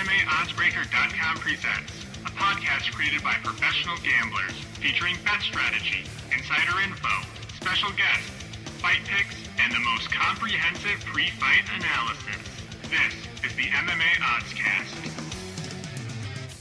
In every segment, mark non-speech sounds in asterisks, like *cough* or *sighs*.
MMAOddsBreaker.com presents a podcast created by professional gamblers featuring bet strategy, insider info, special guests, fight picks, and the most comprehensive pre-fight analysis. This is the MMA Oddscast.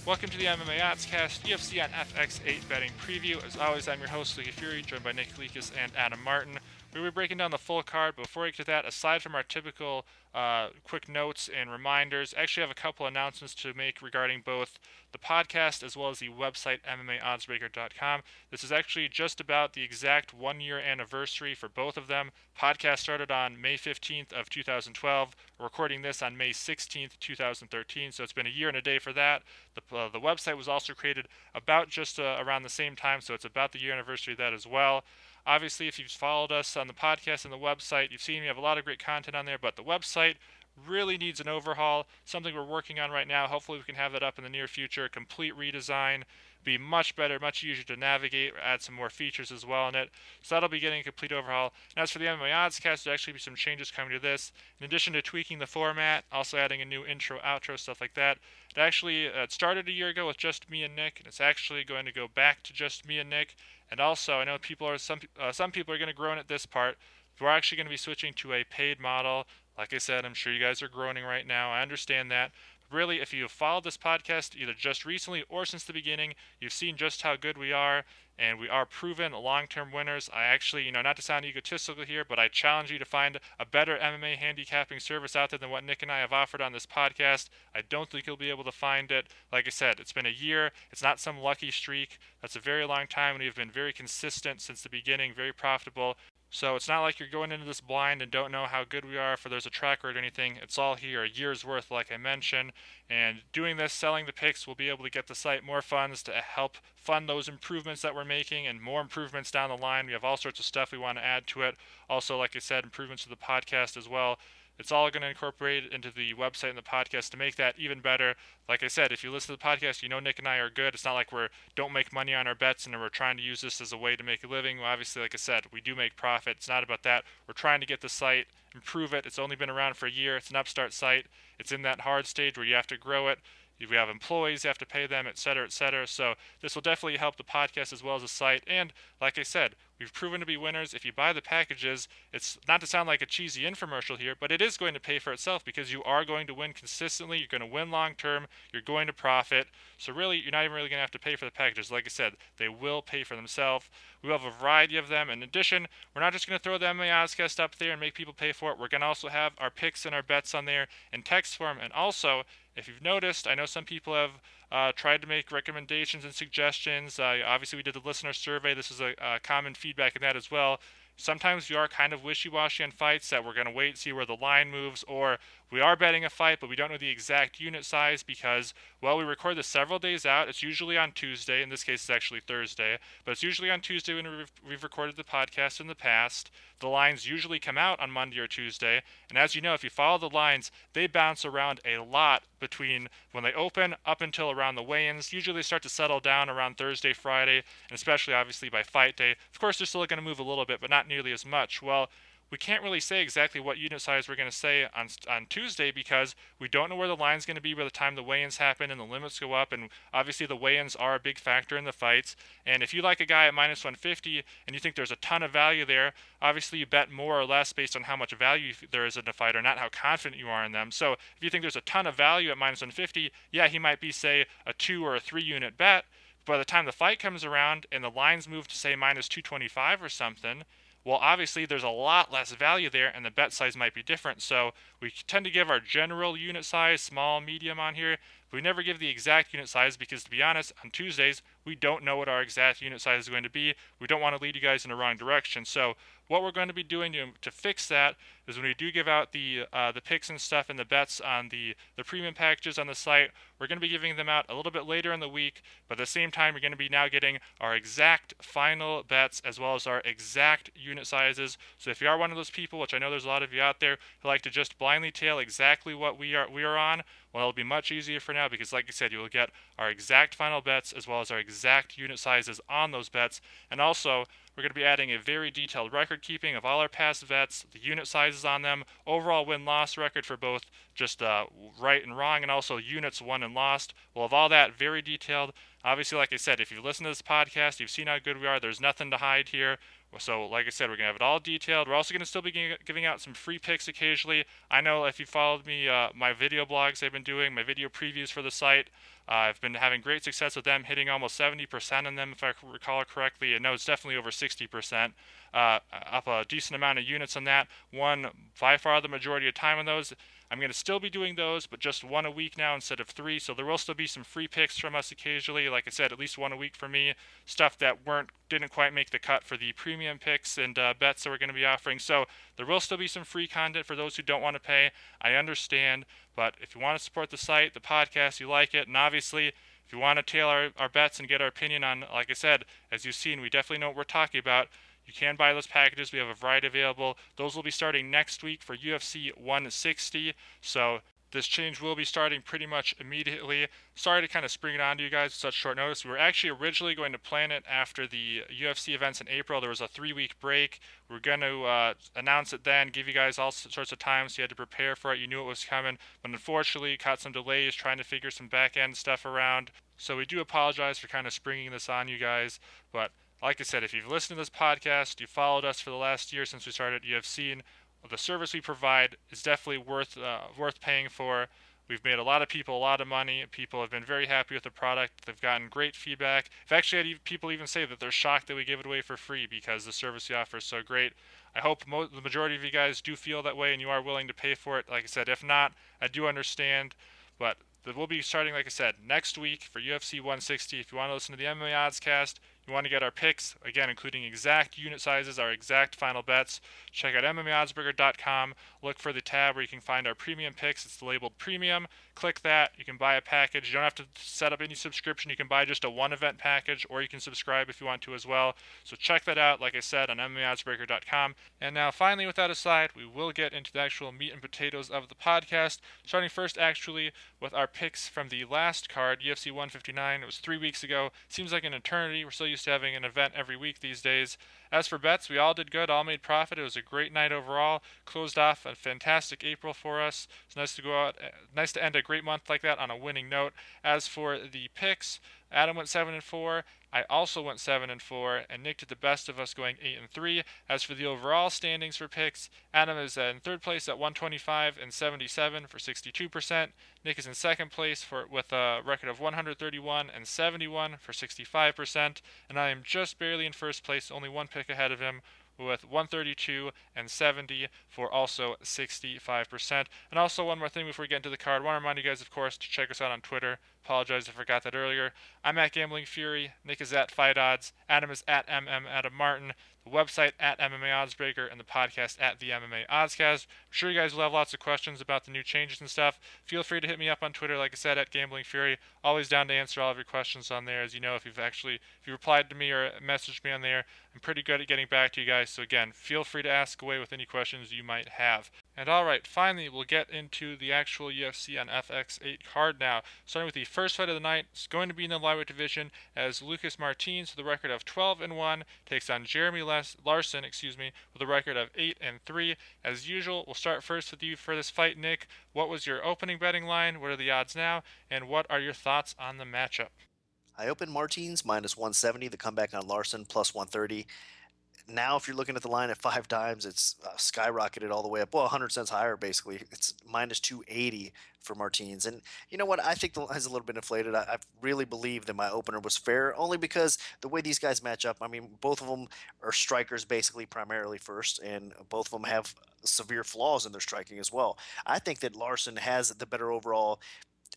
Welcome to the MMA Oddscast UFC on FX8 betting preview. As always, I'm your host, Luke Fury, joined by Nick Leakus and Adam Martin. We'll be breaking down the full card. Before we get to that, aside from our typical uh, quick notes and reminders, I actually have a couple announcements to make regarding both the podcast as well as the website MMAOddsBreaker.com. This is actually just about the exact one year anniversary for both of them. Podcast started on May 15th of 2012. We're recording this on May 16th, 2013. So it's been a year and a day for that. The, uh, the website was also created about just uh, around the same time, so it's about the year anniversary of that as well. Obviously, if you've followed us on the podcast and the website, you've seen we have a lot of great content on there, but the website really needs an overhaul, something we're working on right now. Hopefully, we can have that up in the near future, a complete redesign, be much better, much easier to navigate, add some more features as well in it. So that'll be getting a complete overhaul. And as for the MMA Oddscast, there'll actually be some changes coming to this. In addition to tweaking the format, also adding a new intro, outro, stuff like that. It actually uh, it started a year ago with just me and Nick, and it's actually going to go back to just me and Nick. And also, I know people are some uh, some people are going to groan at this part. We're actually going to be switching to a paid model. Like I said, I'm sure you guys are groaning right now. I understand that. Really, if you've followed this podcast either just recently or since the beginning, you've seen just how good we are, and we are proven long-term winners. I actually, you know, not to sound egotistical here, but I challenge you to find a better MMA handicapping service out there than what Nick and I have offered on this podcast. I don't think you'll be able to find it. Like I said, it's been a year. It's not some lucky streak. That's a very long time, and we've been very consistent since the beginning, very profitable. So it's not like you're going into this blind and don't know how good we are, for there's a track record or anything. It's all here, a year's worth, like I mentioned. And doing this, selling the picks, we'll be able to get the site more funds to help fund those improvements that we're making and more improvements down the line. We have all sorts of stuff we want to add to it. Also, like I said, improvements to the podcast as well. It's all going to incorporate into the website and the podcast to make that even better. Like I said, if you listen to the podcast, you know Nick and I are good. It's not like we're don't make money on our bets and we're trying to use this as a way to make a living. Well, obviously, like I said, we do make profit. It's not about that. We're trying to get the site, improve it. It's only been around for a year. It's an upstart site. It's in that hard stage where you have to grow it. If we have employees, you have to pay them, et cetera, et cetera. So this will definitely help the podcast as well as the site. And like I said, we've proven to be winners. If you buy the packages, it's not to sound like a cheesy infomercial here, but it is going to pay for itself because you are going to win consistently. You're going to win long term. You're going to profit. So really, you're not even really going to have to pay for the packages. Like I said, they will pay for themselves. We have a variety of them. In addition, we're not just going to throw the MMA Oddscast up there and make people pay for it. We're going to also have our picks and our bets on there in text form. And also, if you've noticed, I know some people have uh, tried to make recommendations and suggestions. Uh, obviously, we did the listener survey. This is a, a common feedback in that as well. Sometimes we are kind of wishy washy on fights that we're going to wait see where the line moves, or we are betting a fight, but we don't know the exact unit size because, well, we record this several days out. It's usually on Tuesday. In this case, it's actually Thursday, but it's usually on Tuesday when we've recorded the podcast in the past. The lines usually come out on Monday or Tuesday, and as you know, if you follow the lines, they bounce around a lot between when they open up until around the weigh-ins. Usually they start to settle down around Thursday, Friday, and especially obviously by fight day. Of course, they're still going to move a little bit, but not nearly as much. Well, we can't really say exactly what unit size we're going to say on on Tuesday because we don't know where the line's going to be by the time the weigh-ins happen and the limits go up. And obviously, the weigh-ins are a big factor in the fights. And if you like a guy at minus 150 and you think there's a ton of value there, obviously you bet more or less based on how much value there is in the fighter, not how confident you are in them. So if you think there's a ton of value at minus 150, yeah, he might be say a two or a three unit bet. By the time the fight comes around and the lines move to say minus 225 or something, well, obviously, there's a lot less value there, and the bet size might be different. So we tend to give our general unit size, small, medium on here. But we never give the exact unit size because, to be honest, on Tuesdays, we don't know what our exact unit size is going to be. We don't want to lead you guys in the wrong direction. So what we're going to be doing to, to fix that is when we do give out the uh, the picks and stuff and the bets on the the premium packages on the site, we're going to be giving them out a little bit later in the week. But at the same time, we're going to be now getting our exact final bets as well as our exact unit sizes. So if you are one of those people, which I know there's a lot of you out there who like to just blindly tail exactly what we are we are on, well, it'll be much easier for now because, like I said, you will get our exact final bets as well as our exact unit sizes on those bets, and also we're going to be adding a very detailed record keeping of all our past vets, the unit sizes on them, overall win loss record for both just uh, right and wrong, and also units won and lost. We'll have all that very detailed. Obviously, like I said, if you've listened to this podcast, you've seen how good we are. There's nothing to hide here. So, like I said, we're going to have it all detailed. We're also going to still be giving out some free picks occasionally. I know if you followed me, uh, my video blogs I've been doing, my video previews for the site, uh, I've been having great success with them, hitting almost 70% on them, if I recall correctly. And no, it's definitely over 60%. Uh, up a decent amount of units on that. One by far the majority of time on those. I'm going to still be doing those, but just one a week now instead of three. So there will still be some free picks from us occasionally. Like I said, at least one a week for me. Stuff that weren't didn't quite make the cut for the premium picks and uh, bets that we're going to be offering. So there will still be some free content for those who don't want to pay. I understand, but if you want to support the site, the podcast, you like it, and obviously. If you want to tailor our, our bets and get our opinion on, like I said, as you've seen, we definitely know what we're talking about. You can buy those packages. We have a variety available. Those will be starting next week for UFC 160. So this change will be starting pretty much immediately. Sorry to kind of spring it on to you guys with such short notice. We were actually originally going to plan it after the UFC events in April. There was a three week break. We are going to uh, announce it then, give you guys all sorts of time so you had to prepare for it. You knew it was coming. But unfortunately, caught some delays trying to figure some back end stuff around. So we do apologize for kind of springing this on you guys. But like I said, if you've listened to this podcast, you followed us for the last year since we started, you have seen the service we provide is definitely worth uh, worth paying for. We've made a lot of people a lot of money. People have been very happy with the product. They've gotten great feedback. I've actually had people even say that they're shocked that we give it away for free because the service we offer is so great. I hope mo- the majority of you guys do feel that way and you are willing to pay for it. Like I said, if not, I do understand. But we'll be starting, like I said, next week for UFC 160. If you want to listen to the MMA Odds Cast, you want to get our picks, again, including exact unit sizes, our exact final bets, check out MMAOddsbreaker.com. Look for the tab where you can find our premium picks. It's labeled premium. Click that. You can buy a package. You don't have to set up any subscription. You can buy just a one event package, or you can subscribe if you want to as well. So check that out, like I said, on MMAOddsbreaker.com. And now, finally, with that aside, we will get into the actual meat and potatoes of the podcast. Starting first, actually, with our picks from the last card, UFC 159. It was three weeks ago. Seems like an eternity. We're still used to having an event every week these days. As for bets, we all did good, all made profit. It was a great night overall. Closed off a fantastic April for us. It's nice to go out, eh, nice to end a great month like that on a winning note. As for the picks, Adam went seven and four. I also went seven and four, and Nick did the best of us, going eight and three. As for the overall standings for picks, Adam is in third place at 125 and 77 for 62 percent. Nick is in second place for with a record of 131 and 71 for 65 percent, and I am just barely in first place, only one pick ahead of him with 132 and 70 for also 65%. And also, one more thing before we get into the card, I want to remind you guys, of course, to check us out on Twitter. Apologize, I forgot that earlier. I'm at Gambling Fury. Nick is at Fight Odds. Adam is at MM Adam Martin the website at MMA Oddsbreaker, and the podcast at the MMA Oddscast. I'm sure you guys will have lots of questions about the new changes and stuff. Feel free to hit me up on Twitter, like I said, at Gambling Fury. Always down to answer all of your questions on there. As you know, if you've actually if you replied to me or messaged me on there, I'm pretty good at getting back to you guys. So again, feel free to ask away with any questions you might have. And alright, finally, we'll get into the actual UFC on FX8 card now. Starting with the first fight of the night, it's going to be in the lightweight division as Lucas Martins, with a record of 12 and 1, takes on Jeremy Larson, excuse me, with a record of 8 and 3. As usual, we'll start first with you for this fight, Nick. What was your opening betting line? What are the odds now? And what are your thoughts on the matchup? I opened Martins minus 170, the comeback on Larson plus 130 now if you're looking at the line at five dimes it's uh, skyrocketed all the way up well 100 cents higher basically. It's minus 280 for martins and you know what? I think the line's a little bit inflated. I, I, really believe that my opener was fair only because the way these guys match up i mean both of them are strikers basically primarily first and both of them have severe flaws in their striking as well. I think that larson has the better overall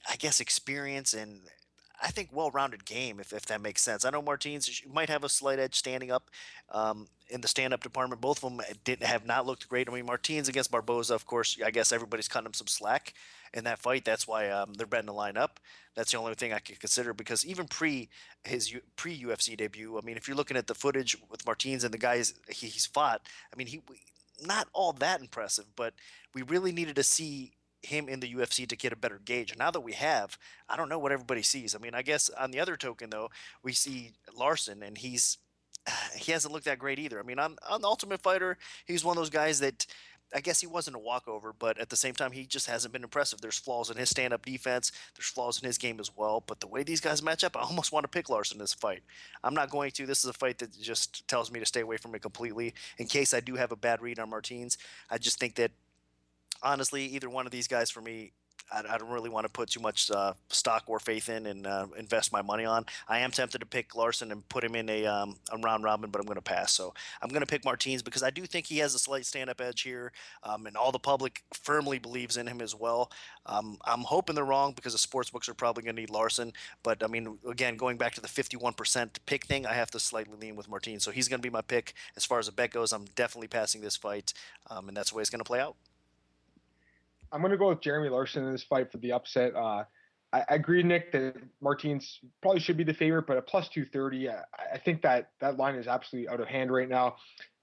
I guess experience and I think well-rounded game, if, if that makes sense. I know Martins might have a slight edge standing up um, in the stand-up department. Both of them didn't have not looked great. I mean, Martins against Barboza, of course. I guess everybody's cutting him some slack in that fight. That's why um, they're betting the line up. That's the only thing I could consider because even pre his pre UFC debut, I mean, if you're looking at the footage with Martins and the guys he, he's fought, I mean, he not all that impressive, but we really needed to see him in the UFC to get a better gauge. Now that we have, I don't know what everybody sees. I mean, I guess on the other token though, we see Larson and he's *sighs* he hasn't looked that great either. I mean, on on the Ultimate Fighter, he's one of those guys that I guess he wasn't a walkover, but at the same time, he just hasn't been impressive. There's flaws in his stand-up defense. There's flaws in his game as well. But the way these guys match up, I almost want to pick Larson in this fight. I'm not going to. This is a fight that just tells me to stay away from it completely. In case I do have a bad read on Martins, I just think that honestly, either one of these guys for me I, I don't really want to put too much uh, stock or faith in and uh, invest my money on. I am tempted to pick Larson and put him in a, um, a round robin, but I'm going to pass. So I'm going to pick Martins because I do think he has a slight stand up edge here, um, and all the public firmly believes in him as well. Um, I'm hoping they're wrong because the sports books are probably going to need Larson. But I mean, again, going back to the 51% pick thing, I have to slightly lean with Martins. So he's going to be my pick as far as the bet goes. I'm definitely passing this fight, um, and that's the way it's going to play out. I'm going to go with Jeremy Larson in this fight for the upset. Uh, I, I, agree, Nick, that Martins probably should be the favorite, but at plus 230, I, I, think that that line is absolutely out of hand right now.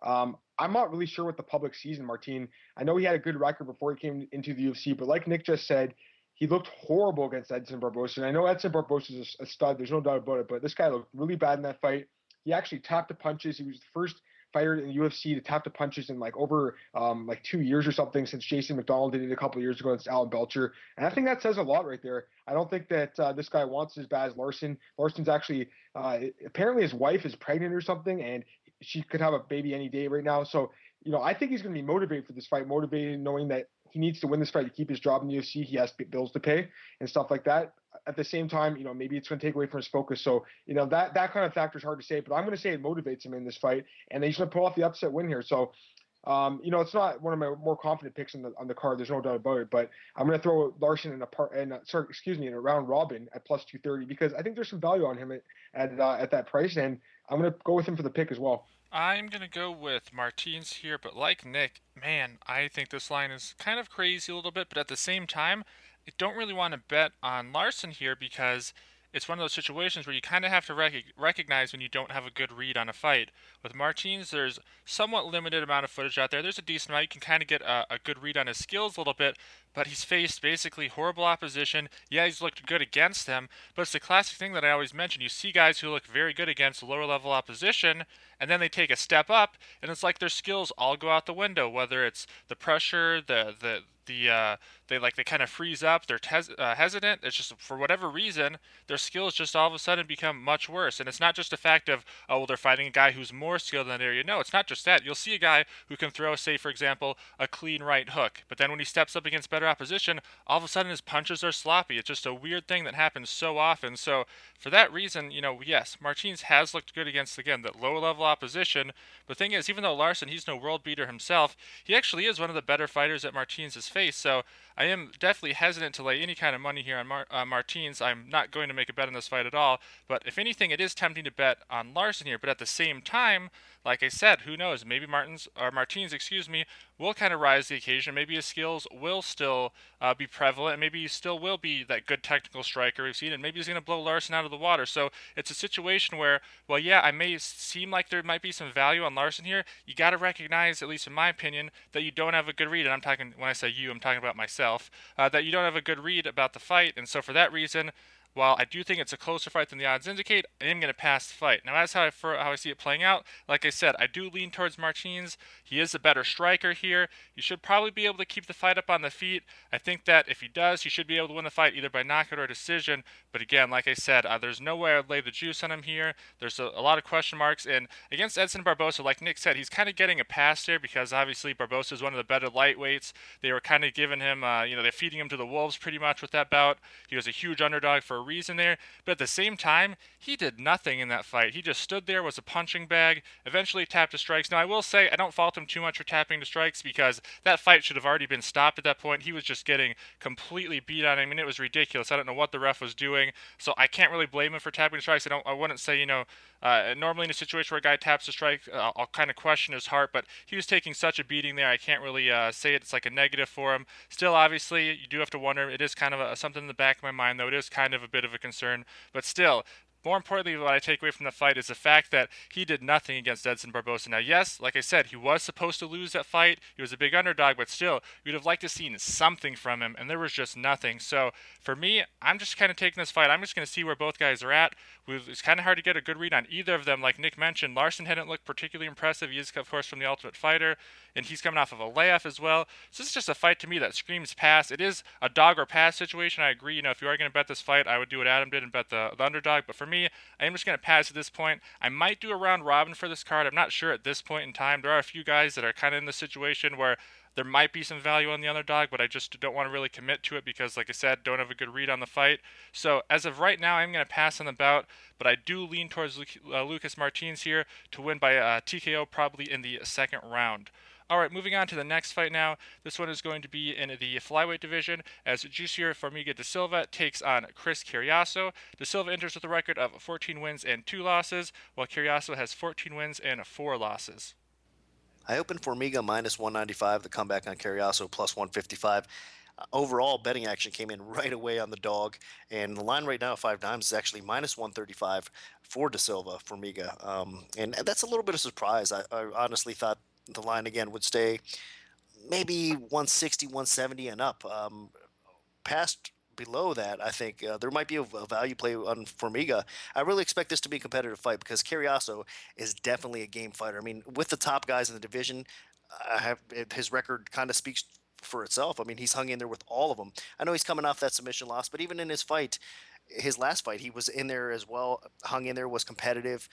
Um, I'm not really sure what the public sees in Martin. I know he had a good record before he came into the UFC, but like Nick just said, he looked horrible against Edson Barboza. And I know Edson Barboza is a stud. There's no doubt about it. But this guy looked really bad in that fight. He actually tapped the punches. He was the first fighter in the UFC to tap the punches in like over um, like two years or something since Jason MacDonald did it a couple years ago against Alan Belcher. And I think that says a lot right there. I don't think that uh, this guy wants as bad as Larson. Larson's actually uh, apparently his wife is pregnant or something, and she could have a baby any day right now. So you know, I think he's going to be motivated for this fight, motivated knowing that he needs to win this fight to keep his job in the UFC. He has bills to pay and stuff like that. At the same time, you know, maybe it's going to take away from his focus. So, you know, that that kind of factor is hard to say, but I'm going to say it motivates him in this fight, and he's going to pull off the upset win here. So, um, you know, it's not one of my more confident picks on the on the card. There's no doubt about it. But I'm going to throw Larson in a part and sorry, excuse me, in a round robin at plus 230 because I think there's some value on him at at, uh, at that price, and I'm going to go with him for the pick as well. I'm going to go with Martins here, but like Nick, man, I think this line is kind of crazy a little bit, but at the same time, I don't really want to bet on Larson here because it's one of those situations where you kind of have to rec- recognize when you don't have a good read on a fight. With Martins, there's somewhat limited amount of footage out there. There's a decent amount. You can kind of get a, a, good read on his skills a little bit, but he's faced basically horrible opposition. Yeah, he's looked good against them, but it's the classic thing that I always mention. You see guys who look very good against lower level opposition, and then they take a step up, and it's like their skills all go out the window. Whether it's the pressure, the the the uh, they like they kind of freeze up. They're tes- uh, hesitant. It's just for whatever reason their skills just all of a sudden become much worse. And it's not just a fact of oh well they're fighting a guy who's more skilled in that area. No, it's not just that. You'll see a guy who can throw, say for example, a clean right hook, but then when he steps up against better opposition, all of a sudden his punches are sloppy. It's just a weird thing that happens so often. So for that reason, you know, yes, Martinez has looked good against again that lower level opposition. But the thing is, even though Larson he's no world beater himself, he actually is one of the better fighters at Martins' face. So I am definitely hesitant to lay any kind of money here on Mar- uh, Martins. I'm not going to make a bet on this fight at all. But if anything, it is tempting to bet on Larson here. But at the same time, like I said, who knows? Maybe Martins or Martins, excuse me, will kind of rise the occasion. Maybe his skills will still uh, be prevalent. Maybe he still will be that good technical striker we've seen, and maybe he's going to blow Larson out of the water. So it's a situation where, well, yeah, I may seem like there might be some value on Larson here. You got to recognize, at least in my opinion, that you don't have a good read. And I'm talking when I say you, I'm talking about myself. Uh, that you don't have a good read about the fight, and so for that reason, while I do think it's a closer fight than the odds indicate, I am going to pass the fight. Now, as how I, how I see it playing out. Like I said, I do lean towards Martins. He is a better striker here. He should probably be able to keep the fight up on the feet. I think that if he does, he should be able to win the fight either by knockout or decision. But again, like I said, uh, there's no way I'd lay the juice on him here. There's a, a, lot of question marks. And against Edson Barboza, like Nick said, he's kind of getting a pass there because obviously Barboza is one of the better lightweights. They were kind of giving him, uh, you know, they're feeding him to the wolves pretty much with that bout. He was a huge underdog for a reason there. But at the same time, he did nothing in that fight. He just stood there, was a punching bag, eventually tapped to strikes. Now, I will say, I don't fault him too much for tapping to strikes because that fight should have already been stopped at that point. He was just getting completely beat on. I mean, it was ridiculous. I don't know what the ref was doing, so I can't really blame him for tapping to strikes. I don't. I wouldn't say, you know, uh, normally in a situation where a guy taps a strike, uh, I'll kind of question his heart, but he was taking such a beating there. I can't really uh, say it's like a negative for him. Still, obviously, you do have to wonder. It is kind of a, something in the back of my mind, though. It is kind of a bit of a concern, but still, more importantly, what I take away from the fight is the fact that he did nothing against Edson Barboza. Now, yes, like I said, he was supposed to lose that fight. He was a big underdog, but still, you'd have liked to seen something from him, and there was just nothing. So for me, I'm just kind of taking this fight. I'm just going to see where both guys are at. It's kind of hard to get a good read on either of them. Like Nick mentioned, Larson hadn't looked particularly impressive. He is, of course, from the Ultimate Fighter, and he's coming off of a layoff as well. So this is just a fight to me that screams pass. It is a dog or pass situation. I agree. You know, if you are going to bet this fight, I would do what Adam did and bet the, the underdog. But for me, I am just going to pass at this point. I might do a round robin for this card. I'm not sure at this point in time. There are a few guys that are kind of in the situation where there might be some value on the underdog, but I just don't want to really commit to it because, like I said, don't have a good read on the fight. So as of right now, I'm going to pass on the bout, but I do lean towards uh, Lucas Martins here to win by uh, TKO probably in the second round. All right, moving on to the next fight now. This one is going to be in the flyweight division as Jussier Formiga da Silva takes on Chris Cariaso. Da Silva enters with a record of 14 wins and 2 losses, while Cariaso has 14 wins and 4 losses. I opened Formiga minus 195, the comeback on Cariaso plus 155 uh, overall betting action came in *laughs* right away on the dog and the line right now at five dimes is actually minus 135 for da silva formiga um, and that's a little bit of surprise I, I, honestly thought the line again would stay maybe 160, 170 and up. Um, past below that, I think uh, there might be a, a, value play on Formiga. I really expect this to be a competitive fight because Cariaso is definitely a game fighter. I mean, with the top guys in the division, I have his record kind of speaks for itself. I mean, he's hung in there with all of them. I know he's coming off that submission loss, but even in his fight, his last fight, he was in there as well, hung in there, was competitive.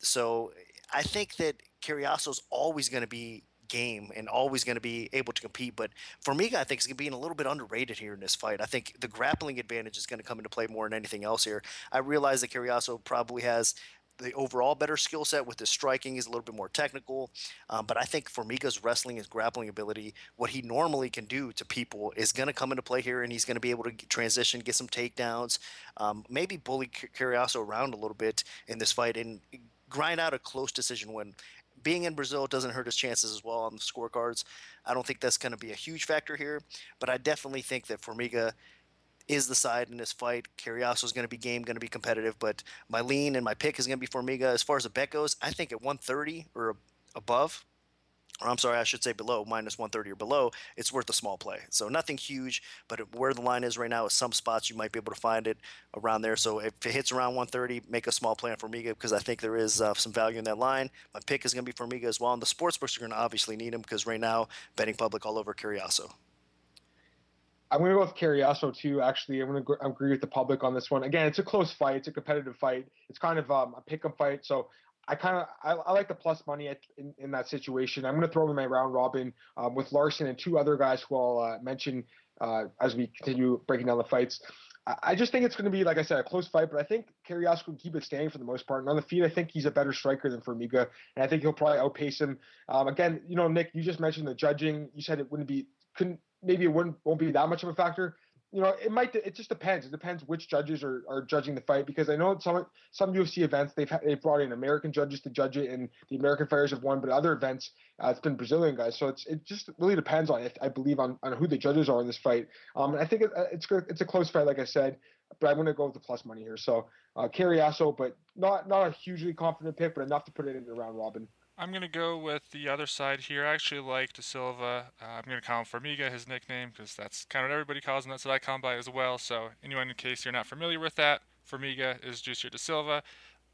So I think that Cariaso's always going to be game and always going to be able to compete. But for me, I think he's being a little bit underrated here in this fight. I think the grappling advantage is going to come into play more than anything else here. I realize that Cariaso probably has the overall better skill set with his striking. He's a little bit more technical. Um, but I think Formiga's wrestling, his grappling ability, what he normally can do to people is going to come into play here, and he's going to be able to transition, get some takedowns, um, maybe bully Cariaso around a little bit in this fight, and grind out a close decision win. Being in Brazil doesn't hurt his chances as well on the scorecards. I don't think that's going to be a huge factor here, but I definitely think that Formiga is the side in this fight. Cariaso is going to be game, going to be competitive, but my lean and my pick is going to be Formiga. As far as the bet goes, I think at 130 or above, or I'm sorry, I should say below minus 130 or below, it's worth a small play. So nothing huge, but where the line is right now is some spots you might be able to find it around there. So if it hits around 130, make a small play on Formiga because I think there is uh, some value in that line. My pick is going to be Formiga as well, and the sports books are going to obviously need him because right now betting public all over Cariaso. I'm going to go with Cariaso too. Actually, I'm going to agree with the public on this one. Again, it's a close fight. It's a competitive fight. It's kind of um, a pick 'em fight. So I kind of I, I, like the plus money at, in, in that situation. I'm going to throw in my round robin um, with Larson and two other guys who I'll uh, mention uh, as we continue breaking down the fights. I, I just think it's going to be, like I said, a close fight, but I think Cariaso can keep it standing for the most part. And on the feet, I think he's a better striker than Formiga, and I think he'll probably outpace him. Um, again, you know, Nick, you just mentioned the judging. You said it wouldn't be couldn't maybe it wouldn't won't be that much of a factor you know, it might. It just depends. It depends which judges are, are judging the fight because I know some some UFC events they've they've brought in American judges to judge it and the American fighters have won, but other events uh, it's been Brazilian guys. So it's it just really depends on I believe on, on who the judges are in this fight. Um, I think it, uh, it's it's a close fight, like I said, but I'm going to go with the plus money here. So uh, Cariaso, but not not a hugely confident pick, but enough to put it in the round robin. I'm going to go with the other side here. I actually like De Silva. Uh, I'm going to call him Formiga, his nickname, because that's kind of what everybody calls him. That's what I call him by as well. So, anyone in case you're not familiar with that, Formiga is Jussier De Silva.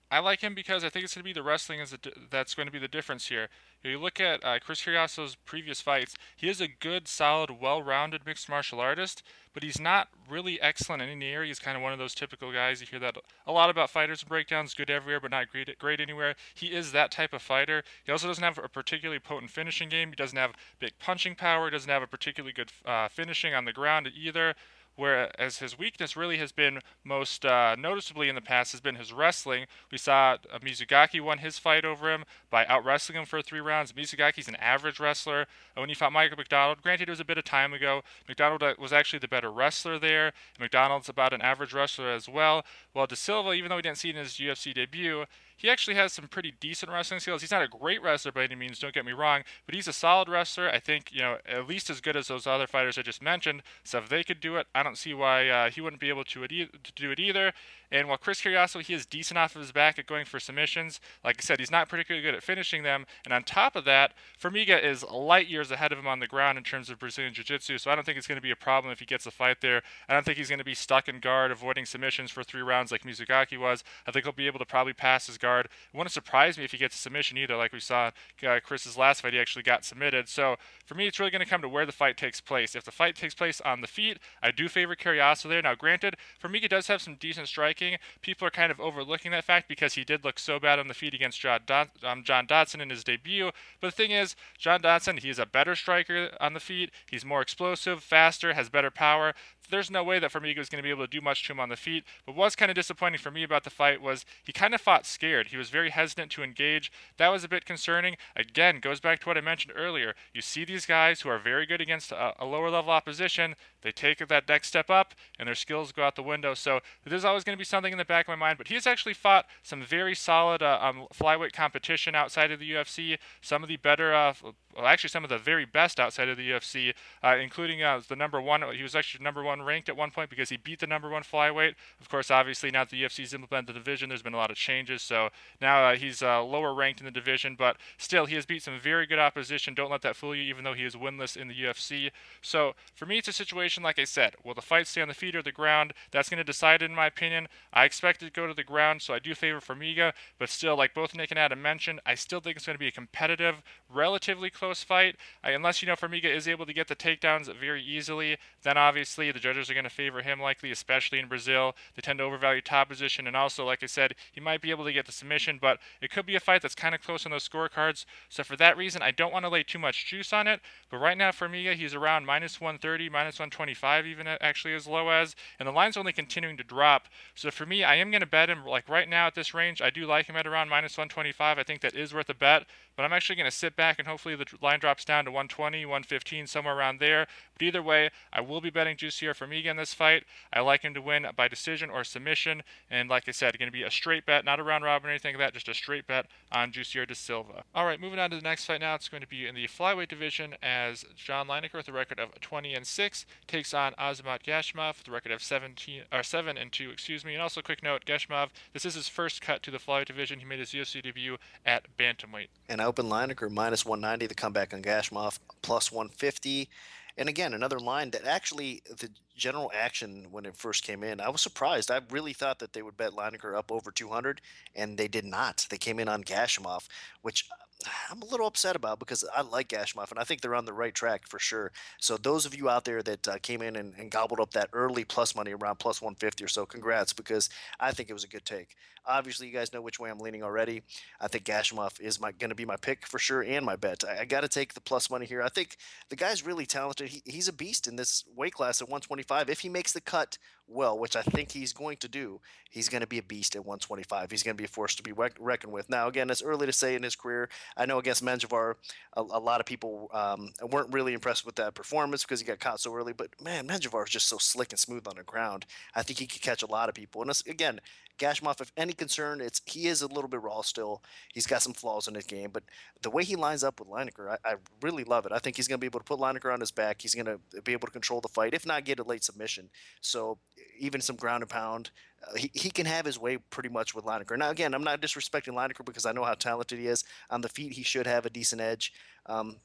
I like him because I think it's going to be the wrestling is that's going to be the difference here. You look at uh, Chris Cariaso's previous fights; he is a good, solid, well-rounded mixed martial artist, but he's not really excellent in any area. He's kind of one of those typical guys. You hear that a lot about fighters and breakdowns: good everywhere, but not great, great anywhere. He is that type of fighter. He also doesn't have a particularly potent finishing game. He doesn't have big punching power. He doesn't have a particularly good uh, finishing on the ground either whereas his weakness really has been most uh, noticeably in the past has been his wrestling. We saw uh, Mizugaki won his fight over him by out wrestling him for three rounds. Mizugaki's an average wrestler. When he fought Michael McDonald, granted it was a bit of time ago, McDonald uh, was actually the better wrestler there. McDonald's about an average wrestler as well. While De Silva, even though we didn't see it in his UFC debut, he actually has some pretty decent wrestling skills. He's not a great wrestler by any means, don't get me wrong, but he's a solid wrestler. I think, you know, at least as good as those other fighters I just mentioned. So if they could do it, I don't see why uh, he wouldn't be able to, to do it either. And while Chris Cariaso, he is decent off of his back at going for submissions, like I said, he's not particularly good at finishing them. And on top of that, Formiga is light years ahead of him on the ground in terms of Brazilian Jiu Jitsu, so I don't think it's going to be a problem if he gets a fight there. I don't think he's going to be stuck in guard, avoiding submissions for three rounds like Mizugaki was. I think he'll be able to probably pass his guard. It wouldn't surprise me if he gets a submission either, like we saw uh, Chris's last fight, he actually got submitted. So for me, it's really going to come to where the fight takes place. If the fight takes place on the feet, I do favor Cariaso there. Now, granted, Formiga does have some decent striking. People are kind of overlooking that fact because he did look so bad on the feet against John, um, John Dodson in his debut. But the thing is, John Dodson, he's a better striker on the feet. He's more explosive, faster, has better power there's no way that Formiga was going to be able to do much to him on the feet. But what's kind of disappointing for me about the fight was he kind of fought scared. He was very hesitant to engage. That was a bit concerning. Again, goes back to what I mentioned earlier. You see these guys who are very good against a, a lower level opposition. They take that next step up, and their skills go out the window. So there's always going to be something in the back of my mind. But he's actually fought some very solid uh, um, flyweight competition outside of the UFC. Some of the better, uh, well, actually, some of the very best outside of the UFC, uh, including uh, the number one. He was actually number one ranked at one point because he beat the number one flyweight. Of course, obviously now that the UFC's implemented the division, there's been a lot of changes. So now uh, he's uh, lower ranked in the division, but still he has beat some very good opposition. Don't let that fool you, even though he is winless in the UFC. So for me, it's a situation like I said. Will the fight stay on the feet or the ground? That's going to decide, in my opinion. I expect it to go to the ground, so I do favor Formiga. But still, like both Nick and Adam mentioned, I still think it's going to be a competitive, relatively close fight. I, unless you know Formiga is able to get the takedowns very easily, then obviously the judges are going to favor him likely, especially in Brazil. They tend to overvalue top position, and also, like I said, he might be able to get the submission, but it could be a fight that's kind of close on those scorecards. So for that reason, I don't want to lay too much juice on it. But right now, Formiga, he's around minus 130, minus 125, even uh, actually as low as, and the line's only continuing to drop. So for me, I am going to bet him like right now at this range. I do like him at around minus 125. I think that is worth a bet, but I'm actually going to sit back and hopefully the line drops down to 120, 115, somewhere around there. But either way, I will be betting here for Formiga in this fight. I like him to win by decision or submission, and like I said, going to be a straight bet, not a round robin or anything like that, just a straight bet on Jussier de Silva. All right, moving on to the next fight now. It's going to be in the flyweight division as John Lineker with a record of 20 and 6 takes on Azamat Gashimov with a record of 17 or 7 and 2, excuse me. And also, quick note: Gashimov, this is his first cut to the flyweight division. He made his UFC debut at bantamweight. And open Lineker minus 190. The comeback on Gashimov plus 150. And again, another line that actually the general action when it first came in, I was surprised. I really thought that they would bet Lineker up over 200, and they did not. They came in on Gashimov, which I'm a little upset about because I like and I think they're on the right track for sure. So those of you out there that uh, came in and, and, gobbled up that early plus money around plus 150 or so, congrats because I think it was a good take. Obviously, you guys know which way I'm leaning already. I think Gashimov is my going to be my pick for sure and my bet. I, I got to take the plus money here. I think the guy's really talented. He, he's a beast in this weight class at 125. If he makes the cut well, which I think he's going to do, he's going to be a beast at 125. He's going to be a force to be reckoned with. Now, again, it's early to say in his career. I know against Menjivar, a, a lot of people um, weren't really impressed with that performance because he got caught so early. But man, Menjivar is just so slick and smooth on the ground. I think he could catch a lot of people. And again, Gashimov, if any concern, it's he is a little bit raw still. He's got some flaws in his game, but the way he lines up with Lineker, I, I really love it. I think he's going to be able to put Lineker on his back. He's going to be able to control the fight, if not get a late submission. So even some ground and pound, uh, he, he can have his way pretty much with Lineker. Now, again, I'm not disrespecting Lineker because I know how talented he is. On the feet, he should have a decent edge. Um,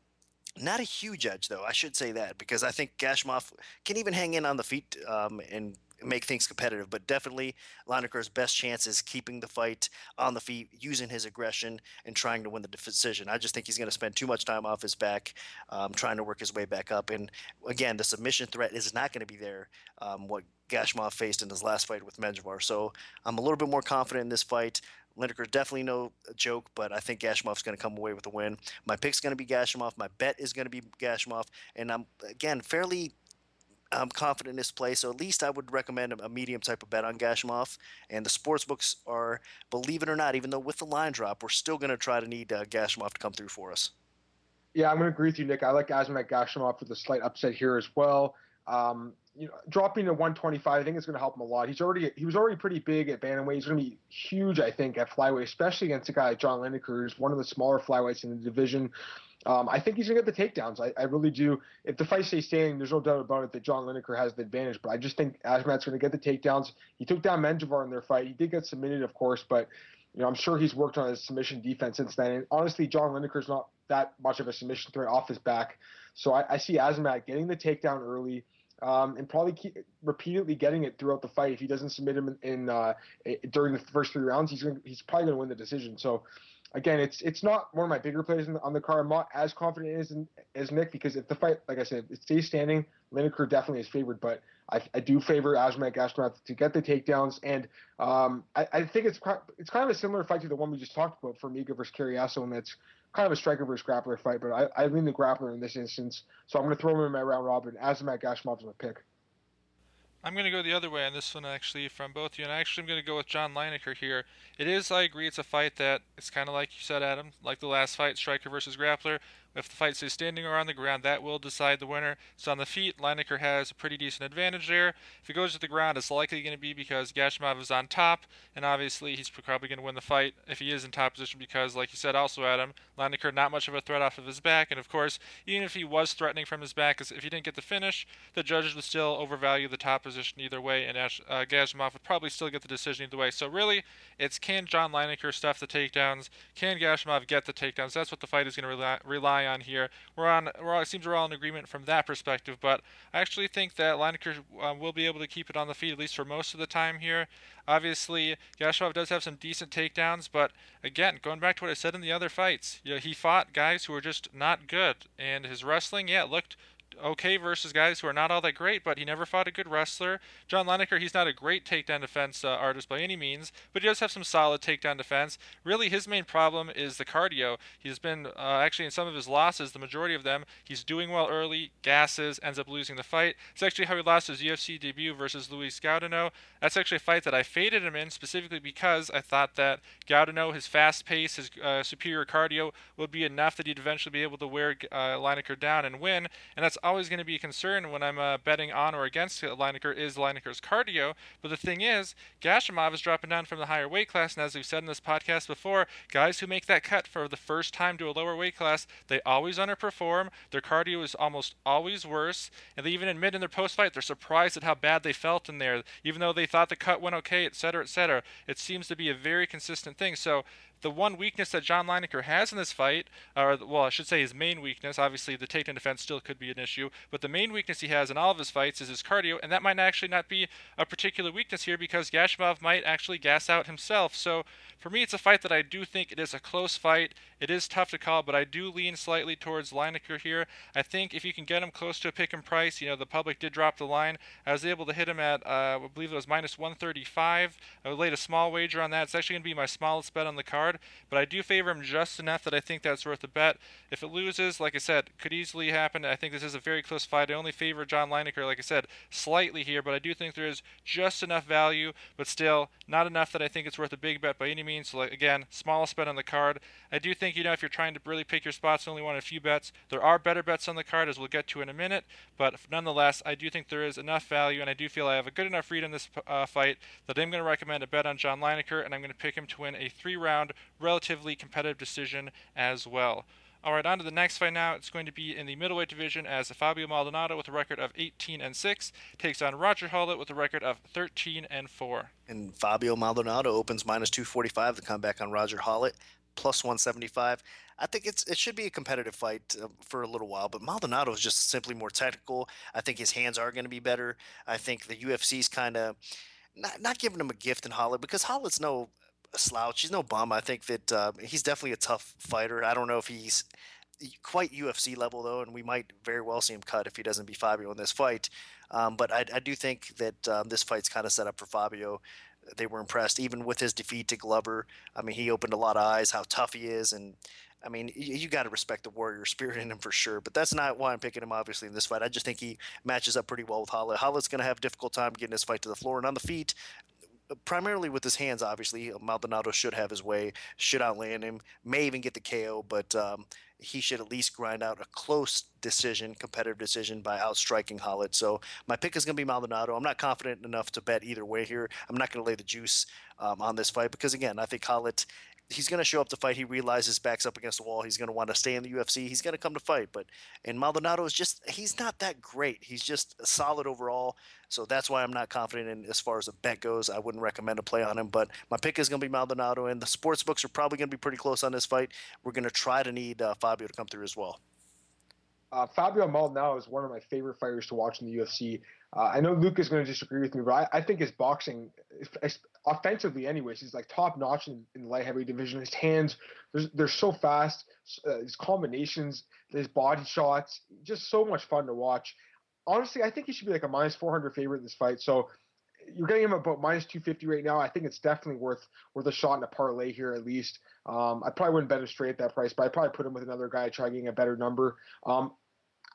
not a huge edge, though. I should say that because I think Gashimov can even hang in on the feet um, and make things competitive. But definitely, Lineker's best chance is keeping the fight on the feet, using his aggression, and trying to win the decision. I just think he's going to spend too much time off his back, um, trying to work his way back up. And again, the submission threat is not going to be there. Um, what Gashimov faced in his last fight with Menjivar. So I'm a little bit more confident in this fight. Lineker definitely no joke, but I think Gashimov's going to come away with a win. My pick's going to be Gashimov. My bet is going to be Gashimov, and I'm again fairly I'm confident in this play, so at least I would recommend a medium type of bet on Gashimov. And the sports books are, believe it or not, even though with the line drop, we're still going to try to need uh, Gashimov to come through for us. Yeah, I'm going to agree with you, Nick. I like Azamat Gashimov with a slight upset here as well. Um, you know, dropping to 125, I think it's going to help him a lot. He's already he was already pretty big at bantamweight. He's going to be huge, I think, at flyweight, especially against a guy like John Lineker, who's one of the smaller flyweights in the division. Um, I think he's going to get the takedowns. I, I, really do. If the fight stays standing, there's no doubt about it that John Lineker has the advantage. But I just think Azamat's going to get the takedowns. He took down Menjivar in their fight. He did get submitted, of course, but you know I'm sure he's worked on his submission defense since then. And honestly, John Lineker's not that much of a submission threat off his back. So I, I see Azamat getting the takedown early um, and probably keep repeatedly getting it throughout the fight. If he doesn't submit him in, in uh, during the first three rounds, he's gonna, he's probably going to win the decision. So again, it's it's not one of my bigger plays on the card. I'm not as confident as as Nick because if the fight, like I said, it stays standing, Lineker definitely is favored, but I, I do favor Azamat Gashimov to get the takedowns, and um, I, I, think it's it's kind of a similar fight to the one we just talked about, Formiga versus Cariaso, and that's kind of a striker versus grappler fight, but I, I lean the grappler in this instance. So I'm going to throw him in my round robin. Azamat Gashimov is my pick. I'm going to go the other way on this one, actually, from both you. And I actually, I'm going to go with John Lineker here. It is, I agree, it's a fight that it's kind of like you said, Adam, like the last fight, striker versus grappler. If the fight stays standing or on the ground, that will decide the winner. So on the feet, Lineker has a pretty decent advantage there. If he goes to the ground, it's likely going to be because Gashimov is on top, and obviously he's probably going to win the fight if he is in top position because, like you said, also Adam, Lineker not much of a threat off of his back, and of course, even if he was threatening from his back, if he didn't get the finish, the judges would still overvalue the top position either way, and Ash, uh, Gashimov would probably still get the decision either way. So really, it's can John Lineker stuff the takedowns? Can Gashimov get the takedowns? That's what the fight is going to rely, on here. We're on. We're all, it seems we're all in agreement from that perspective. But I actually think that Lineker uh, will be able to keep it on the feet at least for most of the time here. Obviously, Gashimov does have some decent takedowns, but again, going back to what I said in the other fights, you know, he fought guys who were just not good, and his wrestling, yeah, looked okay versus guys who are not all that great, but he never fought a good wrestler. John Lineker, he's not a great takedown defense uh, artist by any means, but he does have some solid takedown defense. Really, his main problem is the cardio. He's been, uh, actually, in some of his losses, the majority of them, he's doing well early, gasses, ends up losing the fight. It's actually how he lost his UFC debut versus Louis Gaudinot. That's actually a fight that I faded him in specifically because I thought that Gaudinot, his fast pace, his uh, superior cardio, would be enough that he'd eventually be able to wear uh, Lineker down and win, and that's always going to be a concern when I'm uh, betting on or against Lineker is Lineker's cardio. But the thing is, Gashimov is dropping down from the higher weight class, and as we've said in this podcast before, guys who make that cut for the first time to a lower weight class, they always underperform. Their cardio is almost always worse, and they even admit in their post-fight they're surprised at how bad they felt in there, even though they thought the cut went okay, etc., etc. It seems to be a very consistent thing. So the one weakness that John Lineker has in this fight, or well, I should say his main weakness. Obviously, the takedown defense still could be an issue, but the main weakness he has in all of his fights is his cardio, and that might actually not be a particular weakness here because Gashimov might actually gas out himself. So for me, it's a fight that I do think it is a close fight. It is tough to call, but I do lean slightly towards Lineker here. I think if you can get him close to a pick and price, you know, the public did drop the line. I was able to hit him at, uh, I believe it was minus 135. I laid a small wager on that. It's actually going to be my smallest bet on the card, but I do favor him just enough that I think that's worth a bet. If it loses, like I said, could easily happen. I think this is a very close fight. I only favor John Lineker, like I said, slightly here, but I do think there is just enough value, but still not enough that I think it's worth a big bet by any means. So, like, again, smallest bet on the card. I do think, you know, if you're trying to really pick your spots, and only want a few bets. There are better bets on the card, as we'll get to in a minute, but nonetheless, I do think there is enough value, and I do feel I have a good enough read in this uh, fight that I'm going to recommend a bet on John Lineker, and I'm going to pick him to win a three round, relatively competitive decision as well. All right, on to the next fight now. It's going to be in the middleweight division as Fabio Maldonado with a record of 18 and 6 takes on Roger Hollett with a record of 13 and 4. And Fabio Maldonado opens minus 245 to come back on Roger Hollett plus 175. I think it's it should be a competitive fight uh, for a little while, but Maldonado is just simply more technical. I think his hands are going to be better. I think the UFC's kind of not not giving him a gift in Hollett because Hollett's no slouch. He's no bum. I think that uh, he's definitely a tough fighter. I don't know if he's quite UFC level though, and we might very well see him cut if he doesn't beat Fabio in this fight. Um, but I, I, do think that um, this fight's kind of set up for Fabio. They were impressed, even with his defeat to Glover. I mean, he opened a lot of eyes how tough he is, and I mean, you, you got to respect the warrior spirit in him for sure. But that's not why I'm picking him, obviously, in this fight. I just think he matches up pretty well with Hollett. Hollett's going to have a difficult time getting this fight to the floor and on the feet primarily with his hands. Obviously, Maldonado should have his way, should outland him, may even get the KO, but um, he should at least grind out a close decision, competitive decision by outstriking Hollett. So my pick is going to be Maldonado. I'm not confident enough to bet either way here. I'm not going to lay the juice um, on this fight because again, I think Hollett he's going to show up to fight. He realizes backs up against the wall. He's going to want to stay in the UFC. He's going to come to fight. But and Maldonado is just he's not that great. He's just solid overall. So that's why I'm not confident in as far as a bet goes. I wouldn't recommend a play on him. But my pick is going to be Maldonado, and the sports books are probably going to be pretty close on this fight. We're going to try to need uh, Fabio to come through as well. Uh, Fabio Maldonado is one of my favorite fighters to watch in the UFC. Uh, I know Luke is going to disagree with me, but I, I think his boxing, offensively, anyways, he's like top notch in, in, the light heavyweight division. His hands, they're, they're so fast. Uh, his combinations, his body shots, just so much fun to watch. Honestly, I think he should be like a minus 400 favorite in this fight. So you're getting him about minus 250 right now. I think it's definitely worth worth a shot in a parlay here at least. Um, I probably wouldn't bet him straight at that price, but I probably put him with another guy, try getting a better number. Um,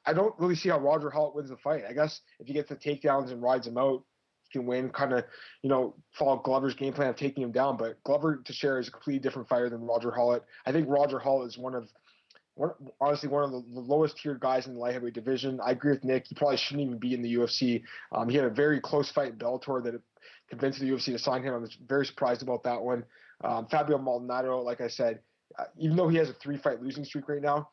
I don't really see how Roger Hollett wins the fight. I guess if he gets the takedowns and rides him out, he can win. Kind of, you know, follow Glover's game plan of taking him down. But Glover Teixeira is a completely different fighter than Roger Hollett. I think Roger Hollett is one of one, honestly one of the, the, lowest tiered guys in the light heavyweight division. I agree with Nick. He probably shouldn't even be in the UFC. Um, he had a very close fight in Bellator that convinced the UFC to sign him. I was very surprised about that one. Um, Fabio Maldonado, like I said, uh, even though he has a three fight losing streak right now,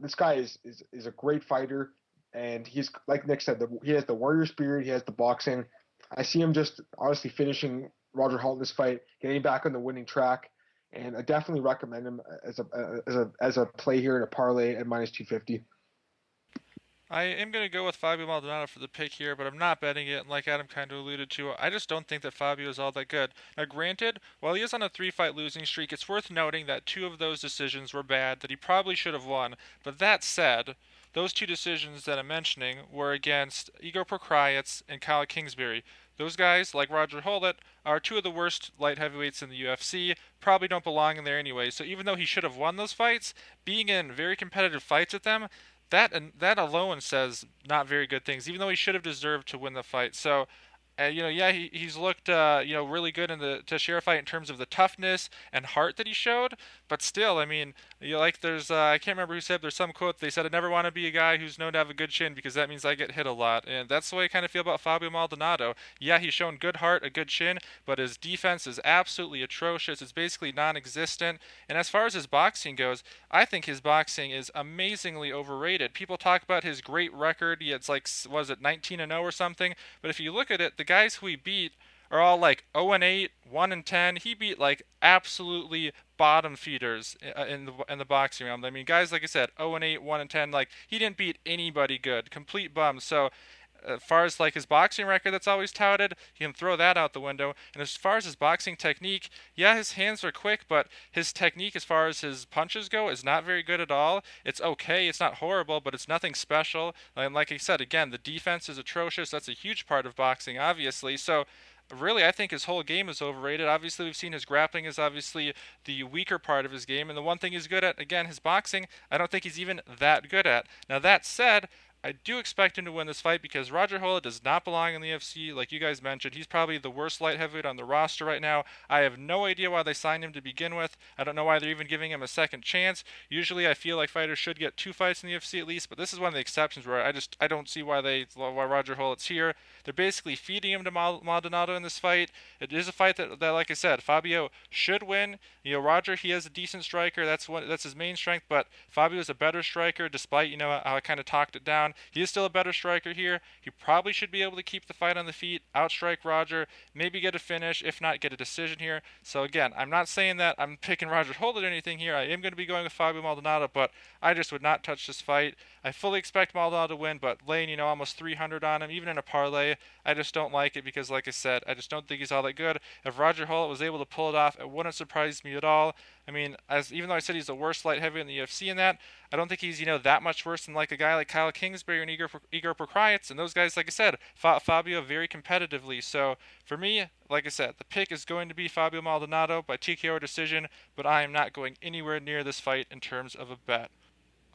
this guy is, is is a great fighter, and he's like Nick said, the, he has the warrior spirit, he has the boxing. I see him just honestly finishing Roger Hall in this fight, getting back on the winning track, and I definitely recommend him as a as a as a play here in a parlay at minus two fifty. I am going to go with Fabio Maldonado for the pick here, but I'm not betting it. And like Adam kind of alluded to, I just don't think that Fabio is all that good. Now, granted, while he is on a three fight losing streak, it's worth noting that two of those decisions were bad, that he probably should have won. But that said, those two decisions that I'm mentioning were against Igor Pokrajac and Kyle Kingsbury. Those guys, like Roger Hollett, are two of the worst light heavyweights in the UFC. Probably don't belong in there anyway. So even though he should have won those fights, being in very competitive fights with them, that and that alone says not very good things. Even though he should have deserved to win the fight. So and you know, yeah, he, he's looked uh, you know really good in the Teixeira fight in terms of the toughness and heart that he showed. But still, I mean, you know, like there's uh, I can't remember who said there's some quote they said I never want to be a guy who's known to have a good chin because that means I get hit a lot, and that's the way I kind of feel about Fabio Maldonado. Yeah, he's shown good heart, a good chin, but his defense is absolutely atrocious. It's basically non-existent. And as far as his boxing goes, I think his boxing is amazingly overrated. People talk about his great record. It's like was it 19 and 0 or something, but if you look at it, the guys who he beat are all like 0 and 8, 1 and 10. He beat like absolutely bottom feeders uh, in the in the boxing realm. I mean, guys like I said, 0 and 8, 1 and 10. Like he didn't beat anybody good. Complete bums. So as far as like his boxing record that's always touted, he can throw that out the window. And as far as his boxing technique, yeah, his hands are quick, but his technique as far as his punches go is not very good at all. It's okay, it's not horrible, but it's nothing special. And like I said, again, the defense is atrocious. That's a huge part of boxing, obviously. So really, I think his whole game is overrated. Obviously, we've seen his grappling is obviously the weaker part of his game, and the one thing he's good at, again, his boxing, I don't think he's even that good at. Now, that said, I do expect him to win this fight because Roger Hollett does not belong in the UFC. Like you guys mentioned, he's probably the worst light heavyweight on the roster right now. I have no idea why they signed him to begin with. I don't know why they're even giving him a second chance. Usually, I feel like fighters should get two fights in the UFC at least, but this is one of the exceptions where I just I don't see why they why Roger Hollett's here. They're basically feeding him to Maldonado in this fight. It is a fight that, that, like I said, Fabio should win. You know, Roger he has a decent striker. That's what that's his main strength, but Fabio is a better striker, despite you know how I kind of talked it down. He is still a better striker here. He probably should be able to keep the fight on the feet, outstrike Roger, maybe get a finish, if not get a decision here. So again, I'm not saying that I'm picking Roger Hollett or anything here. I am going to be going with Fabio Maldonado, but I just would not touch this fight. I fully expect Maldonado to win, but laying, you know, almost 300 on him, even in a parlay, I just don't like it because, like I said, I just don't think he's all that good. If Roger Hollett was able to pull it off, it wouldn't surprise me at all. I mean, as even though I said he's the worst light heavy in the UFC in that, I don't think he's you know that much worse than like a guy like Kyle Kingsbury and Igor Igor Pokrajac and those guys. Like I said, fought Fabio very competitively. So for me, like I said, the pick is going to be Fabio Maldonado by TKO decision, but I am not going anywhere near this fight in terms of a bet.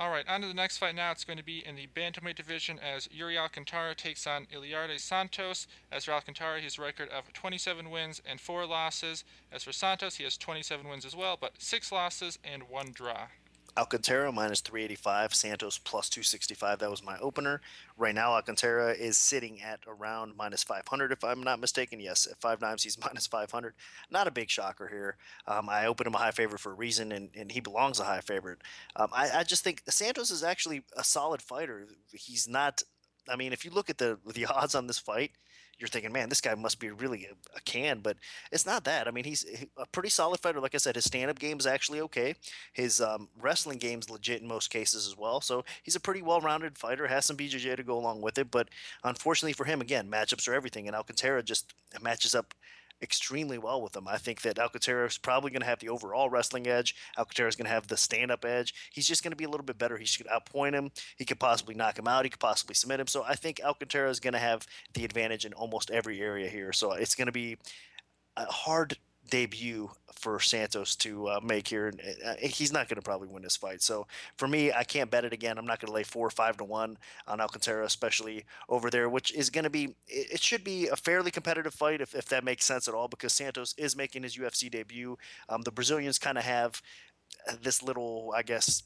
All right, on to the next fight now. It's going to be in the bantamweight division as Yuri Alcantara takes on Eliarde Santos. As for Alcantara, a record of 27 wins and 4 losses. As for Santos, he has 27 wins as well, but 6 losses and 1 draw. Alcantara minus 385, Santos plus 265. That was my opener. Right now, Alcantara is sitting at around minus 500, if I'm not mistaken. Yes, at five dimes he's *laughs* minus 500. Not a big shocker here. Um, I opened him a high favorite for a reason, and, and he belongs a high favorite. Um, I, I just think Santos is actually a solid fighter. He's not. I mean, if you look at the the *laughs* odds on this fight, you're thinking, man, this guy must be really a, a, can, but it's not that. I mean, he's a pretty solid fighter. Like I said, his stand-up game is actually okay. His um, wrestling game's legit in most cases as well. So he's a pretty well-rounded fighter. Has some BJJ to go along with it, but unfortunately for him, again, matchups are everything, and Alcantara just matches up extremely well with him. I think that Alcantara is probably going to have the overall wrestling edge. Alcantara is going to have the stand up edge. He's just going to be a little bit better. He should outpoint him. He could possibly knock him out. He could possibly submit him. So I think Alcantara is going to have the advantage in almost every area here. So it's going to be a hard debut for Santos to uh, make here. And uh, he's not going to probably win this fight. So for me, I can't bet it again. I'm not going to lay four or five to one on Alcantara, especially over there, which is going to be. It should be a fairly competitive fight if, if that makes sense at all, because Santos is making his UFC debut. Um, the Brazilians kind of have this little, I guess,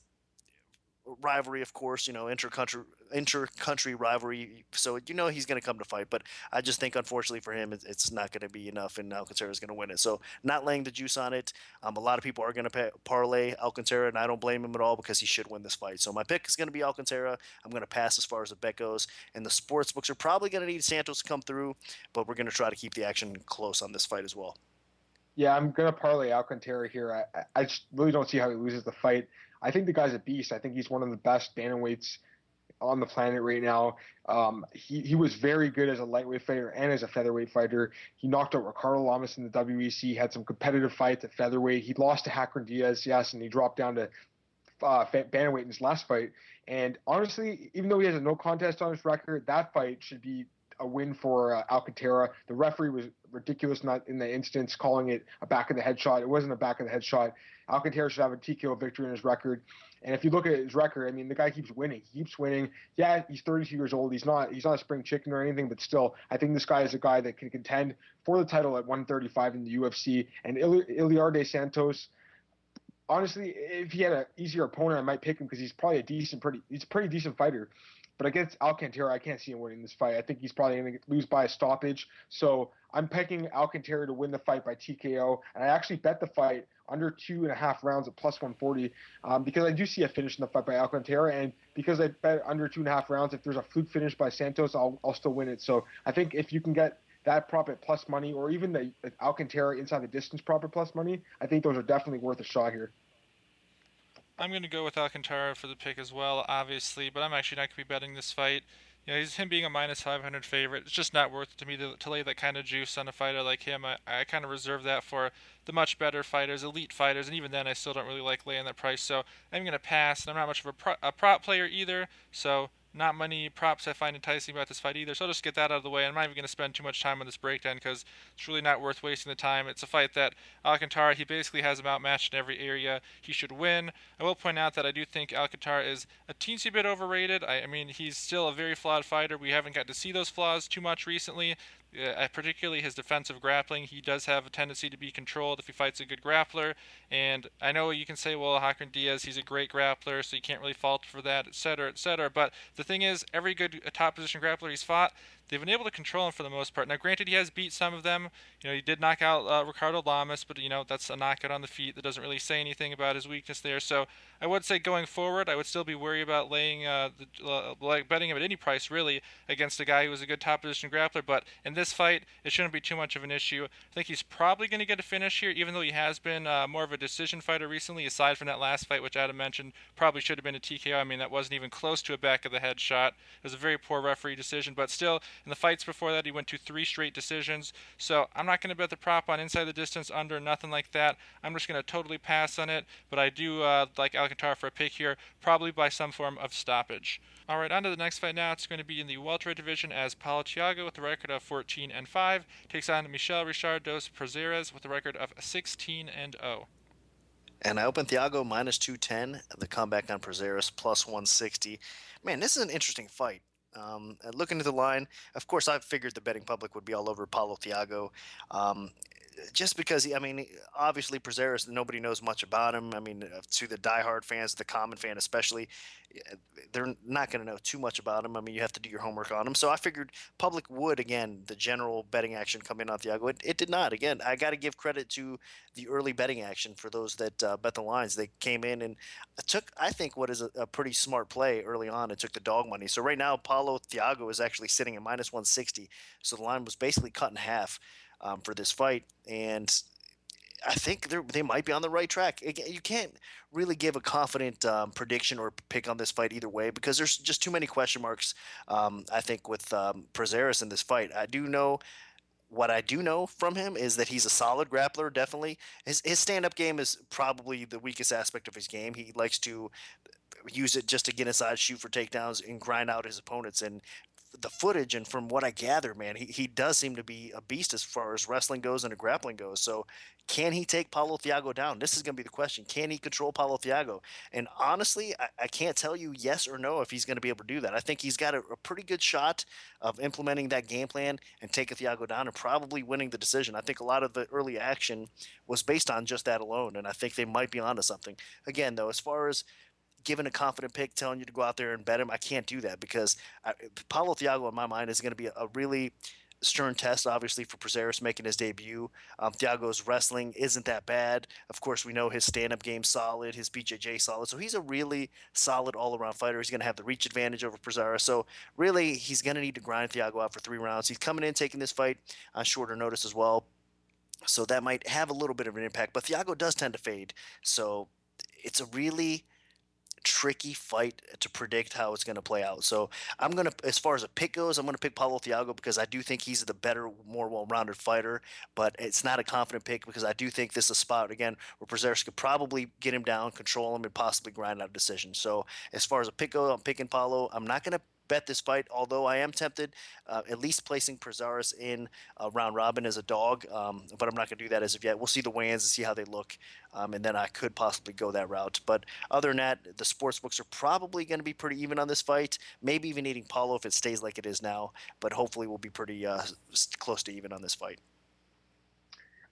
rivalry, of course, you know, inter-country inter-country rivalry. So you know he's going to come to fight, but I just think unfortunately for him, it's not going to be enough, and Alcantara is going to win it. So not laying the juice on it. Um, a lot of people are going to parlay Alcantara, and I don't blame him at all because he should win this fight. So my pick is going to be Alcantara. I'm going to pass as far as the bet goes, and the sports books are probably going to need Santos to come through, but we're going to try to keep the action close on this fight as well. Yeah, I'm gonna parlay Alcantara here. I, I just really don't see how he loses the fight. I think the guy's a beast. I think he's one of the best bantamweights on the planet right now. Um, he, he was very good as a lightweight fighter and as a featherweight fighter. He knocked out Ricardo Lamas in the WEC, had some competitive fights at featherweight. He lost to Hacran Dias, yes, and he dropped down to uh, bantamweight in his last fight. And honestly, even though he has a no contest on his record, that fight should be a win for uh, Alcantara. The referee was ridiculous not in the instance calling it a back of the head shot. It wasn't a back of the head shot. Alcantara should have a TKO victory in his record. And if you look at his record, I mean, the guy keeps winning. He keeps winning. Yeah, he's 32 years old. He's not he's not a spring chicken or anything, but still, I think this guy is a guy that can contend for the title at 135 in the UFC. And Ili- Eliarde Santos, honestly, if he had an easier opponent, I might pick him because he's probably a decent, pretty he's a pretty decent fighter. But against Alcantara, I can't see him winning this fight. I think he's probably going to lose by a stoppage. So I'm picking Alcantara to win the fight by TKO. And I actually bet the fight under two and a half rounds at plus 140 um, because I do see a finish in the fight by Alcantara. And because I bet under two and a half rounds, if there's a fluke finish by Santos, I'll, I'll still win it. So I think if you can get that prop at plus money or even the Alcantara inside the distance prop at plus money, I think those are definitely worth a shot here. I'm going to go with Alcantara for the pick as well, obviously, but I'm actually not going to be betting this fight. You know, he's him being a minus 500 favorite. It's just not worth it to me to, to lay that kind of juice on a fighter like him. I, I kind of reserve that for the much better fighters, elite fighters, and even then, I still don't really like laying that price. So I'm going to pass. And I'm not much of a, pro, a prop player either, so not many props I find enticing about this fight either, so I'll just get that out of the way. I'm not even going to spend too much time on this breakdown because it's really not worth wasting the time. It's a fight that Alcantara, he basically has him outmatched in every area. He should win. I will point out that I do think Alcantara is a teensy bit overrated. I, I mean, he's still a very flawed fighter. We haven't got to see those flaws too much recently. Uh, particularly his defensive grappling. He does have a tendency to be controlled if he fights a good grappler. And I know you can say, well, Hacran Dias, he's a great grappler, so you can't really fault for that, etc., etc. But the thing is, every good top position grappler he's fought, they've been able to control him for the most part. Now, granted, he has beat some of them. You know, he did knock out uh, Ricardo Lamas, but you know that's a knockout on the feet that doesn't really say anything about his weakness there. So I would say going forward, I would still be worried about laying uh, the, uh, like betting him at any price really against a guy who was a good top position grappler. But in this fight, it shouldn't be too much of an issue. I think he's probably going to get a finish here, even though he has been uh, more of a decision fighter recently. Aside from that last fight, which Adam mentioned, probably should have been a TKO. I mean, that wasn't even close to a back of the head shot. It was a very poor referee decision, but still, in the fights before that. He went to three straight decisions. So I'm not going to bet the prop on inside the distance, under, nothing like that. I'm just going to totally pass on it. But I do uh, like Alcantara for a pick here, probably by some form of stoppage. All right, on to the next fight now. It's going to be in the welterweight division as Paulo Thiago with a record of 14 and 5 takes on Michel Richard dos Prazeres with a record of 16 and 0. And I open Thiago minus 210, the comeback on Prazeres plus 160. Man, this is an interesting fight. Um, looking at the line, of course, I figured the betting public would be all over Paulo Thiago. Um, just because he, I mean, obviously Prazeres, nobody knows much about him. I mean, uh, to the diehard fans, the common fan especially, they're not going to know too much about him. I mean, you have to do your homework on him. So I figured public would again the general betting action come in on Thiago. It, it did not. Again, I got to give credit to the early betting action for those that uh, bet the lines. They came in and took, I think, what is a, a pretty smart play early on. It took the dog money. So right now, Paulo Thiago is actually sitting at minus 160. So the line was basically cut in half um, for this fight, and I think they might be on the right track. You can't really give a confident um, prediction or pick on this fight either way because there's just too many question marks. Um, I think with um, Prazeres in this fight, I do know what I do know from him is that he's a solid grappler. Definitely, his his stand up game is probably the weakest aspect of his game. He likes to use it just to get inside, shoot for takedowns, and grind out his opponents. And the footage and from what I gather, man, he, he does seem to be a beast as far as wrestling goes and grappling goes. So can he take Paulo Thiago down? This is going to be the question. Can he control Paulo Thiago? And honestly, I, I can't tell you yes or no if he's going to be able to do that. I think he's got a, a, pretty good shot of implementing that game plan and taking Thiago down and probably winning the decision. I think a lot of the early action was based on just that alone, and I think they might be onto something. Again, though, as far as giving a confident pick, telling you to go out there and bet him. I can't do that because I, Paulo Thiago, in my mind, is going to be a, really stern test, obviously, for Prazeres making his debut. Um, Thiago's wrestling isn't that bad. Of course, we know his stand-up game solid, his BJJ solid. So he's a really solid all-around fighter. He's going to have the reach advantage over Prazeres. So really, he's going to need to grind Thiago out for three rounds. He's coming in taking this fight on shorter notice as well. So that might have a little bit of an impact. But Thiago does tend to fade. So it's a really – tricky fight to predict how it's going to play out. So I'm going to, as far as a pick goes, I'm going to pick Paulo Thiago because I do think he's the better, more well-rounded fighter. But it's not a confident pick because I do think this is a spot again where Prazeres could probably get him down, control him, and possibly grind out a decision. So as far as a pick goes, I'm picking Paulo. I'm not going to bet this fight, although I am tempted, uh, at least placing Prazeres in uh, round robin as a dog, um, but I'm not going to do that as of yet. We'll see the weigh-ins and see how they look, um, and then I could possibly go that route. But other than that, the sports books are probably going to be pretty even on this fight, maybe even eating Paulo if it stays like it is now, but hopefully we'll be pretty uh, close to even on this fight.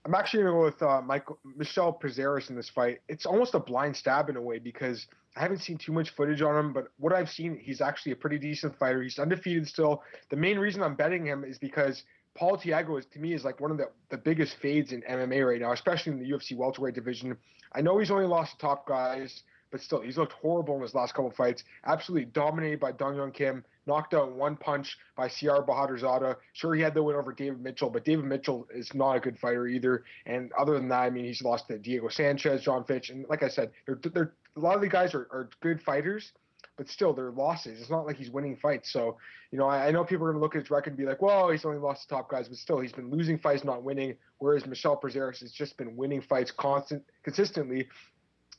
I'm actually going to go with uh, Michael Michel Prazeres in this fight. It's almost a blind stab in a way because – I haven't seen too much footage on him, but what I've seen, he's actually a pretty decent fighter. He's undefeated still. The main reason I'm betting him is because Paul Thiago is to me is like one of the, the biggest fades in MMA right now, especially in the UFC welterweight division. I know he's only lost to top guys, but still, he's looked horrible in his last couple fights. Absolutely dominated by Dong Hyun Kim, knocked out one punch by Siyar Bahadurzada. Sure, he had the win over David Mitchell, but David Mitchell is not a good fighter either. And other than that, I mean, he's lost to Diego Sanchez, John Fitch, and like I said, they're, they're a lot of the guys are, are good fighters, but still they're losses. It's not like he's winning fights. So, you know, I, I know people are going to look at his record and be like, well, he's only lost to top guys, but still he's been losing fights, not winning. Whereas Michel Prazeres has just been winning fights constant, consistently.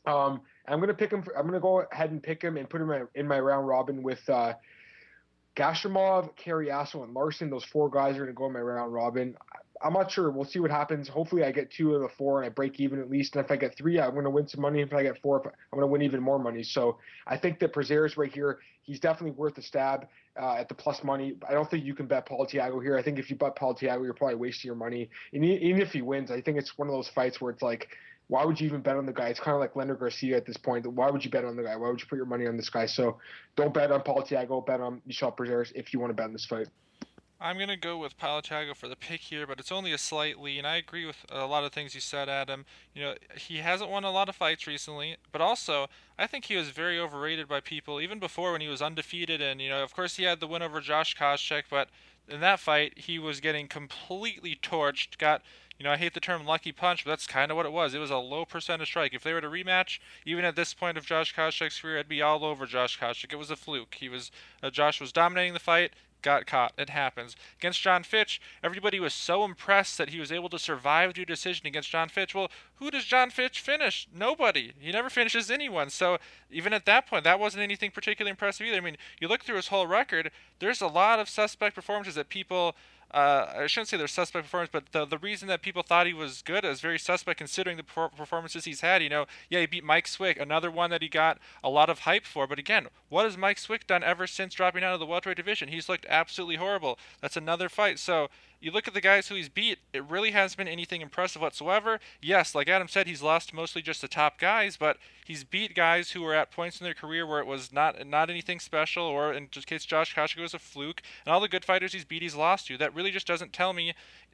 Um, I'm to pick him. For, I'm to go ahead and pick him and put him in, in my round robin with uh, Gashimov, Cariaso, and Larson. Those four guys are to go in my round robin. I'm not sure. We'll see what happens. Hopefully, I get two of the four and I break even at least. And if I get three, I'm going to win some money. If I get four, I'm going to win even more money. So I think that Prazeres right here, he's definitely worth a stab uh, at the plus money. I don't think you can bet Paul Thiago here. I think if you bet Paul Thiago, you're probably wasting your money. And even if he wins, I think it's one of those fights where it's like, why would you even bet on the guy? It's kind of like Leonard Garcia at this point. Why would you bet on the guy? Why would you put your money on this guy? So don't bet on Paul Thiago. Bet on Michel Prazeres if you want to bet on this fight. I'm going to go with Paulo Thiago for the pick here, but it's only a slight lead. And I agree with a lot of things you said, Adam. You know, he hasn't won a lot of fights recently, but also I think he was very overrated by people even before when he was undefeated. And you know, of course, he had the win over Josh Koscheck, but in that fight, he was getting completely torched. Got you know, I hate the term lucky punch, but that's kind of what it was. It was a low percentage strike. If they were to rematch, even at this point of Josh Koscheck's career, I'd be all over Josh Koscheck. It was a fluke. He was uh, Josh was dominating the fight got caught. It happens. Against John Fitch, everybody was so impressed that he was able to survive due decision against John Fitch. Well, who does John Fitch finish? Nobody. He never finishes anyone. So even at that point, that wasn't anything particularly impressive either. I mean, you look through his whole record, there's a lot of suspect performances that people uh, I shouldn't say they're suspect performance, but the the reason that people thought he was good is very suspect considering the performances he's had. You know, yeah, he beat Mike Swick, another one that he got a lot of hype for. But again, what has Mike Swick done ever since dropping out of the welterweight division? He's looked absolutely horrible. That's another fight. So you look at the guys who he's beat, it really hasn't been anything impressive whatsoever. Yes, like Adam said, he's lost mostly just the top guys, but he's beat guys who were at points in their career where it was not not anything special, or in case Josh Koscheck was a fluke, and all the good fighters he's beat, he's lost to. That really just doesn't tell me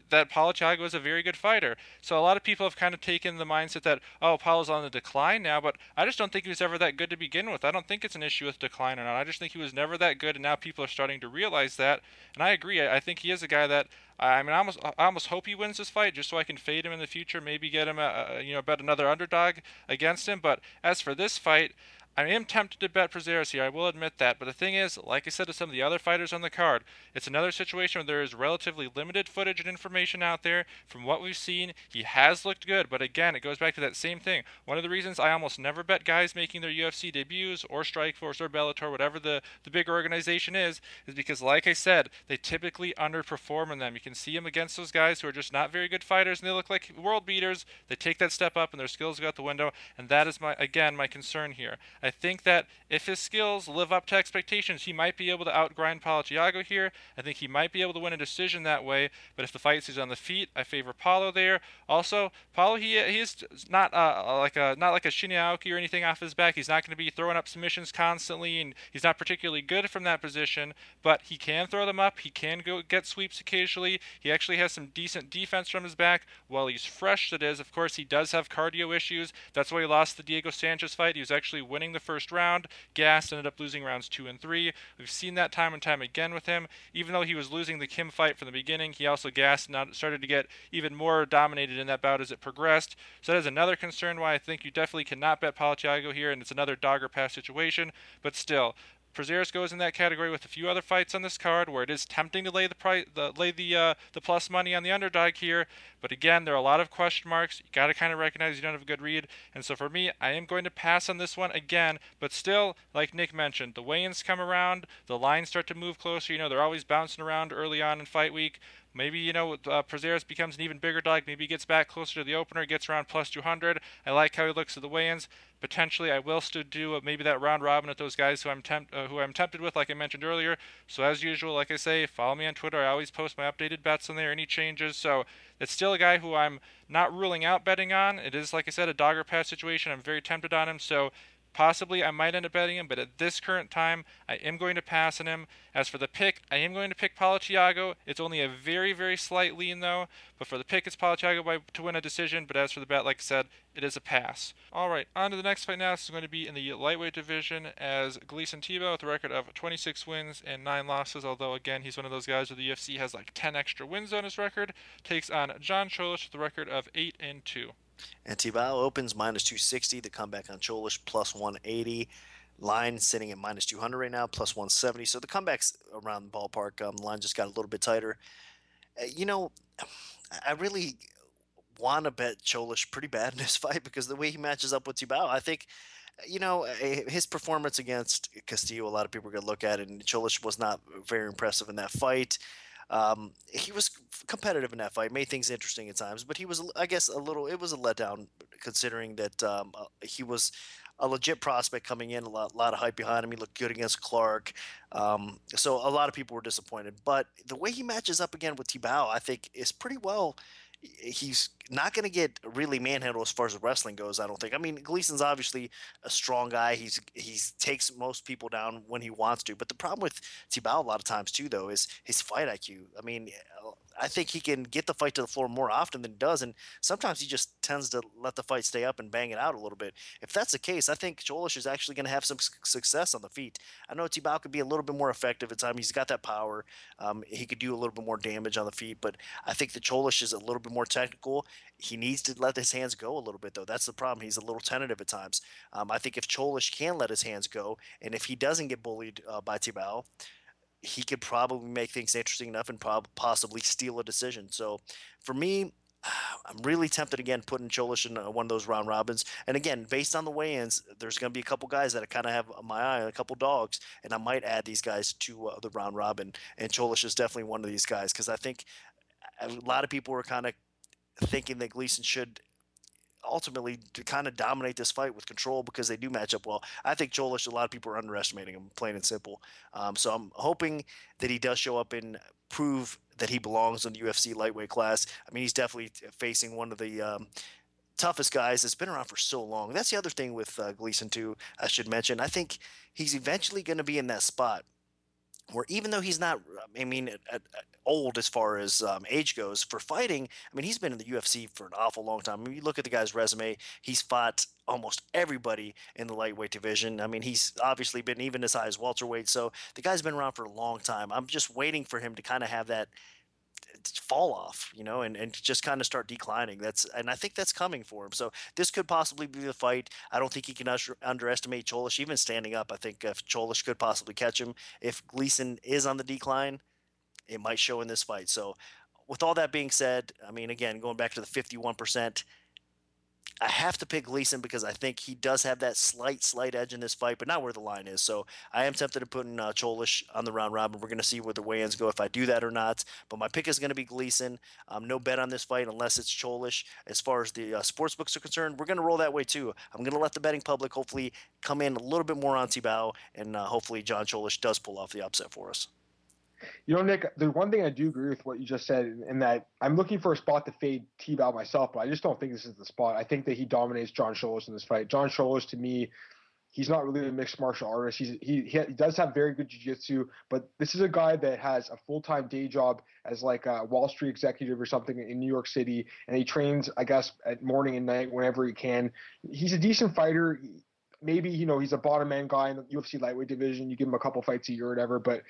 that Paulo Thiago is a very good fighter. So a lot of people have kind of taken the mindset that oh Paulo's on the decline now, but I just don't think he was ever that good to begin with. I don't think it's an issue with decline or not. I just think he was never that good, and now people are starting to realize that. And I agree. I, I think he is a guy that I mean, I almost, I almost hope he wins this fight just so I can fade him in the future. Maybe get him a, a you know, bet another underdog against him. But as for this fight, I am tempted to bet for Prazeres here, I will admit that, but the thing is, like I said to some of the other fighters on the card, it's another situation where there is relatively limited footage and information out there. From what we've seen, he has looked good, but again, it goes back to that same thing. One of the reasons I almost never bet guys making their UFC debuts or Strikeforce or Bellator, whatever the, the big organization is, is because, like I said, they typically underperform in them. You can see them against those guys who are just not very good fighters and they look like world beaters. They take that step up and their skills go out the window, and that is my again my concern here. I think that if his skills live up to expectations, he might be able to outgrind Paulo here. I think he might be able to win a decision that way. But if the fight is on the feet, I favor Paulo there. Also, Paulo he he is not uh, like a not like a Shinya Aoki or anything off his back. He's not going to be throwing up submissions constantly, and he's not particularly good from that position. But he can throw them up. He can go get sweeps occasionally. He actually has some decent defense from his back. While he's fresh, that is. Of course, he does have cardio issues. That's why he lost the Diego Sanchez fight. He was actually winning the first round. Gassed, ended up losing rounds two and three. We've seen that time and time again with him. Even though he was losing the Kim fight from the beginning, he also gassed and started to get even more dominated in that bout as it progressed. So that is another concern why I think you definitely cannot bet Paulo here, and it's another dogger pass situation. But still, Prazeres goes in that category with a few other fights on this card where it is tempting to lay the price, the, lay the uh, the plus money on the underdog here. But again, there are a lot of question marks. You got to kind of recognize you don't have a good read. And so for me, I am going to pass on this one again. But still, like Nick mentioned, the weigh-ins come around, the lines start to move closer. You know, they're always bouncing around early on in fight week. Maybe you know uh, Prazeres becomes an even bigger dog. Maybe he gets back closer to the opener, gets around plus 200. I like how he looks at the weigh-ins. Potentially, I will still do uh, maybe that round robin with those guys who I'm uh, who I'm tempted with, like I mentioned earlier. So as usual, like I say, follow me on Twitter. I always post my updated bets on there, any changes. So it's still a guy who I'm not ruling out betting on. It is, like I said, a dogger pass situation. I'm very tempted on him. So Possibly I might end up betting him, but at this current time, I am going to pass on him. As for the pick, I am going to pick Paulo Thiago. It's only a very, very slight lean, though. But for the pick, it's by, to win a decision. But as for the bet, like I said, it is a pass. All right, on to the next fight now. This is going to be in the lightweight division as Gleison Tibau with a record of 26 wins and 9 losses. Although, again, he's one of those guys where the UFC has like 10 extra wins on his record. Takes on John Cholish with a record of 8 and 2. And Tibau opens minus 260. The comeback on Cholish plus 180. Line sitting at minus 200 right now, plus 170. So the comeback's around the ballpark. Um, line just got a little bit tighter. Uh, you know, I really want to bet Cholish pretty bad in this *laughs* fight because the way he matches up with Tibau, I think, you know, his performance against Castillo, a lot of people are going to look at it, and Cholish was not very impressive in that fight. Um, he was competitive in that fight, made things interesting at times, but he was, I guess, a little. It was a letdown considering that um, uh, he was a legit prospect coming in, a lot, lot of hype behind him. He looked good against Clark, um, so a lot of people were disappointed. But the way he matches up again with Tibau, I think, is pretty well he's not going to get really manhandled as far as wrestling goes. I don't think. I mean, Gleison's obviously a strong guy. He's he's takes most people down when he wants to. But the problem with Tibau a lot of times too, though, is his fight IQ. I mean, I think he can get the fight to the floor more often than he does, and sometimes he just tends to let the fight stay up and bang it out a little bit. If that's the case, I think Cholish is actually going to have some success on the feet. I know Tibau could be a little bit more effective at times. He's got that power. Um, he could do a little bit more damage on the feet, but I think the Cholish is a little bit more technical. He needs to let his hands go a little bit, though. That's the problem. He's a little tentative at times. Um, I think if Cholish can let his hands go, and if he doesn't get bullied uh, by Tibau, he could probably make things interesting enough and prob- possibly steal a decision. So for me, *sighs* I'm really tempted again putting Cholish in uh, one of those round robins. And again, based on the weigh-ins, there's going to be a couple guys that I kind of have my eye on, a couple dogs, and I might add these guys to uh, the round robin. And Cholish is definitely one of these guys because I think a lot of people were kind of thinking that Gleison should ultimately to kind of dominate this fight with control because they do match up well. I think Cholish, a lot of people are underestimating him, plain and simple. Um, so I'm hoping that he does show up and prove that he belongs in the UFC lightweight class. I mean, he's definitely facing one of the um, toughest guys that's been around for so long. That's the other thing with uh, Gleison too. I should mention. I think he's eventually going to be in that spot where even though he's not, I mean, old as far as um, age goes for fighting, I mean, he's been in the UFC for an awful long time. I mean, you look at the guy's resume; he's fought almost everybody in the lightweight division. I mean, he's obviously been even as high as welterweight. So the guy's been around for a long time. I'm just waiting for him to kind of have that fall off, you know, and, and just kind of start declining. That's and I think that's coming for him. So this could possibly be the fight. I don't think he can usher, underestimate Cholish. Even standing up, I think if Cholish could possibly catch him. If Gleison is on the decline, it might show in this fight. So with all that being said, I mean, again, going back to the 51%, I have to pick Gleison because I think he does have that slight, slight edge in this fight, but not where the line is. So I am tempted to put in uh, Cholish on the round robin. We're going to see where the weigh-ins go if I do that or not. But my pick is going to be Gleison. Um, no bet on this fight unless it's Cholish. As far as the uh, sports books are concerned, we're going to roll that way too. I'm going to let the betting public hopefully come in a little bit more on Tibau, and uh, hopefully John Cholish does pull off the upset for us. You know, Nick, the one thing I do agree with what you just said, in that I'm looking for a spot to fade Tibau myself, but I just don't think this is the spot. I think that he dominates John Cholish in this fight. John Cholish, to me, he's not really a mixed martial artist. He's he he, does have very good jiu-jitsu, but this is a guy that has a full-time day job as like a Wall Street executive or something in New York City, and he trains, I guess, at morning and night whenever he can. He's a decent fighter. Maybe you know he's a bottom end guy in the UFC lightweight division. You give him a couple fights a year or whatever, but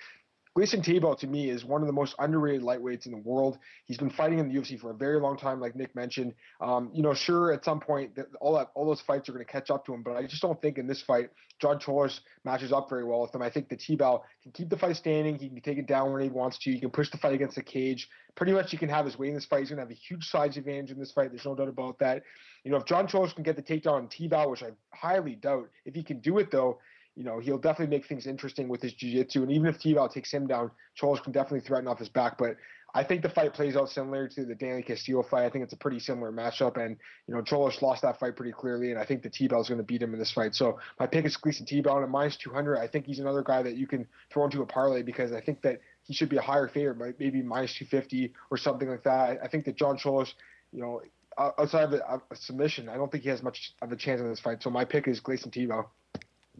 Gleison Tibau to me is one of the most underrated lightweights in the world. He's been fighting in the UFC for a very long time, like Nick mentioned. Um, you know, sure, at some point, all that, all those fights are going to catch up to him, but I just don't think in this fight, John Cholish matches up very well with him. I think that Tibau can keep the fight standing. He can take it down when he wants to. He can push the fight against the cage. Pretty much, he can have his way in this fight. He's going to have a huge size advantage in this fight. There's no doubt about that. You know, if John Cholish can get the takedown on Tibau, which I highly doubt, if he can do it though, you know, he'll definitely make things interesting with his jiu-jitsu. And even if Tibau takes him down, Cholish can definitely threaten off his back. But I think the fight plays out similar to the Danny Castillo fight. I think it's a pretty similar matchup. And, you know, Cholish lost that fight pretty clearly. And I think the Tibau is going to beat him in this fight. So my pick is Gleison Tibau. And at minus 200, I think he's another guy that you can throw into a parlay because I think that he should be a higher favorite, maybe minus 250 or something like that. I think that John Cholish, you know, outside of a, submission, I don't think he has much of a chance in this fight. So my pick is Gleison Tibau.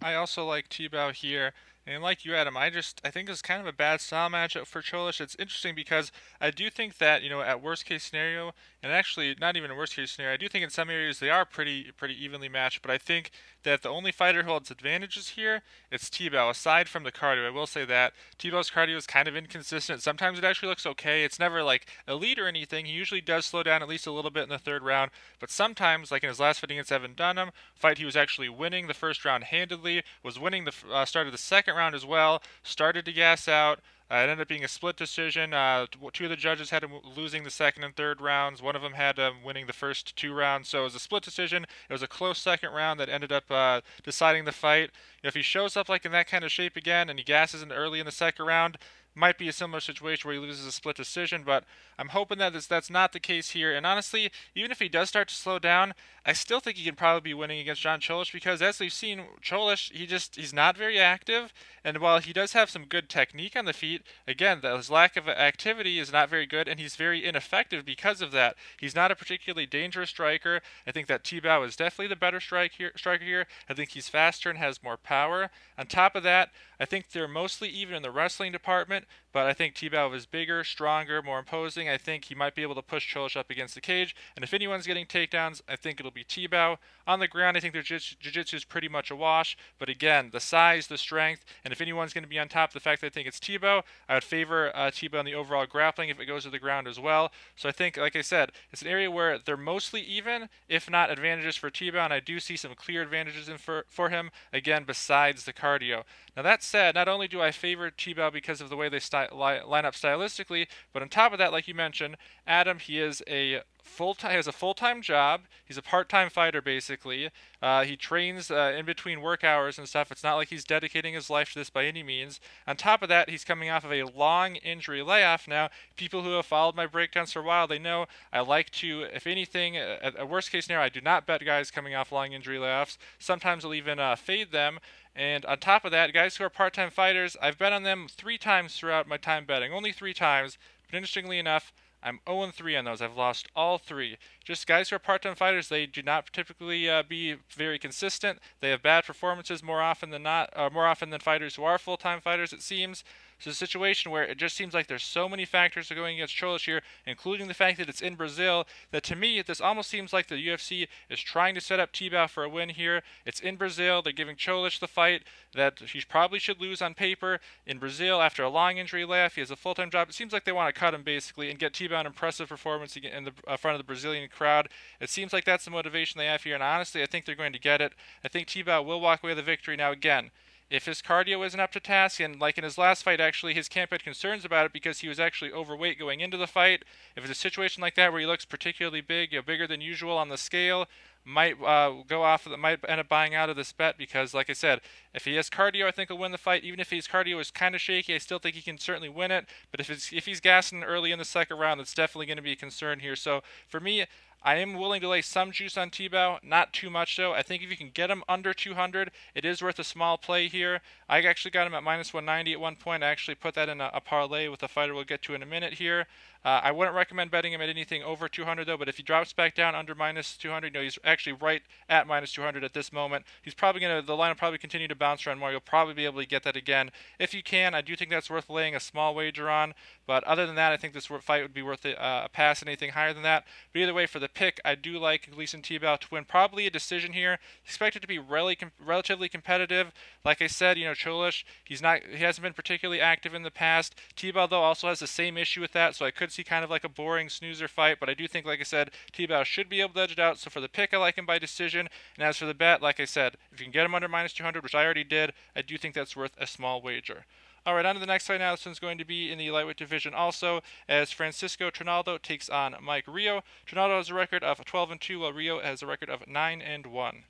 I also like Tibau here. And like you, Adam, I just I think it's kind of a bad style matchup for Cholish. It's interesting because I do think that you know at worst case scenario, and actually not even a worst case scenario, I do think in some areas they are pretty pretty evenly matched. But I think that the only fighter who holds advantages here it's Tibau. Aside from the cardio, I will say that Tibau's cardio is kind of inconsistent. Sometimes it actually looks okay. It's never like elite or anything. He usually does slow down at least a little bit in the third round. But sometimes, like in his last fight against Evan Dunham, fight he was actually winning the first round handedly, was winning the uh, start of the second round as well, started to gas out. Uh, it ended up being a split decision. Uh, two of the judges had him losing the second and third rounds. One of them had him winning the first two rounds. So it was a split decision. It was a close second round that ended up uh, deciding the fight. You know, if he shows up like in that kind of shape again and he gasses in early in the second round, might be a similar situation where he loses a split decision, but I'm hoping that this, that's not the case here. And honestly, even if he does start to slow down, I still think he can probably be winning against John Cholish because as we've seen, Cholish he just he's not very active, and while he does have some good technique on the feet, again his lack of activity is not very good, and he's very ineffective because of that. He's not a particularly dangerous striker. I think that Tibau is definitely the better strike here, striker here. I think he's faster and has more power. On top of that, I think they're mostly even in the wrestling department, but I think Tibau is bigger, stronger, more imposing. I think he might be able to push Cholish up against the cage. And if anyone's getting takedowns, I think it'll be Tibau. On the ground, I think their jiu-jitsu is pretty much a wash. But again, the size, the strength, and if anyone's going to be on top, the fact that I think it's Tibau, I would favor uh, Tibau in the overall grappling if it goes to the ground as well. So I think, like I said, it's an area where they're mostly even, if not advantages for Tibau, and I do see some clear advantages for, for him, again, besides the cardio. Now that said, not only do I favor Tibau because of the way they line up stylistically, but on top of that, like you mentioned, Adam, he is a full time has a full time job. He's a part time fighter basically. Uh, he trains uh, in between work hours and stuff. It's not like he's dedicating his life to this by any means. On top of that, he's coming off of a long injury layoff. Now, people who have followed my breakdowns for a while, they know I like to, if anything, at a worst case scenario, I do not bet guys coming off long injury layoffs. Sometimes I'll even uh, fade them. And on top of that, guys who are part time fighters, I've bet on them three times throughout my time betting. Only three times. But interestingly enough, I'm 0 3 on those. I've lost all three. Just guys who are part-time fighters, they do not typically uh, be very consistent. They have bad performances more often than not, uh, more often than fighters who are full-time fighters. It seems. It's a situation where it just seems like there's so many factors are going against Cholish here, including the fact that it's in Brazil, that to me this almost seems like the UFC is trying to set up Tibau for a win here. It's in Brazil. They're giving Cholish the fight that he probably should lose on paper in Brazil after a long injury layoff. He has a full-time job. It seems like they want to cut him basically and get Tibau an impressive performance in the uh, front of the Brazilian crowd. It seems like that's the motivation they have here, and honestly, I think they're going to get it. I think Tibau will walk away with a victory. Now, again, if his cardio isn't up to task, and like in his last fight, actually, his camp had concerns about it because he was actually overweight going into the fight. If it's a situation like that where he looks particularly big, you know, bigger than usual on the scale, might uh, go off, might end up buying out of this bet because, like I said, if he has cardio, I think he'll win the fight. Even if his cardio is kind of shaky, I still think he can certainly win it. But if it's if he's gassing early in the second round, that's definitely going to be a concern here. So for me, I am willing to lay some juice on Tibau, not too much though. I think if you can get him under 200, it is worth a small play here. I actually got him at minus 190 at one point. I actually put that in a, a parlay with a fighter we'll get to in a minute here. Uh, I wouldn't recommend betting him at anything over 200 though. But if he drops back down under minus 200, you know he's actually right at minus 200 at this moment. He's probably gonna the line will probably continue to bounce around more. You'll probably be able to get that again if you can. I do think that's worth laying a small wager on. But other than that, I think this fight would be worth a, uh, a pass. Anything higher than that. But either way, for the pick, I do like Gleison Tibau to win probably a decision here. Expected to be really com- relatively competitive. Like I said, you know Cholish, he's not he hasn't been particularly active in the past. Tibau though also has the same issue with that, so I could see kind of like a boring snoozer fight, but I do think, like I said, Tibau should be able to edge it out. So for the pick, I like him by decision. And as for the bet, like I said, if you can get him under minus 200, which I already did, I do think that's worth a small wager. All right, on to the next fight now. This one's going to be in the lightweight division also, as Francisco Trinaldo takes on Mike Rio. Trinaldo has a record of 12 and 2, while Rio has a record of 9 and 1.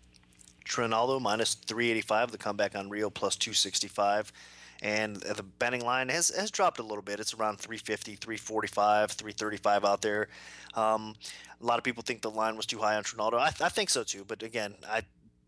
Trinaldo minus 385, the comeback on Rio plus 265 and the betting line has, has dropped a little bit. It's around 350, 345, 335 out there. Um, a lot of people think the line was too high on Trinaldo. I, I think so too, but again, I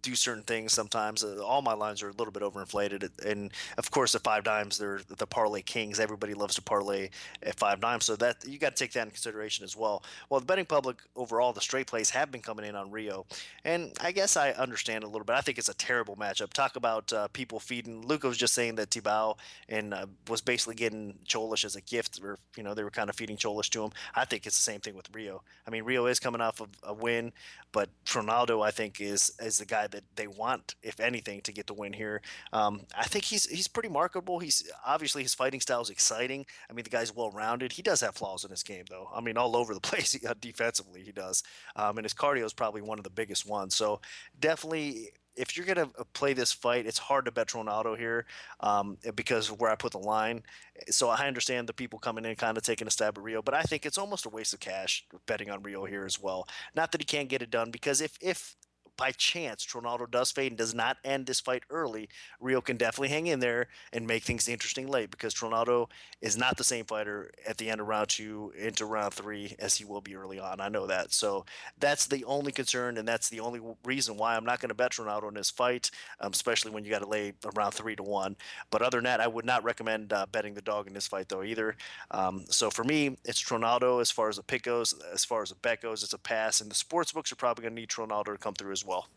do certain things sometimes. Uh, all my lines are a little bit overinflated, and of course, the five dimes they're the parlay kings. Everybody loves to parlay at five dimes, so that you got to take that in consideration as well. Well, the betting public overall, the straight plays have been coming in on Rio, and I guess I understand a little bit. I think it's a terrible matchup. Talk about uh, people feeding. Luca was just saying that Tibau and uh, was basically getting Cholish as a gift, or you know they were kind of feeding Cholish to him. I think it's the same thing with Rio. I mean, Rio is coming off of a win, but Ronaldo I think is is the guy that they want, if anything, to get the win here. Um, I think he's he's pretty marketable. He's obviously his fighting style is exciting. I mean, the guy's well rounded. He does have flaws in his game, though. I mean, all over the *laughs* place uh, defensively, he does. Um, and his cardio is probably one of the biggest ones. So definitely if you're going to uh, play this fight, it's hard to bet Ronaldo here um, because where I put the line. So I understand the people coming in kind of taking a stab at Rio, but I think it's almost a waste of cash betting on Rio here as well. Not that he can't get it done because if if by chance Ronaldo does fade and does not end this fight early, Rio can definitely hang in there and make things interesting late because Ronaldo is not the same fighter at the end of round two into round three as he will be early on. I know that. So that's the only concern, and that's the only reason why I'm not going to bet Ronaldo in this fight, um, especially when you got to lay around three to one. But other than that, I would not recommend uh, betting the dog in this fight though either. Um, so for me, it's Ronaldo as far as the pick goes. As far as the bet goes, it's a pass, and the sports books are probably going to need Ronaldo to come through as well.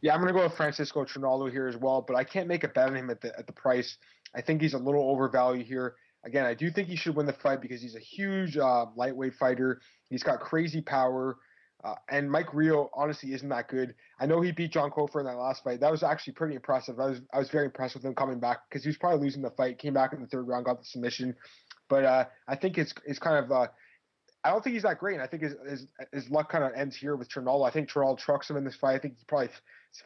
Yeah, I'm going to go with Francisco Trinaldo here as well, but I can't make a bet on him at the at the price. I think he's a little overvalued here. Again, I do think he should win the fight because he's a huge uh, lightweight fighter. He's got crazy power. Uh, and Mike Rio honestly isn't that good. I know he beat John Cofer in that last fight. That was actually pretty impressive. I was I was very impressed with him coming back because he was probably losing the fight. Came back in the third round, got the submission. But uh, I think it's it's kind of uh, I don't think he's that great. And I think his, his, his luck kind of ends here with Trinaldo. I think Trinaldo trucks him in this fight. I think he probably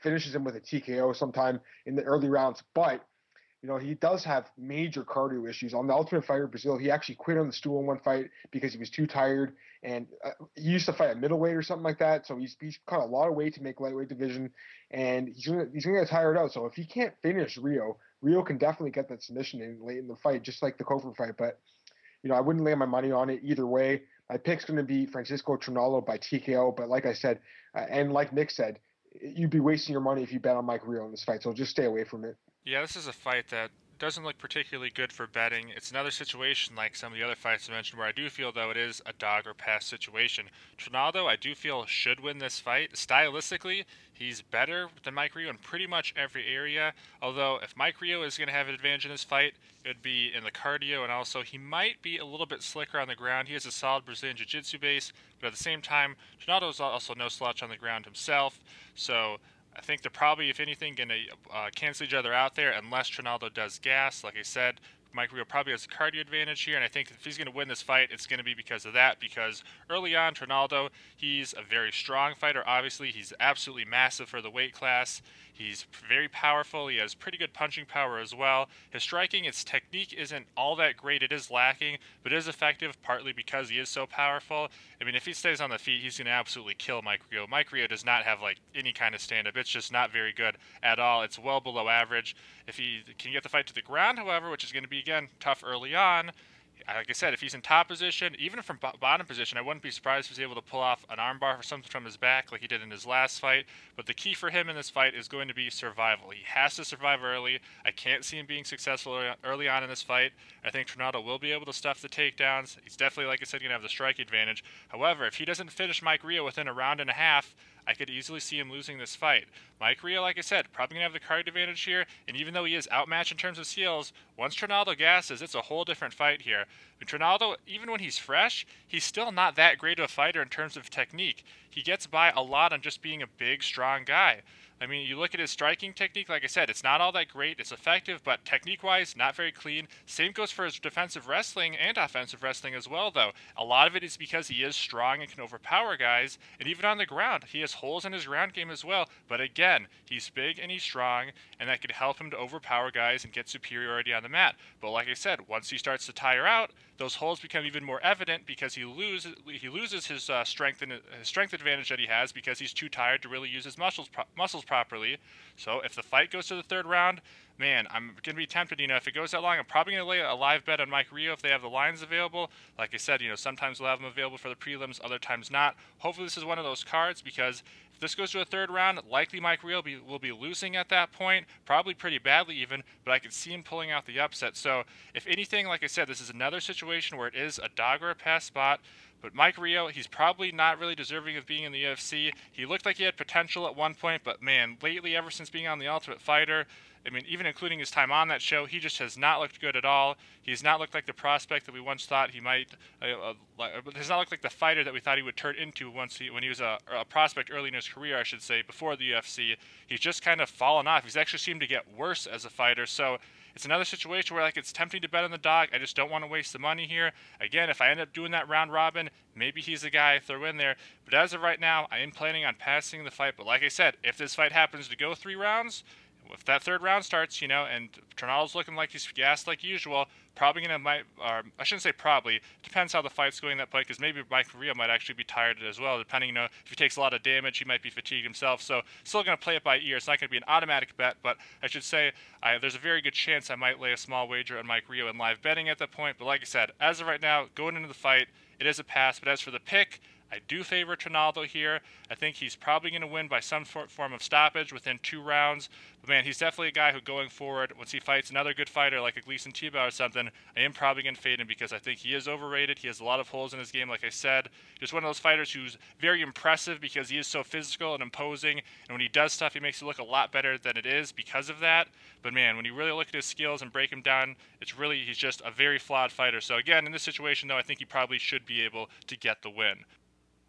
finishes him with a TKO sometime in the early rounds. But you know, he does have major cardio issues. On the Ultimate Fighter Brazil, he actually quit on the stool in one fight because he was too tired. And uh, he used to fight at middleweight or something like that. So he's, he's cut a lot of weight to make lightweight division, and he's gonna he's gonna get tired out. So if he can't finish Rio, Rio can definitely get that submission in late in the fight, just like the Cofer fight. But you know, I wouldn't lay my money on it either way. My pick's going to be Francisco Trinaldo by TKO. But like I said, uh, and like Nick said, you'd be wasting your money if you bet on Mike Rio in this fight. So just stay away from it. Yeah, this is a fight that doesn't look particularly good for betting. It's another situation like some of the other fights I mentioned where I do feel, though, it is a dog or pass situation. Trinaldo, I do feel, should win this fight. Stylistically, he's better than Mike Rio in pretty much every area. Although, if Mike Rio is going to have an advantage in this fight, it would be in the cardio, and also he might be a little bit slicker on the ground. He has a solid Brazilian Jiu Jitsu base, but at the same time, Trinaldo is also no slouch on the ground himself. So, I think they're probably, if anything, going to uh, cancel each other out there unless Trinaldo does gas. Like I said, Mike Rio probably has a cardio advantage here, and I think if he's going to win this fight, it's going to be because of that. Because early on, Trinaldo, he's a very strong fighter. Obviously, he's absolutely massive for the weight class. He's very powerful. He has pretty good punching power as well. His striking, its technique isn't all that great. It is lacking, but it is effective partly because he is so powerful. I mean, if he stays on the feet, he's going to absolutely kill Mike Rio. Mike Rio does not have like any kind of stand up. It's just not very good at all. It's well below average. If he can get the fight to the ground, however, which is going to be again tough early on, like I said, if he's in top position, even from bottom position, I wouldn't be surprised if he's able to pull off an armbar or something from his back like he did in his last fight. But the key for him in this fight is going to be survival. He has to survive early. I can't see him being successful early on in this fight. I think Trinaldo will be able to stuff the takedowns. He's definitely, like I said, going to have the strike advantage. However, if he doesn't finish Mike Rio within a round and a half, I could easily see him losing this fight. Mike Rio, like I said, probably going to have the card advantage here, and even though he is outmatched in terms of skills, once Trinaldo gasses, it's a whole different fight here. And Trinaldo, even when he's fresh, he's still not that great of a fighter in terms of technique. He gets by a lot on just being a big, strong guy. I mean, you look at his striking technique, like I said, it's not all that great. It's effective, but technique wise, not very clean. Same goes for his defensive wrestling and offensive wrestling as well, though. A lot of it is because he is strong and can overpower guys, and even on the ground, he has holes in his ground game as well. But again, he's big and he's strong, and that could help him to overpower guys and get superiority on the mat. But like I said, once he starts to tire out, those holes become even more evident because he loses he loses his uh, strength and his strength advantage that he has because he's too tired to really use his muscles pro- muscles properly. So if the fight goes to the third round, man, I'm gonna be tempted. You know, if it goes that long, I'm probably gonna lay a live bet on Mike Rio if they have the lines available. Like I said, you know, sometimes we'll have them available for the prelims, other times not. Hopefully, this is one of those cards because if this goes to a third round, likely Mike Rio will be, will be losing at that point, probably pretty badly even, but I could see him pulling out the upset. So, if anything, like I said, this is another situation where it is a dog or a pass spot. But Mike Rio, he's probably not really deserving of being in the UFC. He looked like he had potential at one point, but man, lately, ever since being on The Ultimate Fighter, I mean, even including his time on that show, he just has not looked good at all. He's not looked like the prospect that we once thought he might. Uh, uh, has not looked like the fighter that we thought he would turn into once he, when he was a, a, prospect early in his career, I should say, before the UFC. He's just kind of fallen off. He's actually seemed to get worse as a fighter. So it's another situation where like it's tempting to bet on the dog. I just don't want to waste the money here. Again, if I end up doing that round robin, maybe he's the guy I throw in there. But as of right now, I am planning on passing the fight. But like I said, if this fight happens to go three rounds, if that third round starts, you know, and Trinaldo's looking like he's gassed like usual, probably gonna might, or I shouldn't say probably, depends how the fight's going at that point, because maybe Mike Rio might actually be tired as well, depending, you know, if he takes a lot of damage, he might be fatigued himself. So still gonna play it by ear. It's not gonna be an automatic bet, but I should say I, there's a very good chance I might lay a small wager on Mike Rio in live betting at that point. But like I said, as of right now, going into the fight, it is a pass. But as for the pick, I do favor Trinaldo here. I think he's probably going to win by some form of stoppage within two rounds. But man, he's definitely a guy who, going forward, once he fights another good fighter like a Gleison Tibau or something, I am probably going to fade him because I think he is overrated. He has a lot of holes in his game, like I said. Just one of those fighters who's very impressive because he is so physical and imposing. And when he does stuff, he makes it look a lot better than it is because of that. But man, when you really look at his skills and break him down, it's really, he's just a very flawed fighter. So again, in this situation, though, I think he probably should be able to get the win.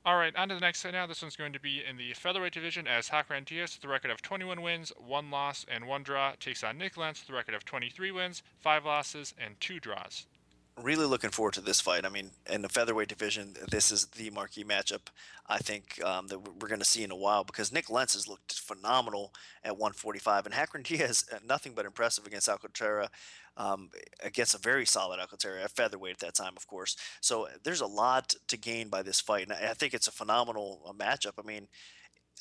All right, on to the next set now. This one's going to be in the featherweight division as Hacran Dias with a record of 21 wins, 1 loss, and 1 draw takes on Nick Lentz with a record of 23 wins, 5 losses, and 2 draws. Really looking forward to this fight. I mean, in the featherweight division, this is the marquee matchup I think um, that we're going to see in a while because Nick Lentz has looked phenomenal at 145, and Hacran *laughs* Dias uh, nothing but impressive against Alcantara, um, against a very solid Alcantara at featherweight at that time, of course. So there's a lot to gain by this fight, and I think it's a phenomenal uh, matchup. I mean,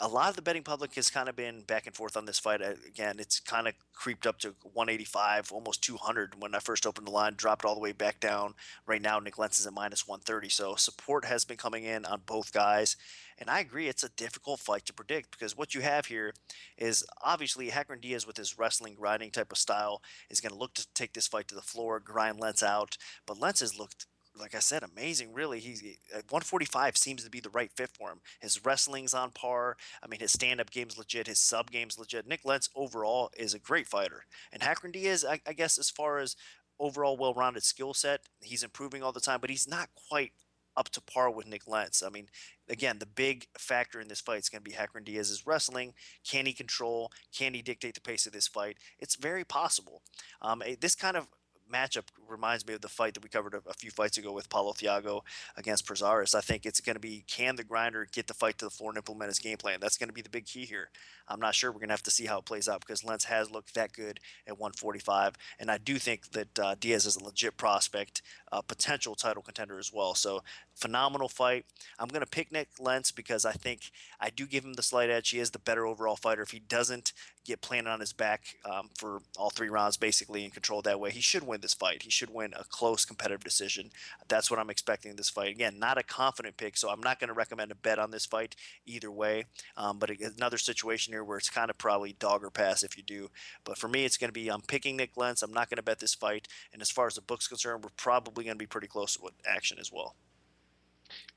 a lot of the betting public has kind of been back and forth on this fight. Uh, again, it's kind of creeped up to 185, almost 200 when I first opened the line, dropped all the way back down. Right now, Nick Lentz is at minus 130. So support has been coming in on both guys. And I agree, it's a difficult fight to predict because what you have here is obviously Hacran Dias with his wrestling grinding type of style is going to look to take this fight to the floor, grind Lentz out. But Lentz has looked like I said, amazing. Really, he's eh, eh, 145 seems to be the right fit for him. His wrestling's on par. I mean, his stand-up game's legit. His sub game's legit. Nick Lentz overall is a great fighter, and Hacran Dias, I, I guess, as far as overall well-rounded skill set, he's improving all the time, but he's not quite up to par with Nick Lentz. I mean, again, the big factor in this fight is going to be Hacran Dias's wrestling. Can he control? Can he dictate the pace of this fight? It's very possible. Um, eh, this kind of matchup reminds me of the fight that we covered a, a few fights ago with Paulo Thiago against Prazeres. I think it's going to be can the grinder get the fight to the floor and implement his game plan? That's going to be the big key here. I'm not sure we're going to have to see how it plays out because Lentz has looked that good at 145, and I do think that uh, Dias is a legit prospect, potential title contender as well. So phenomenal fight. I'm going to pick Nick Lentz because I think I do give him the slight edge. He is the better overall fighter. If he doesn't get planted on his back um, for all three rounds, basically, and control that way, he should win this fight. He should win a close competitive decision. That's what I'm expecting in this fight. Again, not a confident pick, so I'm not going to recommend a bet on this fight either way. Um, but another situation here where it's kind of probably dog or pass if you do. But for me, it's going to be I'm picking Nick Lentz. I'm not going to bet this fight. And as far as the book's concerned, we're probably going to be pretty close to action as well.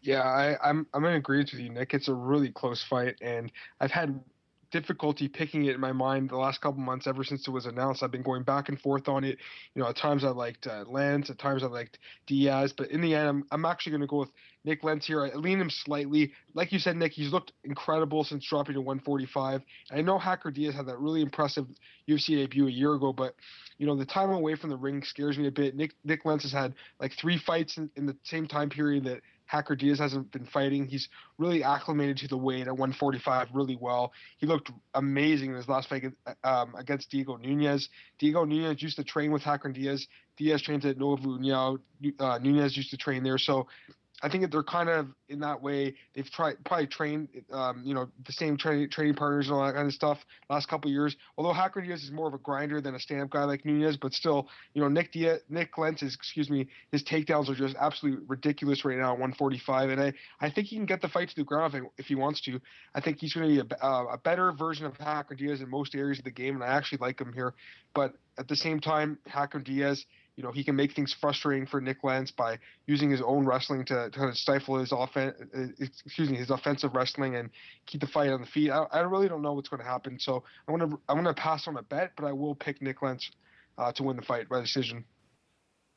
Yeah, I, I'm I'm in agreement with you, Nick. It's a really close fight, and I've had difficulty picking it in my mind the last couple months ever since it was announced. I've been going back and forth on it. You know, at times I liked uh, Lentz, at times I liked Dias, but in the end, I'm, I'm actually going to go with Nick Lentz here. I lean him slightly. Like you said, Nick, he's looked incredible since dropping to 145. I know Hacran Dias had that really impressive UFC debut a year ago, but you know the time away from the ring scares me a bit. Nick Nick Lentz has had like three fights in, in the same time period that Hacran Dias hasn't been fighting. He's really acclimated to the weight at 145 really well. He looked amazing in his last fight um, against Diego Nunes. Diego Nunes used to train with Hacran Dias. Dias trains at Nova União. Uh, Nunes used to train there. So I think that they're kind of in that way. They've tried probably trained, um, you know, the same training training partners and all that kind of stuff last couple years. Although Hacran Dias is more of a grinder than a stand-up guy like Nunes, but still, you know, Nick Diaz, Nick Lentz's, excuse me, his takedowns are just absolutely ridiculous right now at 145, and I I think he can get the fight to the ground if, if he wants to. I think he's going to be a, uh, a better version of Hacran Dias in most areas of the game, and I actually like him here. But at the same time, Hacran Dias you know, he can make things frustrating for Nick Lentz by using his own wrestling to, to kind of stifle his offense, uh, excuse me, his offensive wrestling and keep the fight on the feet. I, I really don't know what's going to happen, so I'm gonna I'm gonna pass on a bet, but I will pick Nick Lentz uh, to win the fight by decision.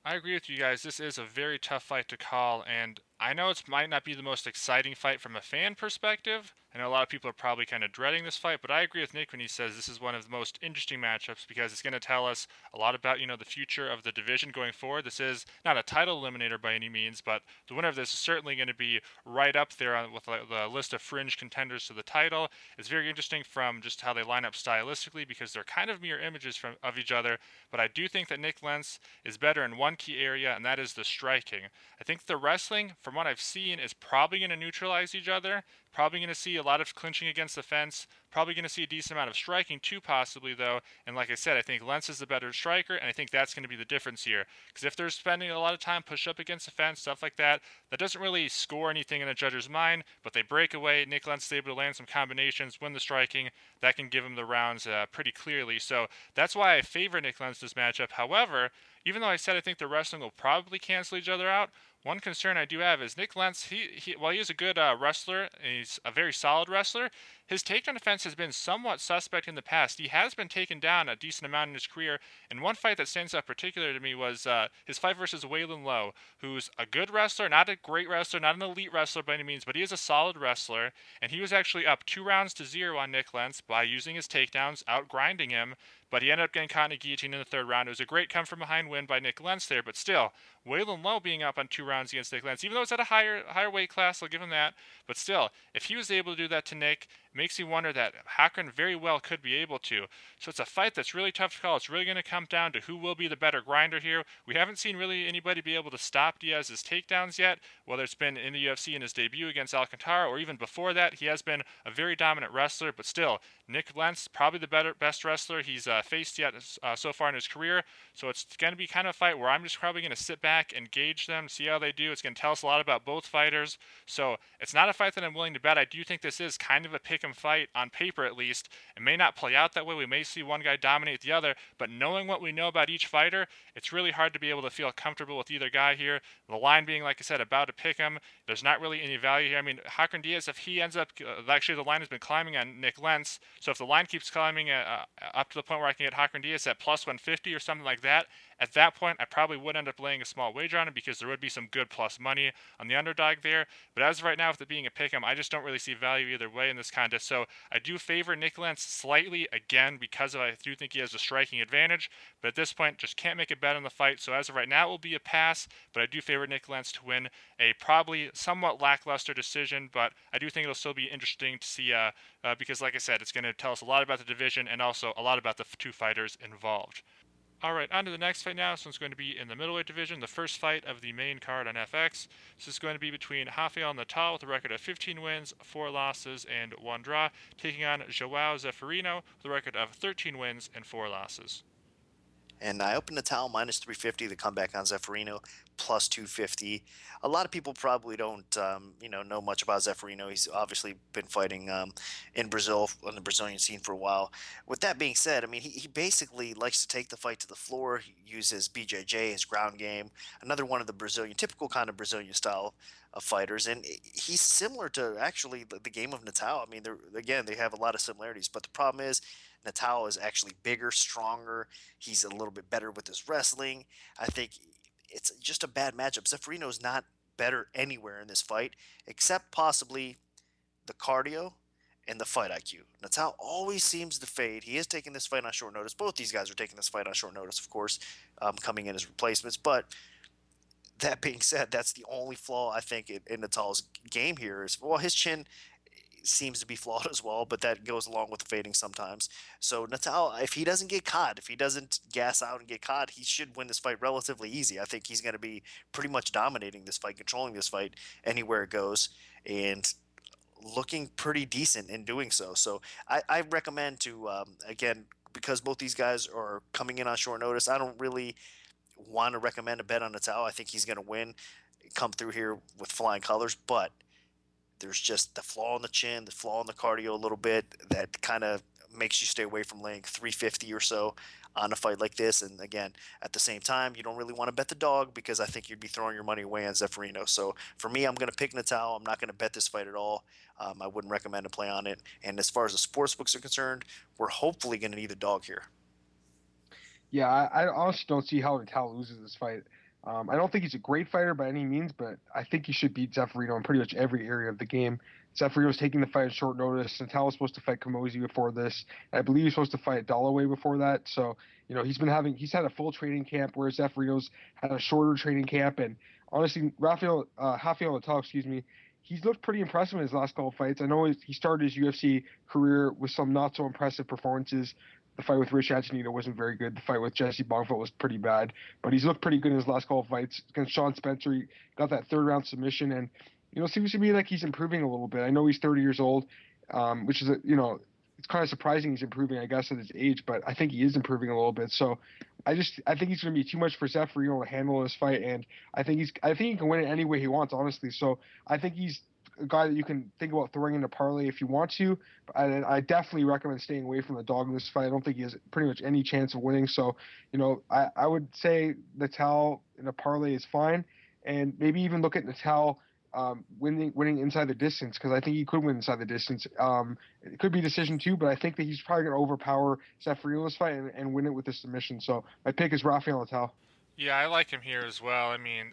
I agree with you guys. This is a very tough fight to call, and I know it might not be the most exciting fight from a fan perspective. I know a lot of people are probably kind of dreading this fight, but I agree with Nick when he says this is one of the most interesting matchups because it's going to tell us a lot about you know the future of the division going forward. This is not a title eliminator by any means, but the winner of this is certainly going to be right up there on, with uh, the list of fringe contenders to the title. It's very interesting from just how they line up stylistically because they're kind of mirror images from of each other. But I do think that Nick Lentz is better in one key area, and that is the striking. I think the wrestling, from what I've seen, is probably going to neutralize each other. Probably going to see a lot of clinching against the fence. Probably going to see a decent amount of striking too, possibly though. And like I said, I think Lentz is the better striker, and I think that's going to be the difference here. Because if they're spending a lot of time push up against the fence, stuff like that, that doesn't really score anything in a judge's mind. But they break away. Nick Lentz is able to land some combinations, win the striking. That can give him the rounds uh, pretty clearly. So that's why I favor Nick Lentz this matchup. However, even though I said I think the wrestling will probably cancel each other out, One concern I do have is Nick Lentz. He, he while he is a good uh, wrestler, he's a very solid wrestler. His takedown defense has been somewhat suspect in the past. He has been taken down a decent amount in his career. And one fight that stands out particular to me was uh, his fight versus Waylon Lowe, who's a good wrestler, not a great wrestler, not an elite wrestler by any means, but he is a solid wrestler. And he was actually up two rounds to zero on Nick Lentz by using his takedowns, out grinding him but he ended up getting caught in a guillotine in the third round. It was a great come from behind win by Nick Lentz there, but still, Waylon Lowe being up on two rounds against Nick Lentz, even though it's at a higher higher weight class, I'll give him that. But still, if he was able to do that to Nick, it makes me wonder that Hacran very well could be able to. So it's a fight that's really tough to call. It's really going to come down to who will be the better grinder here. We haven't seen really anybody be able to stop Dias's takedowns yet, whether it's been in the UFC in his debut against Alcantara or even before that. He has been a very dominant wrestler, but still, Nick Lentz probably the better best wrestler he's uh, faced yet uh, so far in his career. So it's going to be kind of a fight where I'm just probably going to sit back and gauge them, see how they do. It's going to tell us a lot about both fighters. So it's not a fight that I'm willing to bet. I do think this is kind of a pick 'em fight on paper at least. It may not play out that way. We may see one guy dominate the other, but knowing what we know about each fighter, it's really hard to be able to feel comfortable with either guy here. The line being, like I said, about to pick him. There's not really any value here. I mean, Hacran Dias, if he ends up, uh, actually, the line has been climbing on Nick Lentz. So if the line keeps climbing uh, uh, up to the point where I can get Hacran Dias at plus 150 or something like that, at that point, I probably would end up laying a small wager on it because there would be some good plus money on the underdog there. But as of right now, with it being a pick 'em, I just don't really see value either way in this contest. So I do favor Nick Lentz slightly again because I do think he has a striking advantage. But at this point, just can't make a bet on the fight. So as of right now, it will be a pass. But I do favor Nick Lentz to win a probably somewhat lackluster decision. But I do think it'll still be interesting to see uh, uh, because, like I said, it's going to tell us a lot about the division and also a lot about the two fighters involved. All right, on to the next fight now. This one's going to be in the middleweight division, the first fight of the main card on FX. This is going to be between Rafael Natal with a record of 15 wins, 4 losses, and 1 draw, taking on Joao Zeferino with a record of 13 wins and 4 losses. And I opened Natal minus 350, the comeback on Zeferino plus 250. A lot of people probably don't, um, you know, know much about Zeferino. He's obviously been fighting um, in Brazil on the Brazilian scene for a while. With that being said, I mean, he, he basically likes to take the fight to the floor. He uses BJJ, his ground game, another one of the Brazilian, typical kind of Brazilian style of fighters, and he's similar to actually the, the game of Natal. I mean, again, they have a lot of similarities, but the problem is Natal is actually bigger, stronger. He's a little bit better with his wrestling. I think it's just a bad matchup. Zeferino is not better anywhere in this fight, except possibly the cardio and the fight IQ. Natal always seems to fade. He is taking this fight on short notice. Both these guys are taking this fight on short notice, of course, um, coming in as replacements. But that being said, that's the only flaw I think in, in Natal's game here is well, his chin seems to be flawed *laughs* as well, but that goes along with fading sometimes. So Natal, if he doesn't get caught, if he doesn't gas out and get caught, he should win this fight relatively easy. I think he's going to be pretty much dominating this fight, controlling this fight anywhere it goes, and looking pretty decent in doing so. So I, I recommend to um, again because both these guys are coming in on short notice. I don't really want to recommend a bet on Natal. I think he's going to win, come through here with flying colors, but there's just the flaw in the chin, the flaw in the cardio a little bit that kind of makes you stay away from laying 350 or so on a fight like this. And again, at the same time, you don't really want to bet the dog because I think you'd be throwing your money away on Zeferino. So for me, I'm going to pick Natal. I'm not going to bet this fight at all. Um, I wouldn't recommend a play on it. And as far as the sports books are concerned, we're hopefully going to need a dog here. Yeah, I, I honestly don't see how Natal loses this fight. Um, I don't think he's a great fighter by any means, but I think he should beat Zeferino in pretty much every area of the game. Zeferino's taking the fight at short notice. Natal was supposed to fight Camozzi before this. I believe he's supposed to fight Dollaway before that. So, you know, he's been having he's had a full training camp, whereas Zeferino's had a shorter training camp. And honestly, Rafael uh, Rafael Natal, excuse me, he's looked pretty impressive in his last couple of fights. I know he started his UFC career with some not so impressive performances, the fight with Rich Attonito wasn't very good. The fight with Jesse Bongfeldt was pretty bad, but he's looked pretty good in his last couple of fights against Sean Spencer. He got that third round submission, and you know seems to be like he's improving a little bit. I know he's 30 years old, um, which is a, you know it's kind of surprising he's improving, I guess, at his age, but I think he is improving a little bit. So I just I think he's going to be too much for Zeferino to handle this fight, and I think he's I think he can win it any way he wants, honestly. So I think he's a guy that you can think about throwing into parlay if you want to. I, I definitely recommend staying away from the dog in this fight. I don't think he has pretty much any chance of winning. So, you know, I, I would say Natal in a parlay is fine. and maybe even look at Natal um, winning winning inside the distance because I think he could win inside the distance. Um, it could be decision too, but I think that he's probably going to overpower Seth Freeland's fight and, and, win it with the submission. So my pick is Rafael Natal. Yeah, I like him here as well. I mean,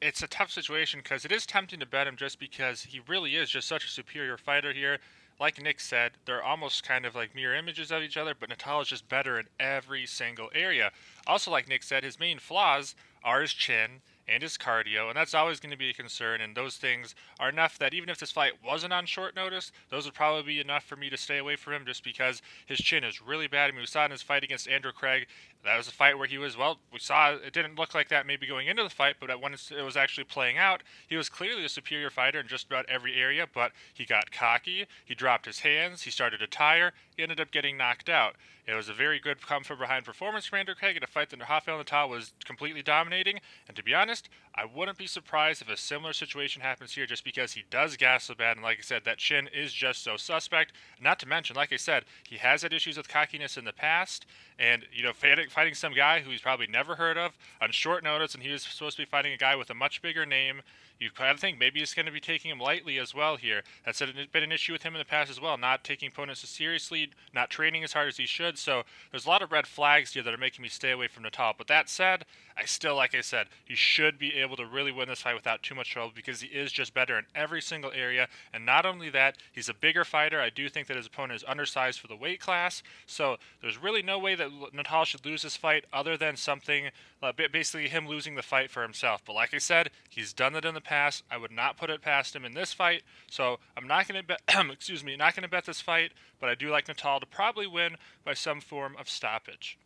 it's a tough situation because it is tempting to bet him just because he really is just such a superior fighter here. Like Nick said, they're almost kind of like mirror images of each other, but Natal is just better in every single area. Also, like Nick said, his main flaws are his chin and his cardio, and that's always going to be a concern. And those things are enough that even if this fight wasn't on short notice, those would probably be enough for me to stay away from him just because his chin is really bad. I mean, we saw in his fight against Andrew Craig, that was a fight where he was, well, we saw it didn't look like that maybe going into the fight, but when it was actually playing out, he was clearly a superior fighter in just about every area, but he got cocky, he dropped his hands, he started to tire, he ended up getting knocked out. It was a very good come from behind performance for Andrew Craig in a fight that Rafael Natal was completely dominating. And to be honest, I wouldn't be surprised if a similar situation happens here just because he does gas so bad. And like I said, that chin is just so suspect. Not to mention, like I said, he has had issues with cockiness in the past. And, you know, fighting, some guy who he's probably never heard of on short notice, and he was supposed to be fighting a guy with a much bigger name you kind of think maybe he's going to be taking him lightly as well here. That's been an issue with him in the past as well, not taking opponents as seriously, not training as hard as he should. So there's a lot of red flags here that are making me stay away from Natal. But that said, I still, like I said, he should be able to really win this fight without too much trouble because he is just better in every single area. And not only that, he's a bigger fighter. I do think that his opponent is undersized for the weight class. So there's really no way that Natal should lose this fight other than something, uh, basically him losing the fight for himself. But like I said, he's done it in the past. I would not put it past him in this fight. So I'm not going to bet, *clears throat* excuse me, not going to bet this fight, but I do like Natal to probably win by some form of stoppage.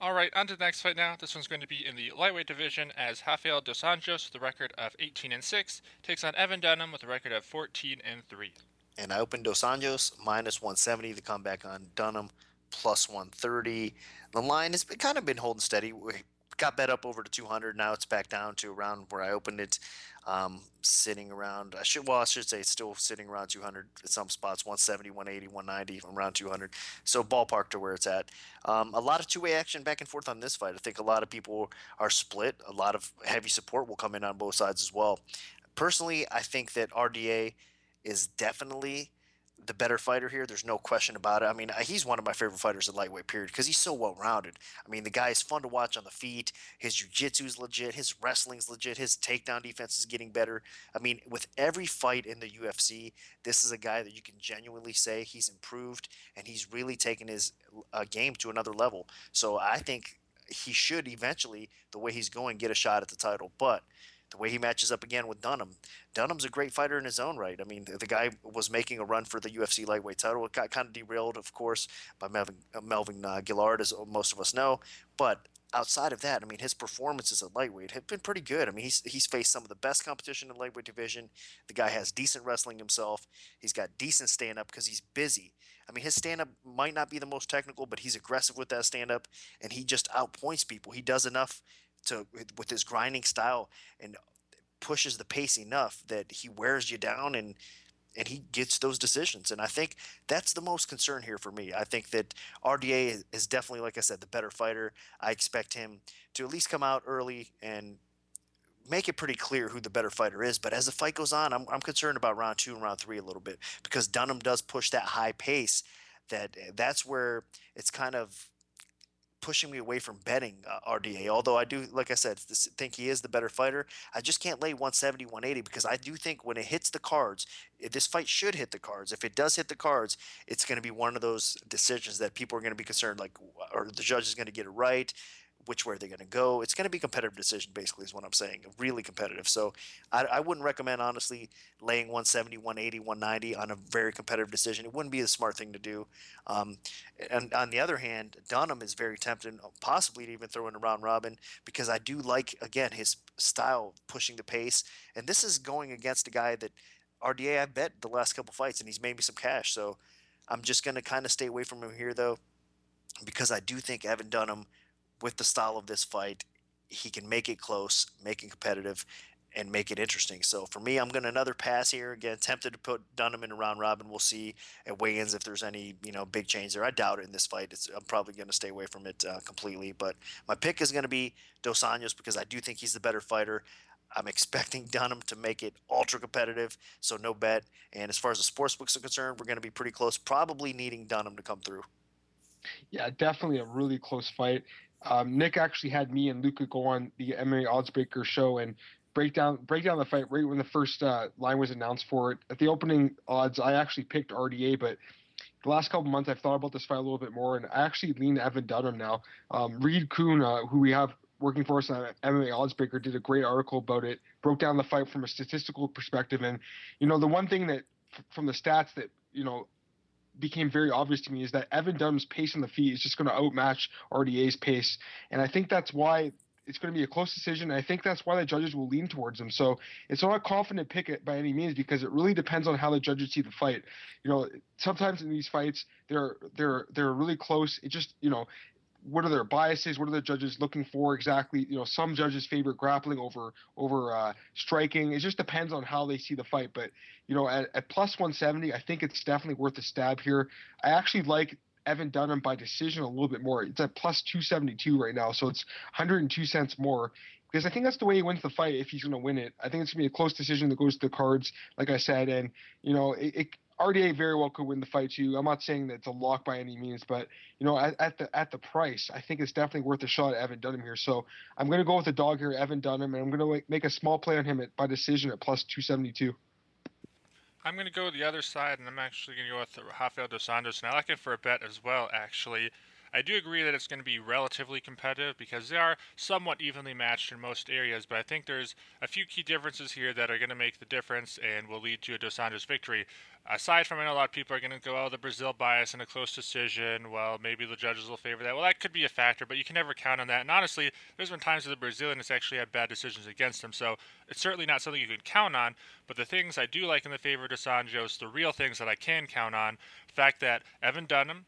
All right, on to the next fight now. This one's going to be in the lightweight division as Rafael dos Anjos, with a record of 18 and 6, takes on Evan Dunham with a record of 14 and 3. And I opened Dos Anjos minus 170 to come back on Dunham plus 130. The line has been, kind of been holding steady. Got bet up over to 200. Now it's back down to around where I opened it um, sitting around. I should well, I should say, still sitting around 200 at some spots, 170, 180, 190, around 200. So ballpark to where it's at. Um, a lot of two-way action back and forth on this fight. I think a lot of people are split. A lot of heavy support will come in on both sides as well. Personally, I think that RDA is definitely the better fighter here. There's no question about it. I mean, he's one of my favorite fighters in lightweight period because he's so well rounded. I mean, the guy is fun to watch on the feet. His jiu-jitsu is legit. His wrestling's legit. His takedown defense is getting better. I mean, with every fight in the UFC, this is a guy that you can genuinely say he's improved and he's really taken his uh, game to another level. So I think he should eventually, the way he's going, get a shot at the title. But the way he matches up again with Dunham. Dunham's a great fighter in his own right. I mean, the, the guy was making a run for the UFC lightweight title. It got kind of derailed, of course, by Melvin, uh, Melvin uh, Guillard, as most of us know. But outside of that, I mean, his performances at lightweight have been pretty good. I mean, he's he's faced some of the best competition in the lightweight division. The guy has decent wrestling himself. He's got decent stand up because he's busy. I mean, his stand up might not be the most technical, but he's aggressive with that stand up, and he just outpoints people. He does enough to with his grinding style and pushes the pace enough that he wears you down and and he gets those decisions. And I think that's the most concern here for me. I think that RDA is definitely, like I said, the better fighter. I expect him to at least come out early and make it pretty clear who the better fighter is. But as the fight goes on, I'm, I'm concerned about round two and round three a little bit because Dunham does push that high pace. That that's where it's kind of pushing me away from betting uh, RDA. Although I do, like I said, think he is the better fighter. I just can't lay 170, 180 because I do think when it hits the cards, this fight should hit the cards. If it does hit the cards, it's going to be one of those decisions that people are going to be concerned, like, or the judge is going to get it right? Which way they're going to go. It's going to be competitive decision, basically, is what I'm saying. Really competitive. So I, I, wouldn't recommend, honestly, laying 170, 180, 190 on a very competitive decision. It wouldn't be a smart thing to do. Um, and on the other hand, Dunham is very tempting, possibly to even throw in a round robin, because I do like, again, his style pushing the pace. And this is going against a guy that RDA, I bet the last couple fights, and he's made me some cash. So I'm just going to kind of stay away from him here, though, because I do think Evan Dunham – with the style of this fight, he can make it close, make it competitive, and make it interesting. So for me, I'm going to another pass here. Again, tempted to put Dunham in a round robin. We'll see at weigh-ins if there's any you know big change there. I doubt it in this fight. It's, I'm probably going to stay away from it uh, completely. But my pick is going to be Dos Anjos because I do think he's the better fighter. I'm *laughs* expecting Dunham to make it ultra competitive, so no bet. And as far as the sports books are concerned, we're going to be pretty close, probably needing Dunham to come through. Yeah, definitely a really close fight. Um, Nick actually had me and Luca go on the MMA Oddsbreaker show and break down break down the fight right when the first uh, line was announced for it. At the opening odds, I actually picked RDA, but the last couple months I've thought about this fight a little bit more, and I actually lean Evan Dunham now. Um, Reed Kuhn, uh, who we have working for us on MMA Oddsbreaker, did a great article about it, broke down the fight from a statistical perspective, and you know the one thing that from the stats that you know became very obvious to me is that Evan Dunham's pace on the feet is just going to outmatch RDA's pace, and I think that's why it's going to be a close decision. I think that's why the judges will lean towards him. So it's not a confident pick it by any means because it really depends on how the judges see the fight. You know, sometimes in these fights they're they're they're really close. It just you know what are their biases? What are the judges looking for exactly? You know, some judges favor grappling over over uh, striking. It just depends on how they see the fight. But you know, at, at plus 170, I think it's definitely worth a stab here. I actually like Evan Dunham by decision a little bit more. It's at plus 272 right now, so it's 102 cents more. Because I think that's the way he wins the fight if he's going to win it. I think it's going to be a close decision that goes to the cards, like I said. And, you know, it, it RDA very well could win the fight too. I'm not saying that it's a lock by any means, but you know, at, at, the at the price, I think it's definitely worth a shot at Evan Dunham here. So I'm going to go with the dog here, Evan Dunham, and I'm going to make a small play on him at, by decision at plus 272. I'm going to go the other side, and I'm actually going to go with Rafael dos Anjos, and I like it for a bet as well, actually. I do agree that it's going to be relatively competitive because they are somewhat evenly matched in most areas, but I think there's a few key differences here that are going to make the difference and will lead to a Dos Anjos victory. Aside from, I know a lot of people are going to go, oh, the Brazil bias in a close decision. Well, maybe the judges will favor that. Well, that could be a factor, but you can never count on that. And honestly, there's been times where the Brazilian has actually had bad decisions against them, so it's certainly not something you can count on. But the things I do like in the favor of Dos Anjos, the real things that I can count on, the fact that Evan Dunham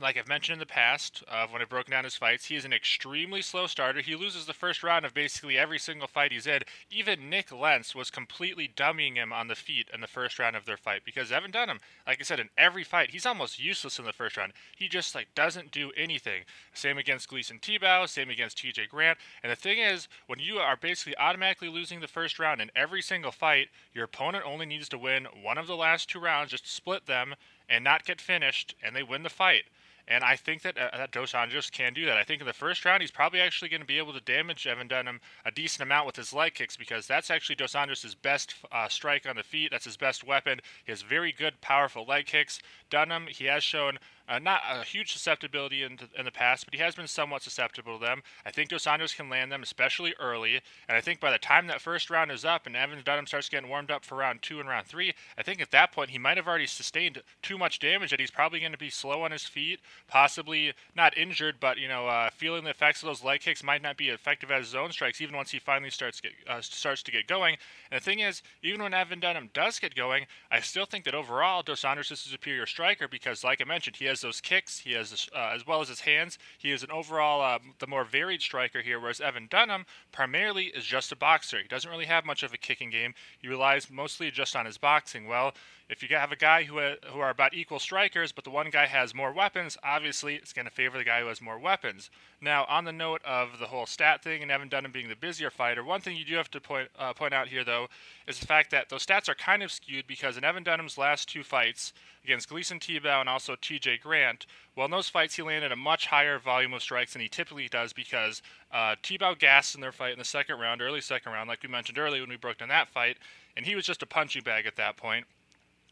like I've mentioned in the past, uh, when I've broken down his fights, he is an extremely slow starter. He loses the first round of basically every single fight he's in. Even Nick Lentz was completely dummying him on the feet in the first round of their fight because Evan Dunham, like I said, in every fight, he's almost useless in the first round. He just like doesn't do anything. Same against Gleison Tibau, same against TJ Grant. And the thing is, when you are basically automatically losing the first round in every single fight, your opponent only needs to win one of the last two rounds, just to split them and not get finished, and they win the fight. And I think that, uh, that Dos Anjos can do that. I think in the first round, he's probably actually going to be able to damage Evan Dunham a decent amount with his leg kicks because that's actually Dos Anjos' best uh, strike on the feet. That's his best weapon. He has very good, powerful leg kicks. Dunham, he has shown uh, not a huge susceptibility in, in the past, but he has been somewhat susceptible to them. I think Dos Anjos can land them, especially early. And I think by the time that first round is up and Evan Dunham starts getting warmed up for round two and round three, I think at that point he might have already sustained too much damage that he's probably going to be slow on his feet, possibly not injured, but you know, uh, feeling the effects of those leg kicks might not be effective as zone strikes, even once he finally starts get, uh, starts to get going. And the thing is, even when Evan Dunham does get going, I still think that overall Dos Anjos is a superior striker because, like I mentioned, he has has those kicks. He has uh, as well as his hands. He is an overall uh, the more varied striker here. Whereas Evan Dunham primarily is just a boxer. He doesn't really have much of a kicking game. He relies mostly just on his boxing. Well, if you have a guy who uh, who are about equal strikers, but the one guy has more weapons, obviously it's going to favor the guy who has more weapons. Now, on the note of the whole stat thing and Evan Dunham being the busier fighter, one thing you do have to point uh, point out here though is the fact that those stats are kind of skewed because in Evan Dunham's last two fights against Gleison Tibau and also T.J. Grant, well, in those fights he landed a much higher volume of strikes than he typically does because uh, Tibau gassed in their fight in the second round, early second round, like we mentioned earlier when we broke down that fight, and he was just a punching bag at that point.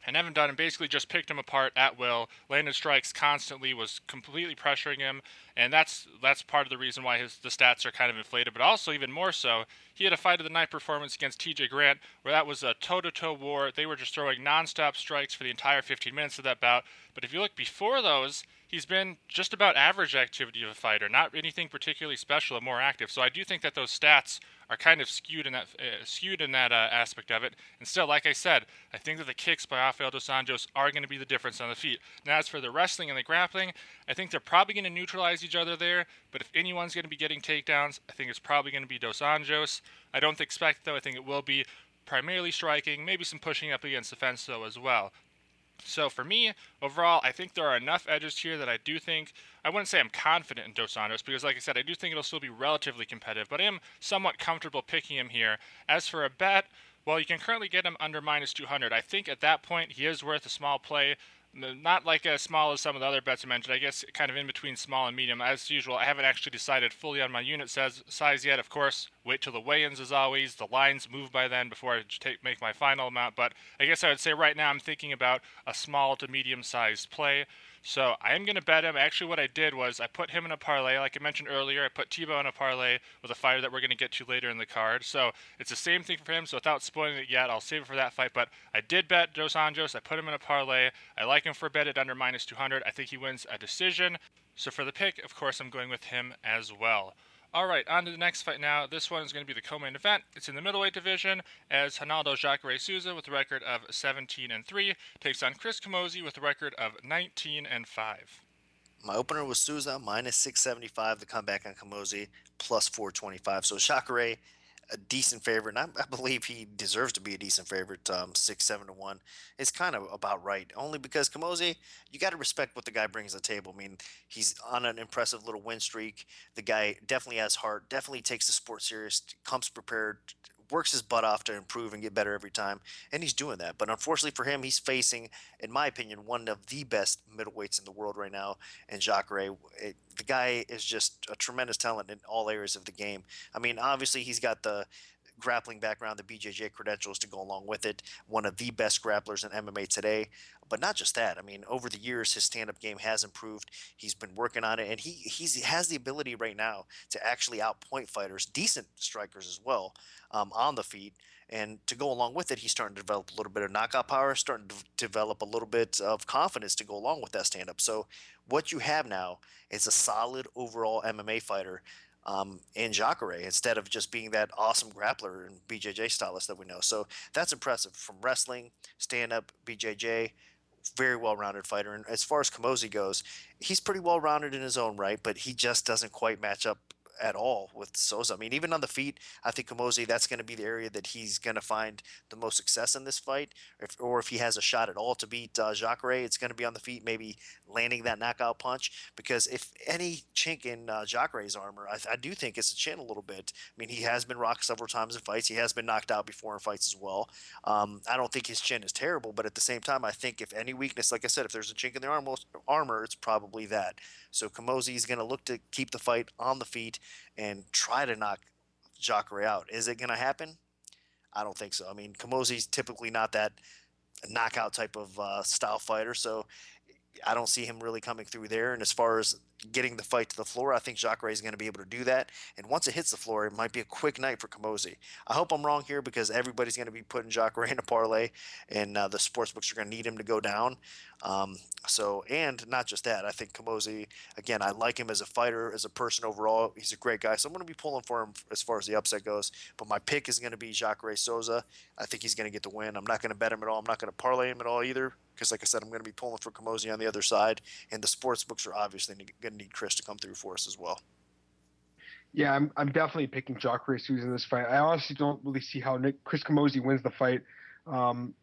And Evan Dunham basically just picked him apart at will, landed strikes constantly, was completely pressuring him, and that's that's part of the reason why his the stats are kind of inflated. But also even more so, he had a fight of the night performance against T.J. Grant, where that was a toe-to-toe war. They were just throwing nonstop strikes for the entire 15 minutes of that bout. But if you look before those, he's been just about average activity of a fighter, not anything particularly special or more active. So I do think that those stats are kind of skewed in that uh, skewed in that uh, aspect of it. And still, like I said, I think that the kicks by Rafael dos Anjos are going to be the difference on the feet. Now, as for the wrestling and the grappling, I think they're probably going to neutralize each other there. But if anyone's going to be getting takedowns, I think it's probably going to be dos Anjos. I don't expect though. I think it will be primarily striking, maybe some pushing up against the fence though as well. So for me, overall, I think there are enough edges here that I do think I wouldn't say I'm confident in Dos Anjos because, like I said, I do think it'll still be relatively competitive, but I am somewhat comfortable picking him here. As for a bet, well, you can currently get him under minus 200. I think at that point he is worth a small play not like as small as some of the other bets I mentioned. I guess kind of in between small and medium. As usual, I haven't actually decided fully on my unit size, yet. Of course, wait till the weigh-ins as always. The lines move by then before I take make my final amount. But I guess I would say right now I'm thinking about a small to medium-sized play. So I am going to bet him. Actually, what I did was I put him in a parlay. Like I mentioned earlier, I put Tibau in a parlay with a fighter that we're going to get to later in the card. So it's the same thing for him. So without spoiling it yet, I'll save it for that fight. But I did bet Dos Anjos. I put him in a parlay. I like him for a bet at under minus 200. I think he wins a decision. So for the pick, of course, I'm going with him as well. All right, on to the next fight now. This one is going to be the co-main event. It's in the middleweight division as Ronaldo Jacare Souza with a record of 17 and 3 takes on Chris Camozzi with a record of 19 and 5. My opener was Souza minus 675. The comeback on Camozzi plus 425. So Jacare a decent favorite, and I, I, believe he deserves to be a decent favorite. Um, six, seven to one is kind of about right. Only because Camozzi, you got to respect what the guy brings to the table. I mean, he's on an impressive little win streak. The guy definitely has heart. Definitely takes the sport serious. Comes prepared works his butt off to improve and get better every time, and he's doing that. But unfortunately for him, he's facing, in my opinion, one of the best middleweights in the world right now, and Jacare. It, the guy is just a tremendous talent in all areas of the game. I mean, obviously he's got the grappling background, the BJJ credentials to go along with it. One of the best grapplers in MMA today. But not just that. I mean, over the years, his stand-up game has improved. He's been working on it, and he he's, he has the ability right now to actually outpoint fighters, decent strikers as well, um, on the feet. And to go along with it, he's starting to develop a little bit of knockout power, starting to develop a little bit of confidence to go along with that stand-up. So what you have now is a solid overall MMA fighter um, in Jacare instead of just being that awesome grappler and BJJ stylist that we know. So that's impressive from wrestling, stand up, BJJ. Very well rounded fighter. And as far as Camozzi goes, he's pretty well rounded in his own right, but he just doesn't quite match up at all with Souza. I mean, even on the feet, I think Camozzi, that's going to be the area that he's going to find the most success in this fight. If, or if he has a shot at all to beat uh, Jacare, it's going to be on the feet, maybe landing that knockout punch. Because if any chink in uh, Jacare's armor, I, I do think it's a chin a little bit. I mean, he has been rocked several times in fights. He has been knocked out before in fights as well. Um, I don't think his chin is terrible, but at the same time, I think if any weakness, like I said, if there's a chink in the armor, armor it's probably that. So Camozzi is going to look to keep the fight on the feet and try to knock Jacare out. Is it going to happen? I don't think so. I mean, Camozzi's typically not that knockout type of uh, style fighter, so I don't see him really coming through there. And as far as getting the fight to the floor. I think Jacare is going to be able to do that. And once it hits the floor, it might be a quick night for Camozzi. I hope I'm wrong here because everybody's going to be putting Jacare *laughs* in a parlay, and uh, the sports books are going to need him to go down. Um, so, and not just that, I think Camozzi, again, I like him as a fighter, as a person overall. He's a great guy. So I'm going to be pulling for him as far as the upset goes. But my pick is going to be Jacare Souza. I think he's going to get the win. I'm not going to bet him at all. I'm not going to parlay him at all either because, like I said, I'm going to be pulling for Camozzi on the other side. And the sports books are obviously going to need Chris to come through for us as well. Yeah, I'm, I'm definitely picking Jacare Souza in this fight. I honestly don't really see how Nick Chris Camozzi wins the fight. Um,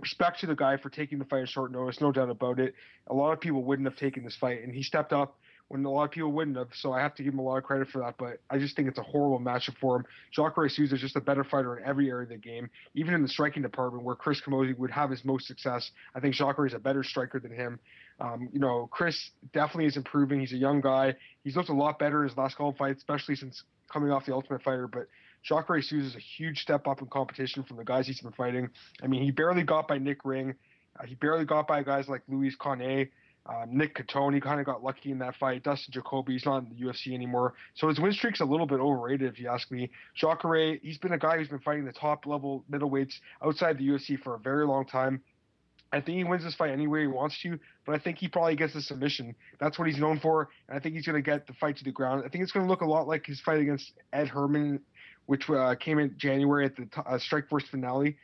respect to the guy for taking the fight at short notice, no doubt about it. A lot of people wouldn't have taken this fight, and he stepped up when a lot of people wouldn't have. So I have to give him a lot of credit for that. But I just think it's a horrible matchup for him. Jacare Souza is just a better fighter in every area of the game, even in the striking department where Chris Camozzi would have his most success. I think Jacare is a better striker than him. Um, you know, Chris definitely is improving. He's a young guy. He's looked a lot better in his last couple fights, especially since coming off the Ultimate Fighter. But Jacare Souza is a huge step up in competition from the guys he's been fighting. I mean, he barely got by Nick Ring. Uh, he barely got by guys like Luis Cornet. Um, Nick Catone kind of got lucky in that fight. Dustin Jacoby, he's not in the UFC anymore. So his win streak's a little bit overrated, if you ask me. Jacare, he's been a guy who's been fighting the top level middleweights outside the UFC for a very long time. I think he wins this fight anyway he wants to, but I think he probably gets a submission. That's what he's known for, and I think he's going to get the fight to the ground. I think it's going to look a lot like his fight against Ed Herman, which uh, came in January at the uh, Strikeforce finale.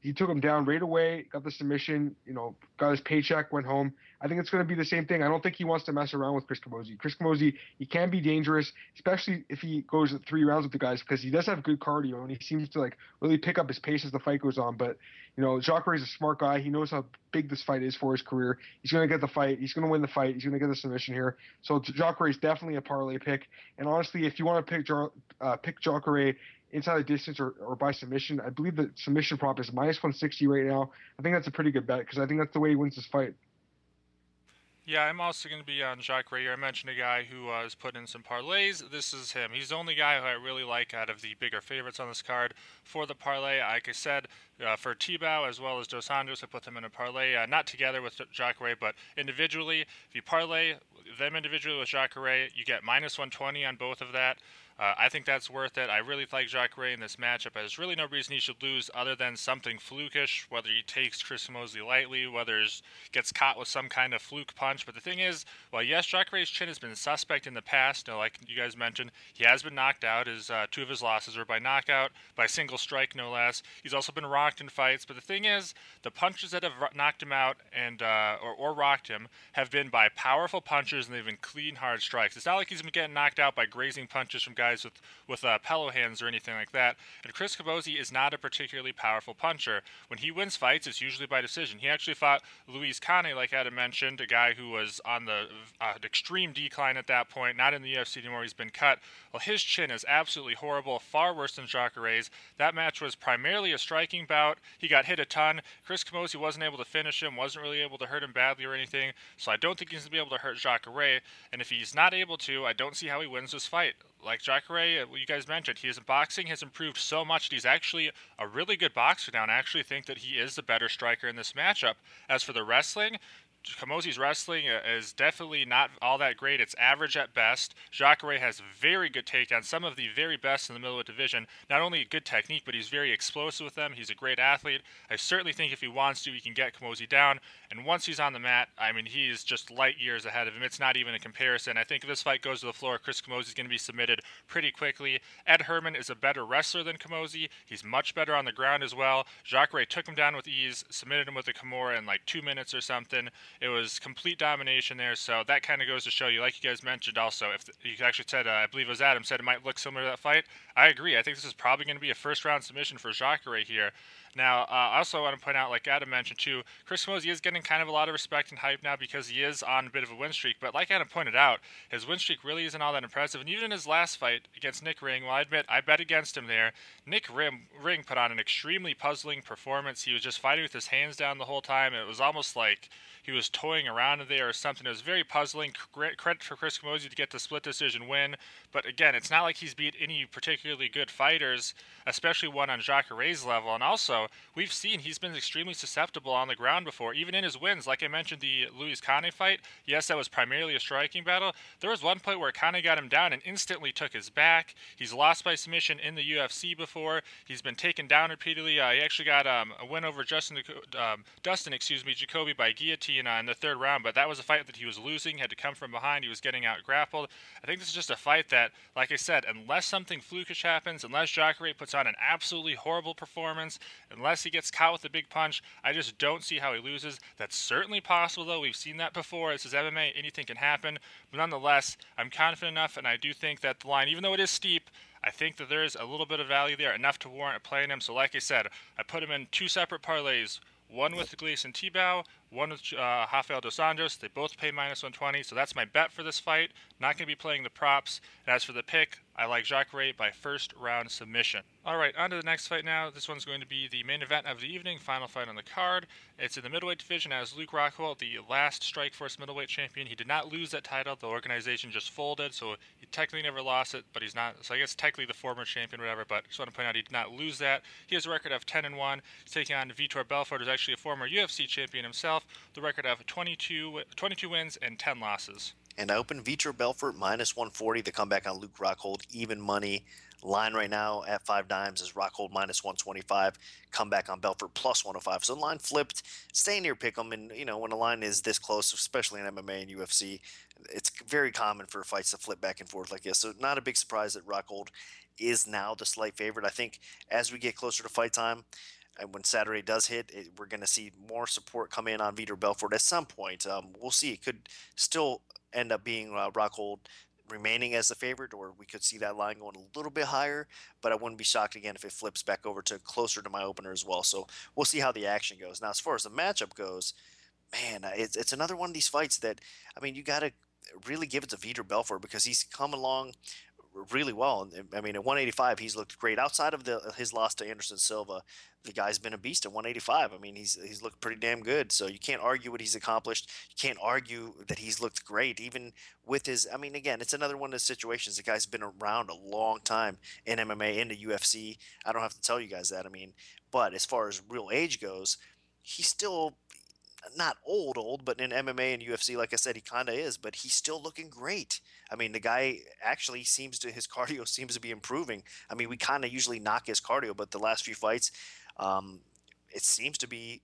He took him down right away, got the submission, you know, got his paycheck, went home. I think it's going to be the same thing. I don't think he wants to mess around with Chris Camozzi. Chris Camozzi, he can be dangerous, especially if he goes three rounds with the guys because he does have good cardio and he seems to like really pick up his pace as the fight goes on. But you know, Jacare is a smart guy. He knows how big this fight is for his career. He's going to get the fight. He's going to win the fight. He's going to get the submission here. So Jacare is definitely a parlay pick. And honestly, if you want to pick uh, pick Jacare inside the distance or, or by submission, I believe the submission prop is minus 160 right now. I think that's a pretty good bet because I think that's the way he wins this fight. Yeah, I'm also going to be on Jacare here. I mentioned a guy who uh, has put in some parlays. This is him. He's the only guy who I really like out of the bigger favorites on this card for the parlay. Like I said, uh, for Tibau as well as Dos Anjos, I put them in a parlay, uh, not together with Jacare, but individually. If you parlay them individually with Jacare, you get minus 120 on both of that. Uh, I think that's worth it. I really like Jacare in this matchup. There's really no reason he should lose other than something flukish, whether he takes Chris Camozzi lightly, whether he gets caught with some kind of fluke punch. But the thing is, well, yes, Jacare's chin has been suspect in the past. You know, like you guys mentioned, he has been knocked out. His uh, two of his losses were by knockout, by single strike, no less. He's also been rocked in fights. But the thing is, the punches that have knocked him out and uh, or, or rocked him have been by powerful punches, and they've been clean, hard strikes. It's not like he's been getting knocked out by grazing punches from guys guys with with uh, pillow hands or anything like that. And Chris Camozzi is not a particularly powerful puncher. When he wins fights, it's usually by decision. He actually fought Luis Cane, like Adam mentioned, a guy who was on the uh, extreme decline at that point, not in the UFC anymore. He's been cut. Well, his chin is absolutely horrible, far worse than Jacare's. That match was primarily a striking bout. He got hit a ton. Chris Camozzi wasn't able to finish him, wasn't really able to hurt him badly or anything. So I don't think he's going to be able to hurt Jacare. And if he's not able to, I don't see how he wins this fight like Jacare, uh, you guys mentioned, his boxing has improved so much that he's actually a really good boxer now, and I actually think that he is the better striker in this matchup. As for the wrestling, Camozzi's wrestling uh, is definitely not all that great. It's average at best. Jacare has very good takedowns, some of the very best in the middleweight division. Not only good technique, but he's very explosive with them. He's a great athlete. I certainly think if he wants to, he can get Camozzi down. And once he's on the mat, I mean, he's just light years ahead of him. It's not even a comparison. I think if this fight goes to the floor, Chris Camozzi is going to be submitted pretty quickly. Ed Herman is a better wrestler than Camozzi. He's much better on the ground as well. Jacare took him down with ease, submitted him with a Kimura in like two minutes or something. It was complete domination there. So that kind of goes to show you, like you guys mentioned, also if you actually said, uh, I believe it was Adam said it might look similar to that fight. I agree. I think this is probably going to be a first round submission for Jacare here. Now, uh, I also want to point out, like Adam mentioned too, Chris Camozzi is getting kind of a lot of respect and hype now because he is on a bit of a win streak. But like Adam pointed out, his win streak really isn't all that impressive. And even in his last fight against Nick Ring, well, I admit I bet against him there. Nick Ring, Ring put on an extremely puzzling performance. He was just fighting with his hands down the whole time. It was almost like he was toying around in there or something. It was very puzzling. Credit for Chris Camozzi to get the split decision win. But again, it's not like he's beat any particularly good fighters, especially one on Jacare's level. And also, we've seen he's been extremely susceptible on the ground before, even in his wins. Like I mentioned, the Luiz Cane fight, yes, that was primarily a striking battle. There was one point where Cane got him down and instantly took his back. He's lost by submission in the UFC before. He's been taken down repeatedly. Uh, he actually got um, a win over Justin, um, Dustin, excuse me, Jacoby by guillotine uh, in the third round, but that was a fight that he was losing, had to come from behind. He was getting out grappled. I think this is just a fight that, like I said, unless something flukish happens, unless Jacare puts on an absolutely horrible performance, unless he gets caught with a big punch, I just don't see how he loses. That's certainly possible, though. We've seen that before. This is MMA, anything can happen. But nonetheless, I'm confident enough, and I do think that the line, even though it is steep, I think that there is a little bit of value there, enough to warrant playing him. So, like I said, I put him in two separate parlays one with Gleison Tibau, one with uh, Rafael Dos Anjos. They both pay minus 120, so that's my bet for this fight. Not going to be playing the props. And as for the pick, I like Jacare by first round submission. All right, on to the next fight now. This one's going to be the main event of the evening, final fight on the card. It's in the middleweight division as Luke Rockhold, the last Strikeforce middleweight champion. He did not lose that title. The organization just folded, so he technically never lost it, but he's not. So I guess technically the former champion, whatever. But just want to point out he did not lose that. He has a record of 10 and 1. He's taking on Vitor Belfort, who's actually a former UFC champion himself. The record of 22, 22 wins and 10 losses. And I open Vitor Belfort minus 140. The comeback on Luke Rockhold, even money. Line right now at five dimes is Rockhold minus 125. Comeback on Belfort plus 105. So the line flipped. Stay near pick'em. And, you know, when a line is this close, especially in MMA and UFC, it's very common for fights to flip back and forth like this. So not a big surprise that Rockhold is now the slight favorite. I think as we get closer to fight time, when Saturday does hit, it, we're going to see more support come in on Vitor Belfort at some point. Um, we'll see. It could still end up being uh, Rockhold remaining as the favorite, or we could see that line going a little bit higher. But I wouldn't be shocked again if it flips back over to closer to my opener as well. So we'll see how the action goes. Now, as far as the matchup goes, man, it's, it's another one of these fights that, I mean, you got to really give it to Vitor Belfort because he's come along really well. And I mean, at 185, he's looked great. Outside of the his loss to Anderson Silva, the guy's been a beast at 185. I mean, he's he's looked pretty damn good. So you can't argue what he's accomplished. You can't argue that he's looked great, even with his. I mean, again, it's another one of those situations. The guy's been around a long time in MMA, in the UFC. I don't have to tell you guys that. I mean, but as far as real age goes, he's still not old old, but in MMA and UFC, like I said, he kind of is. But he's still looking great. I mean, the guy actually seems to his *laughs* cardio seems to be improving. I mean, we kind of usually knock his cardio, but the last few fights, um, it seems to be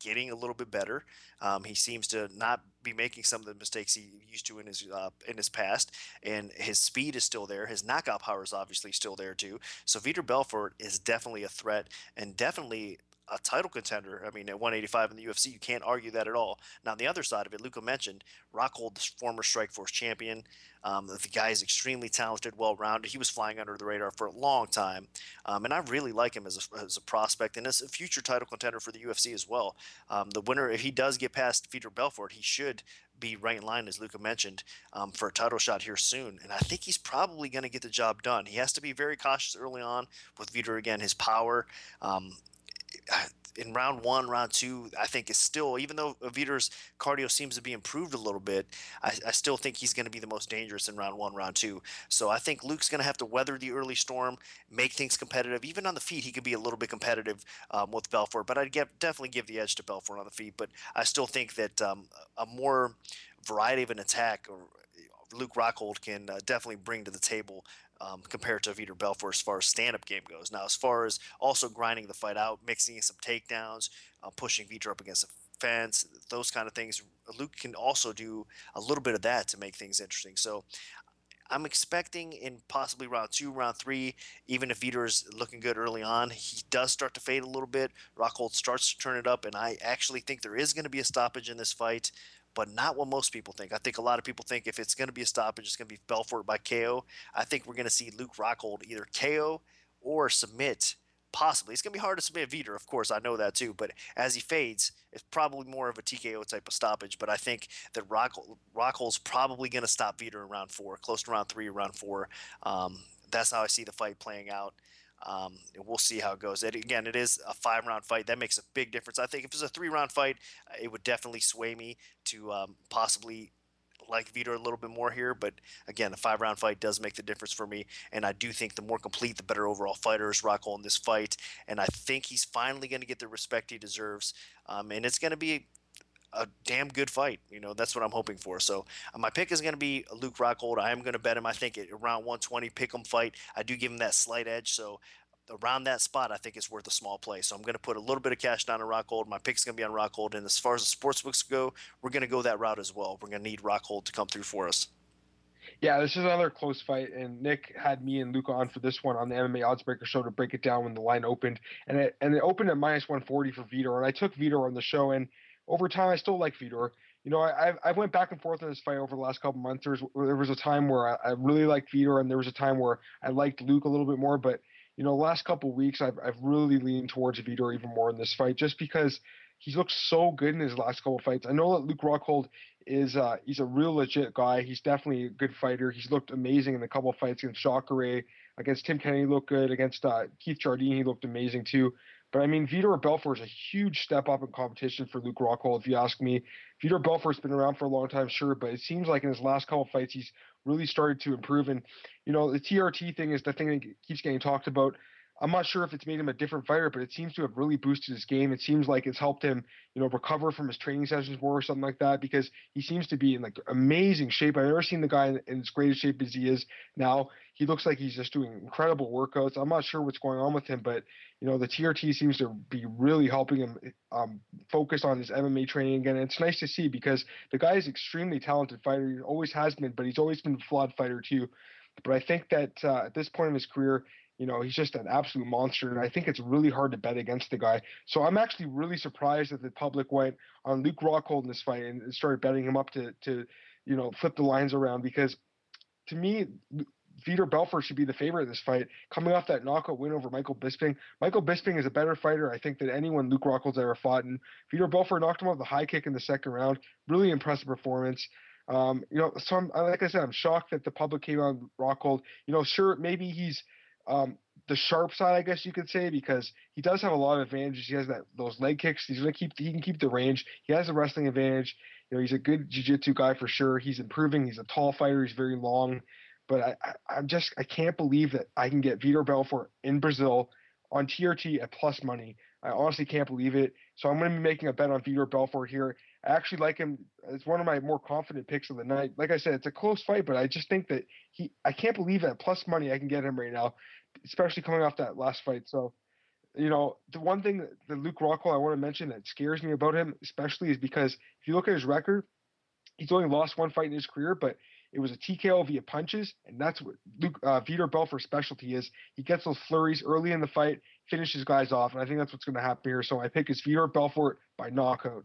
getting a little bit better. Um, he seems to not be making some of the mistakes he used to in his uh, in his past, and his speed is still there. His knockout power is obviously still there too. So Vitor Belfort is definitely a threat and definitely a title contender. I mean, at 185 in the UFC, you can't argue that at all. Now, on the other side of it, Luca mentioned Rockhold, the former Strikeforce champion. Um, the guy is extremely talented, well rounded. He was flying under the radar for a long time. Um, and I really like him as a, as a prospect and as a future title contender for the UFC as well. Um, the winner, if he does get past Vitor Belfort, he should be right in line, as Luca mentioned, um, for a title shot here soon. And I think he's probably going to get the job done. He has to be very cautious early on with Vitor again, his power. Um, in round one, round two, I think is still, even though Vitor's cardio seems to be improved a little bit, I, I still think he's going to be the most dangerous in round one, round two. So I think Luke's going to have to weather the early storm, make things competitive. Even on the feet, he could be a little bit competitive um, with Belfort, but I'd get, definitely give the edge to Belfort on the feet. But I still think that um, a more variety of an attack or Luke Rockhold can uh, definitely bring to the table um, compared to Vitor Belfort as far as stand-up game goes. Now, as far as also grinding the fight out, mixing in some takedowns, uh, pushing Vitor up against the fence, those kind of things, Luke can also do a little bit of that to make things interesting. So I'm expecting in possibly round two, round three, even if Vitor is looking good early on, he does start to fade a little bit. Rockhold starts to turn it up, and I actually think there is going to be a stoppage in this fight but not what most people think. I think a lot of people think if it's going to be a stoppage, it's going to be Belfort by KO. I think we're going to see Luke Rockhold either KO or submit. Possibly, it's going to be hard to submit Vitor, of course. I know that too. But as he fades, it's probably more of a TKO type of stoppage. But I think that Rock, Rockhold's probably going to stop Vitor in round four, close to round three round four. Um, that's how I see the fight playing out. Um, we'll see how it goes. It, again, it is a five round fight. That makes a big difference. I think if it's a three round fight, uh, it would definitely sway me to um, possibly like Vitor a little bit more here. But again, a five round fight does make the difference for me. And I do think the more complete, the better overall fighter is Rockhold in this fight. And I think he's finally going to get the respect he deserves. Um, and it's going to be a damn good fight. You know, that's what I'm hoping for. So uh, my pick is going to be Luke Rockhold. I am going to bet him. I think at around 120 pick him fight. I do give him that slight edge. So around that spot, I think it's worth a small play. So I'm going to put a little bit of cash down on Rockhold. My pick's going to be on Rockhold. And as far as the sports books go, we're going to go that route as well. We're going to need Rockhold to come through for us. Yeah, this is another close fight, and Nick had me and Luca on for this one on the MMA Oddsbreaker show to break it down when the line opened, and it and it opened at minus 140 for Vitor, and I took Vitor on the show, and over time, I still like Vitor. You know, I I went back and forth in this fight over the last couple months. There was there was a time where I, I really liked Vitor, and there was a time where I liked Luke a little bit more. But you know, last couple weeks, I've I've really leaned towards Vitor even more in this fight, just because he's looked so good in his last couple fights. I know that Luke Rockhold is uh, he's a real legit guy. He's definitely a good fighter. He's looked amazing in a couple fights against Jacare, against Tim Kennedy, looked good against uh, Keith Jardine. He looked amazing too. But I mean, Vitor Belfort is a huge step up in competition for Luke Rockhold, if you ask me. Vitor Belfort's been around for a long time, sure, but it seems like in his last couple fights, he's really started to improve. And, you know, the TRT thing is the thing that keeps getting talked about. I'm not sure if it's made him a different fighter, but it seems to have really boosted his game. It seems like it's helped him, you know, recover from his training sessions more or something like that because he seems to be in like amazing shape. I've never seen the guy in, in as great a shape as he is now. He looks like he's just doing incredible workouts. I'm not sure what's going on with him, but you know, the TRT seems to be really helping him um, focus on his MMA training again. And it's nice to see because the guy is extremely talented fighter. He always has been, but he's always been a flawed fighter too. But I think that uh, at this point in his career, You know, he's just an absolute monster, and I think it's really hard to bet against the guy. So I'm actually really surprised that the public went on Luke Rockhold in this fight and started betting him up to to you know flip the lines around because to me Vitor Belfort should be the favorite of this fight, coming off that knockout win over Michael Bisping. Michael Bisping is a better fighter, I think, than anyone Luke Rockhold's ever fought. And Vitor Belfort knocked him off the high kick in the second round. Really impressive performance. Um, you know, so I'm, like I said, I'm shocked that the public came on Rockhold. You know, sure, maybe he's um, the sharp side, I guess you could say, because he does have a lot of advantages. He has that those leg kicks. He's gonna keep he can keep the range. He has a wrestling advantage. You know, he's a good jiu-jitsu guy for sure. He's improving. He's a tall fighter. He's very long. But I, I, am just I can't believe that I can get Vitor Belfort in Brazil on TRT at plus money. I honestly can't believe it. So I'm going to be making a bet on Vitor Belfort here. I actually like him. It's one of my more confident picks of the night. Like I said, it's a close fight, but I just think that he. I can't believe that plus money I can get him right now, especially coming off that last fight. So, you know, the one thing that, Luke Rockhold I want to mention that scares me about him, especially, is because if you look at his record, he's only lost one fight in his career, but it was a TKO via punches, and that's what Luke uh, Vitor Belfort's specialty is. He gets those flurries early in the fight, finishes guys off, and I think that's what's going to happen here. So my pick is Vitor Belfort by knockout.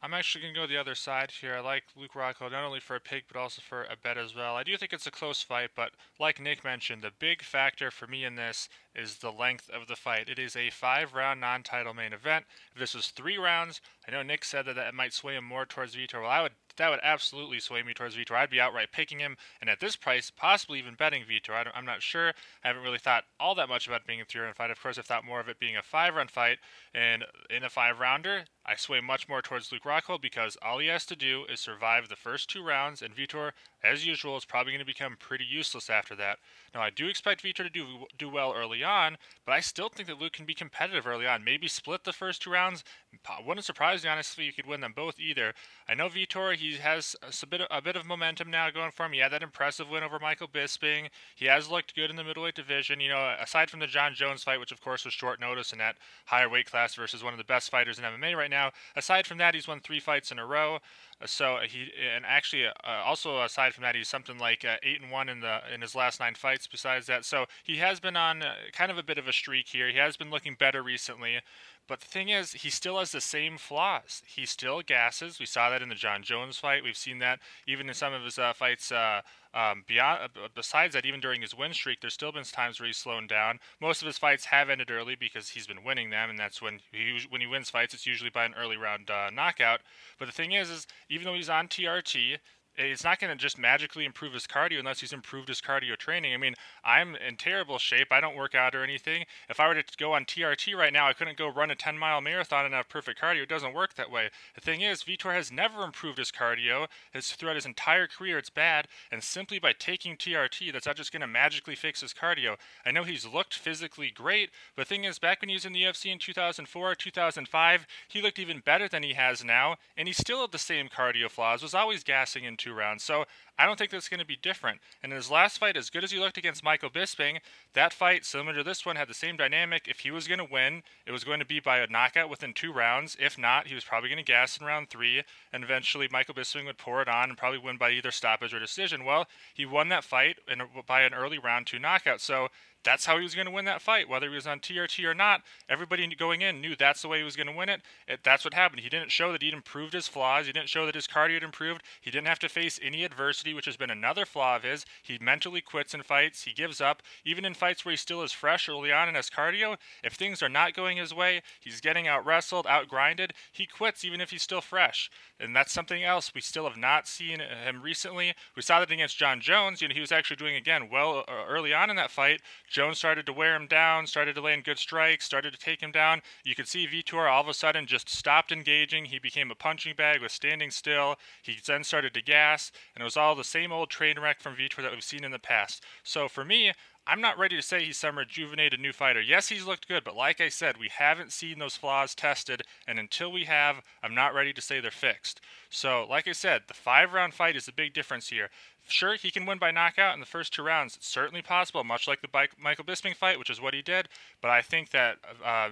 I'm actually going to go the other side here. I like Luke Rockhold not only for a pick, but also for a bet as well. I do think it's a close fight, but like Nick mentioned, the big factor for me in this is the length of the fight. It is a five round non title main event. If this was three rounds, I know Nick said that that might sway him more towards Vitor. Well, I would that would absolutely sway me towards Vitor. I'd be outright picking him, and at this price, possibly even betting Vitor. I am not sure. I haven't really thought all that much about being a three round fight. Of course, I've thought more of it being a five round fight, and in a five rounder, I sway much more towards Luke Rockhold because all he has to do is survive the first two rounds, and Vitor as usual, is probably going to become pretty useless after that. Now, I do expect Vitor to do do well early on, but I still think that Luke can be competitive early on. Maybe split the first two rounds. Wouldn't surprise me, honestly, you could win them both either. I know Vitor, he has a bit, of, a bit of momentum now going for him. He had that impressive win over Michael Bisping. He has looked good in the middleweight division. You know, aside from the Jon Jones fight, which of course was short notice and at higher weight class versus one of the best fighters in MMA right now, aside from that, he's won three fights in a row. So he and actually uh, also aside from that, he's something like uh, eight and one in the in his last nine fights. Besides that, so he has been on uh, kind of a bit of a streak here. He has been looking better recently. But the thing is, he still has the same flaws. He still gasses. We saw that in the Jon Jones fight. We've seen that even in some of his uh, fights uh, um, beyond. Uh, besides that, even during his win streak, there's still been times where he's slowing down. Most of his fights have ended early because he's been winning them, and that's when he when he wins fights. It's usually by an early round uh, knockout. But the thing is, is even though he's on TRT, it's not going to just magically improve his cardio unless he's improved his cardio training. I mean, I'm in terrible shape. I don't work out or anything. If I were to go on TRT right now, I couldn't go run a 10 mile marathon and have perfect cardio. It doesn't work that way. The thing is, Vitor has never improved his cardio. His, throughout his entire career, it's bad. And simply by taking TRT, that's not just going to magically fix his cardio. I know he's looked physically great, but the thing is, back when he was in the UFC in 2004, 2005, he looked even better than he has now, and he still had the same cardio flaws, was always gassing into two rounds. So I don't think that's going to be different. And in his last fight, as good as he looked against Michael Bisping, that fight, similar to this one, had the same dynamic. If he was going to win, it was going to be by a knockout within two rounds. If not, he was probably going to gas in round three, and eventually Michael Bisping would pour it on and probably win by either stoppage or decision. Well, he won that fight in by an early round two knockout. So that's how he was going to win that fight, whether he was on TRT or not. Everybody going in knew that's the way he was going to win it. it. That's what happened. He didn't show that he'd improved his flaws. He didn't show that his cardio had improved. He didn't have to face any adversity, which has been another flaw of his. He mentally quits in fights. He gives up. Even in fights where he still is fresh early on in his cardio, if things are not going his way, he's getting out wrestled, out grinded, he quits even if he's still fresh. And that's something else we still have not seen him recently. We saw that against Jon Jones. You know, he was actually doing again well uh, early on in that fight. Jones started to wear him down, started to land good strikes, started to take him down. You could see Vitor all of a sudden just stopped engaging. He became a punching bag, was standing still. He then started to gas, and it was all the same old train wreck from Vitor that we've seen in the past. So for me, I'm not ready to say he's some rejuvenated new fighter. Yes, he's looked good, but like I said, we haven't seen those flaws tested, and until we have, I'm not ready to say they're fixed. So, like I said, the five round fight is the big difference here. Sure, he can win by knockout in the first two rounds. It's certainly possible, much like the Michael Bisping fight, which is what he did. But I think that uh,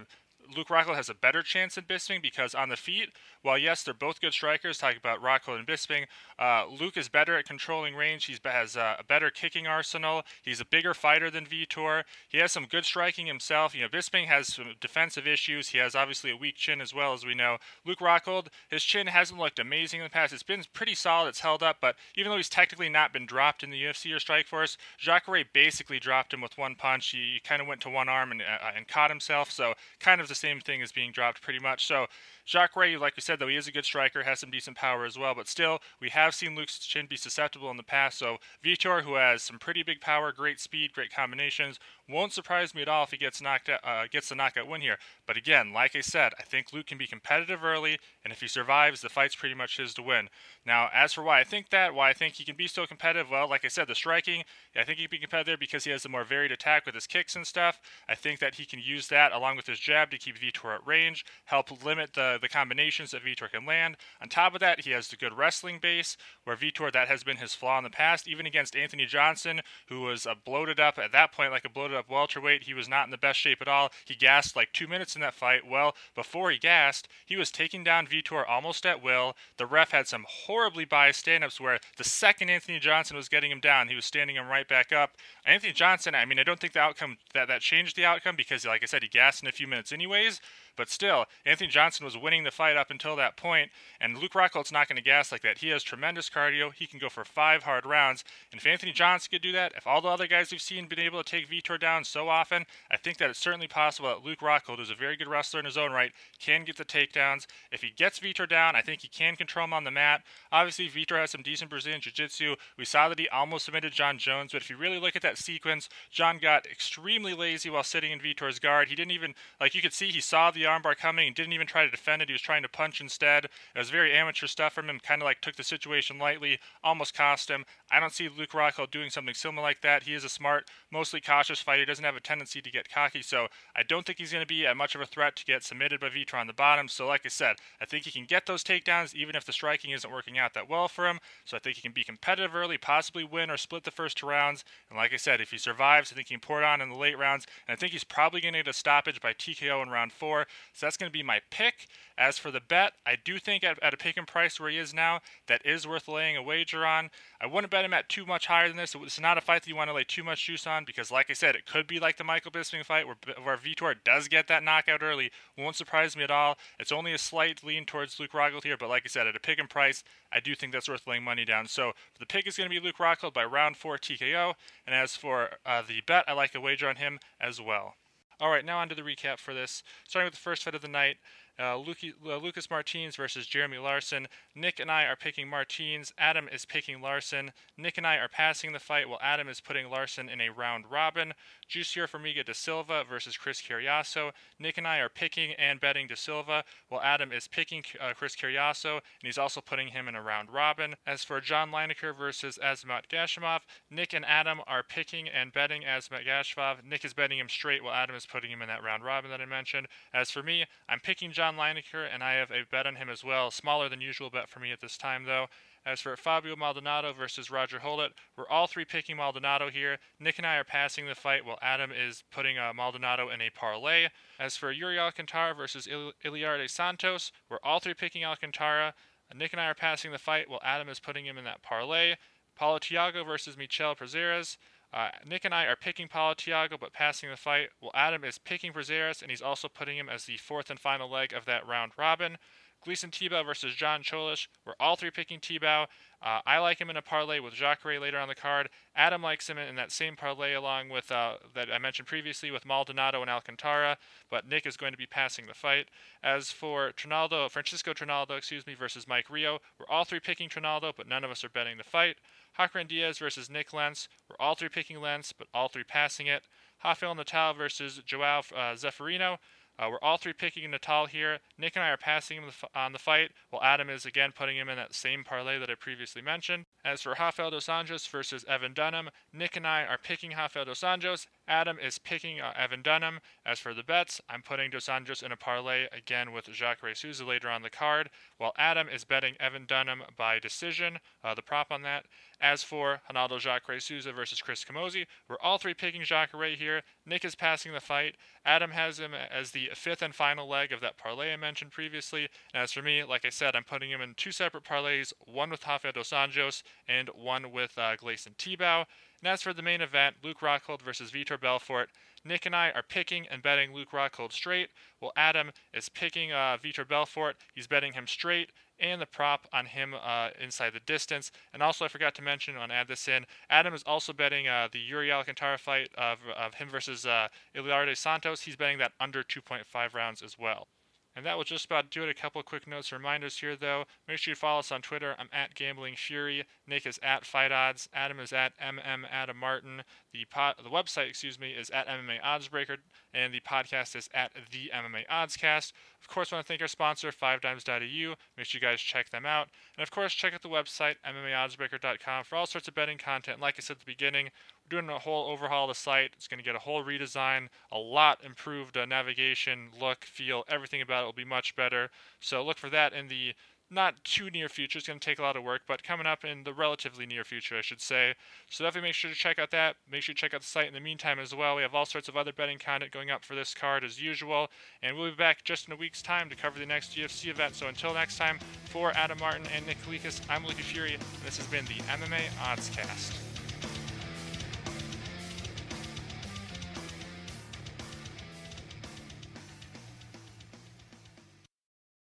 Luke Rockhold has a better chance than Bisping because on the feet, while yes, they're both good strikers, talking about Rockhold and Bisping, uh, Luke is better at controlling range. He has uh, a better kicking arsenal. He's a bigger fighter than Vitor. He has some good striking himself. You know, Bisping has some defensive issues. He has obviously a weak chin as well, as we know. Luke Rockhold, his chin hasn't looked amazing in the past. It's been pretty solid. It's held up, but even though he's technically not been dropped in the UFC or Strikeforce, Jacare basically dropped him with one punch. He kind of went to one arm and, uh, and caught himself. So kind of the same thing as being dropped pretty much. So Jacare, like we said, though he is a good striker, has some decent power as well. But still, we have seen Luke's chin be susceptible in the past. So Vitor, who has some pretty big power, great speed, great combinations, won't surprise me at all if he gets knocked out, uh, gets the knockout win here. But again, like I said, I think Luke can be competitive early, and if he survives, the fight's pretty much his to win. Now, as for why I think that, why I think he can be so competitive, well, like I said, the striking, I think he can be competitive because he has a more varied attack with his kicks and stuff. I think that he can use that along with his jab to keep Vitor at range, help limit the the combinations that Vitor can land. On top of that, he has the good wrestling base, where Vitor that has been his flaw in the past, even against Anthony Johnson, who was a bloated up at that point like a bloated up welterweight. He was not in the best shape at all. He gassed like two minutes in that fight. Well, before he gassed, he was taking down Vitor almost at will. The ref had some horribly biased stand-ups where the second Anthony Johnson was getting him down, he was standing him right back up. Anthony Johnson, I mean, I don't think the outcome that that changed the outcome because, like I said, he gassed in a few minutes anyways. But still, Anthony Johnson was winning the fight up until that point, and Luke Rockhold's not going to gas like that. He has tremendous cardio. He can go for five hard rounds. And if Anthony Johnson could do that, if all the other guys we've seen been able to take Vitor down so often, I think that it's certainly possible that Luke Rockhold, who's a very good wrestler in his own right, can get the takedowns. If he gets Vitor down, I think he can control him on the mat. Obviously, Vitor has some decent Brazilian Jiu Jitsu. We saw that he almost submitted Jon Jones, but if you really look at that sequence, Jon got extremely lazy while sitting in Vitor's guard. He didn't even, like, you could see he saw the armbar coming didn't even try to defend it. He was trying to punch instead. It was very amateur stuff from him, kind of like took the situation lightly, almost cost him. I don't see Luke Rockhold doing something similar like that. He is a smart, mostly cautious fighter. Doesn't have a tendency to get cocky, so I don't think he's going to be at much of a threat to get submitted by Vitor on the bottom. So, like I said, I think he can get those takedowns even if the striking isn't working out that well for him. So, I think he can be competitive early, possibly win or split the first two rounds. And like I said, if he survives, I think he can pour it on in the late rounds. And I think he's probably going to get a stoppage by TKO in round four. So, that's going to be my pick. As for the bet, I do think at, at a pick and price where he is now, that is worth laying a wager on. I wouldn't bet him at too much higher than this. It's not a fight that you want to lay too much juice on because, like I said, it could be like the Michael Bisping fight where, where Vitor does get that knockout early. Won't surprise me at all. It's only a slight lean towards Luke Rockhold here, but like I said, at a pick and price, I do think that's worth laying money down. So the pick is going to be Luke Rockhold by round four TKO, and as for uh, the bet, I like a wager on him as well. All right, now on to the recap for this. Starting with the first fight of the night, uh, uh, Lucas Martins versus Jeremy Larson. Nick and I are picking Martins. Adam is picking Larson. Nick and I are passing the fight, while Adam is putting Larson in a round robin. Jussier Formiga da Silva versus Chris Cariaso. Nick and I are picking and betting da Silva, while Adam is picking uh, Chris Cariaso, and he's also putting him in a round robin. As for John Lineker versus Azamat Gashimov, Nick and Adam are picking and betting Azamat Gashimov. Nick is betting him straight, while Adam is putting him in that round robin that I mentioned. As for me, I'm picking John John Lineker, and I have a bet on him as well. Smaller than usual bet for me at this time, though. As for Fabio Maldonado versus Roger Hollett, we're all three picking Maldonado here. Nick and I are passing the fight, while Adam is putting uh, Maldonado in a parlay. As for Yuri Alcantara versus Il- Iliarde Santos, we're all three picking Alcantara. Nick and I are passing the fight, while Adam is putting him in that parlay. Paulo Thiago versus Michel Prazeres. Uh, Nick and I are picking Paulo Thiago but passing the fight. Well, Adam is picking Prazeres, and he's also putting him as the fourth and final leg of that round robin. Gleison Tibau versus John Cholish. We're all three picking Tibau. Uh, I like him in a parlay with Jacare later on the card. Adam likes him in that same parlay along with uh, that I mentioned previously with Maldonado and Alcantara. But Nick is going to be passing the fight. As for Trinaldo, Francisco Trinaldo, excuse me, versus Mike Rio, we're all three picking Trinaldo, but none of us are betting the fight. Hacran Dias versus Nick Lentz. We're all three picking Lentz, but all three passing it. Rafael Natal versus Joao uh, Zeferino. Uh, we're all three picking Natal here. Nick and I are passing him on the fight, while Adam is again putting him in that same parlay that I previously mentioned. As for Rafael dos Anjos versus Evan Dunham, Nick and I are picking Rafael dos Anjos. Adam is picking uh, Evan Dunham. As for the bets, I'm putting Dos Anjos in a parlay again with Jacare Souza later on the card, while Adam is betting Evan Dunham by decision, uh, the prop on that. As for Ronaldo Jacare Souza versus Chris Camozzi, we're all three picking Jacare here. Nick is passing the fight. Adam has him as the fifth and final leg of that parlay I mentioned previously. And as for me, like I said, I'm putting him in two separate parlays, one with Rafael Dos Anjos and one with uh, Gleison Tibau. And as for the main event, Luke Rockhold versus Vitor Belfort, Nick and I are picking and betting Luke Rockhold straight, while Adam is picking uh, Vitor Belfort. He's betting him straight and the prop on him uh, inside the distance. And also, I forgot to mention, I'll add this in, Adam is also betting uh, the Yuri Alcantara fight of, of him versus uh, Iliarde Santos. He's betting that under 2.5 rounds as well. And that will just about do it. A couple of quick notes reminders here, though. Make sure you follow us on Twitter. I'm at Gambling Fury. Nick is at Fight Odds. Adam is at MM Adam Martin. The the website, excuse me, is at MMA Oddsbreaker, and the podcast is at the MMA Oddscast. Of course, I want to thank our sponsor, 5dimes.eu. Make sure you guys check them out. And of course, check out the website, MMAOddsbreaker.com, for all sorts of betting content. Like I said at the beginning, doing a whole overhaul of the site. It's going to get a whole redesign, a lot improved uh, navigation, look, feel, everything about it will be much better. So look for that in the not too near future. It's going to take a lot of work, but coming up in the relatively near future, I should say. So definitely make sure to check out that. Make sure to check out the site in the meantime as well. We have all sorts of other betting content going up for this card as usual, and we'll be back just in a week's time to cover the next UFC event. So until next time, for Adam Martin and Nick Kalikas, I'm Lucas Fury, and this has been the MMA Oddscast.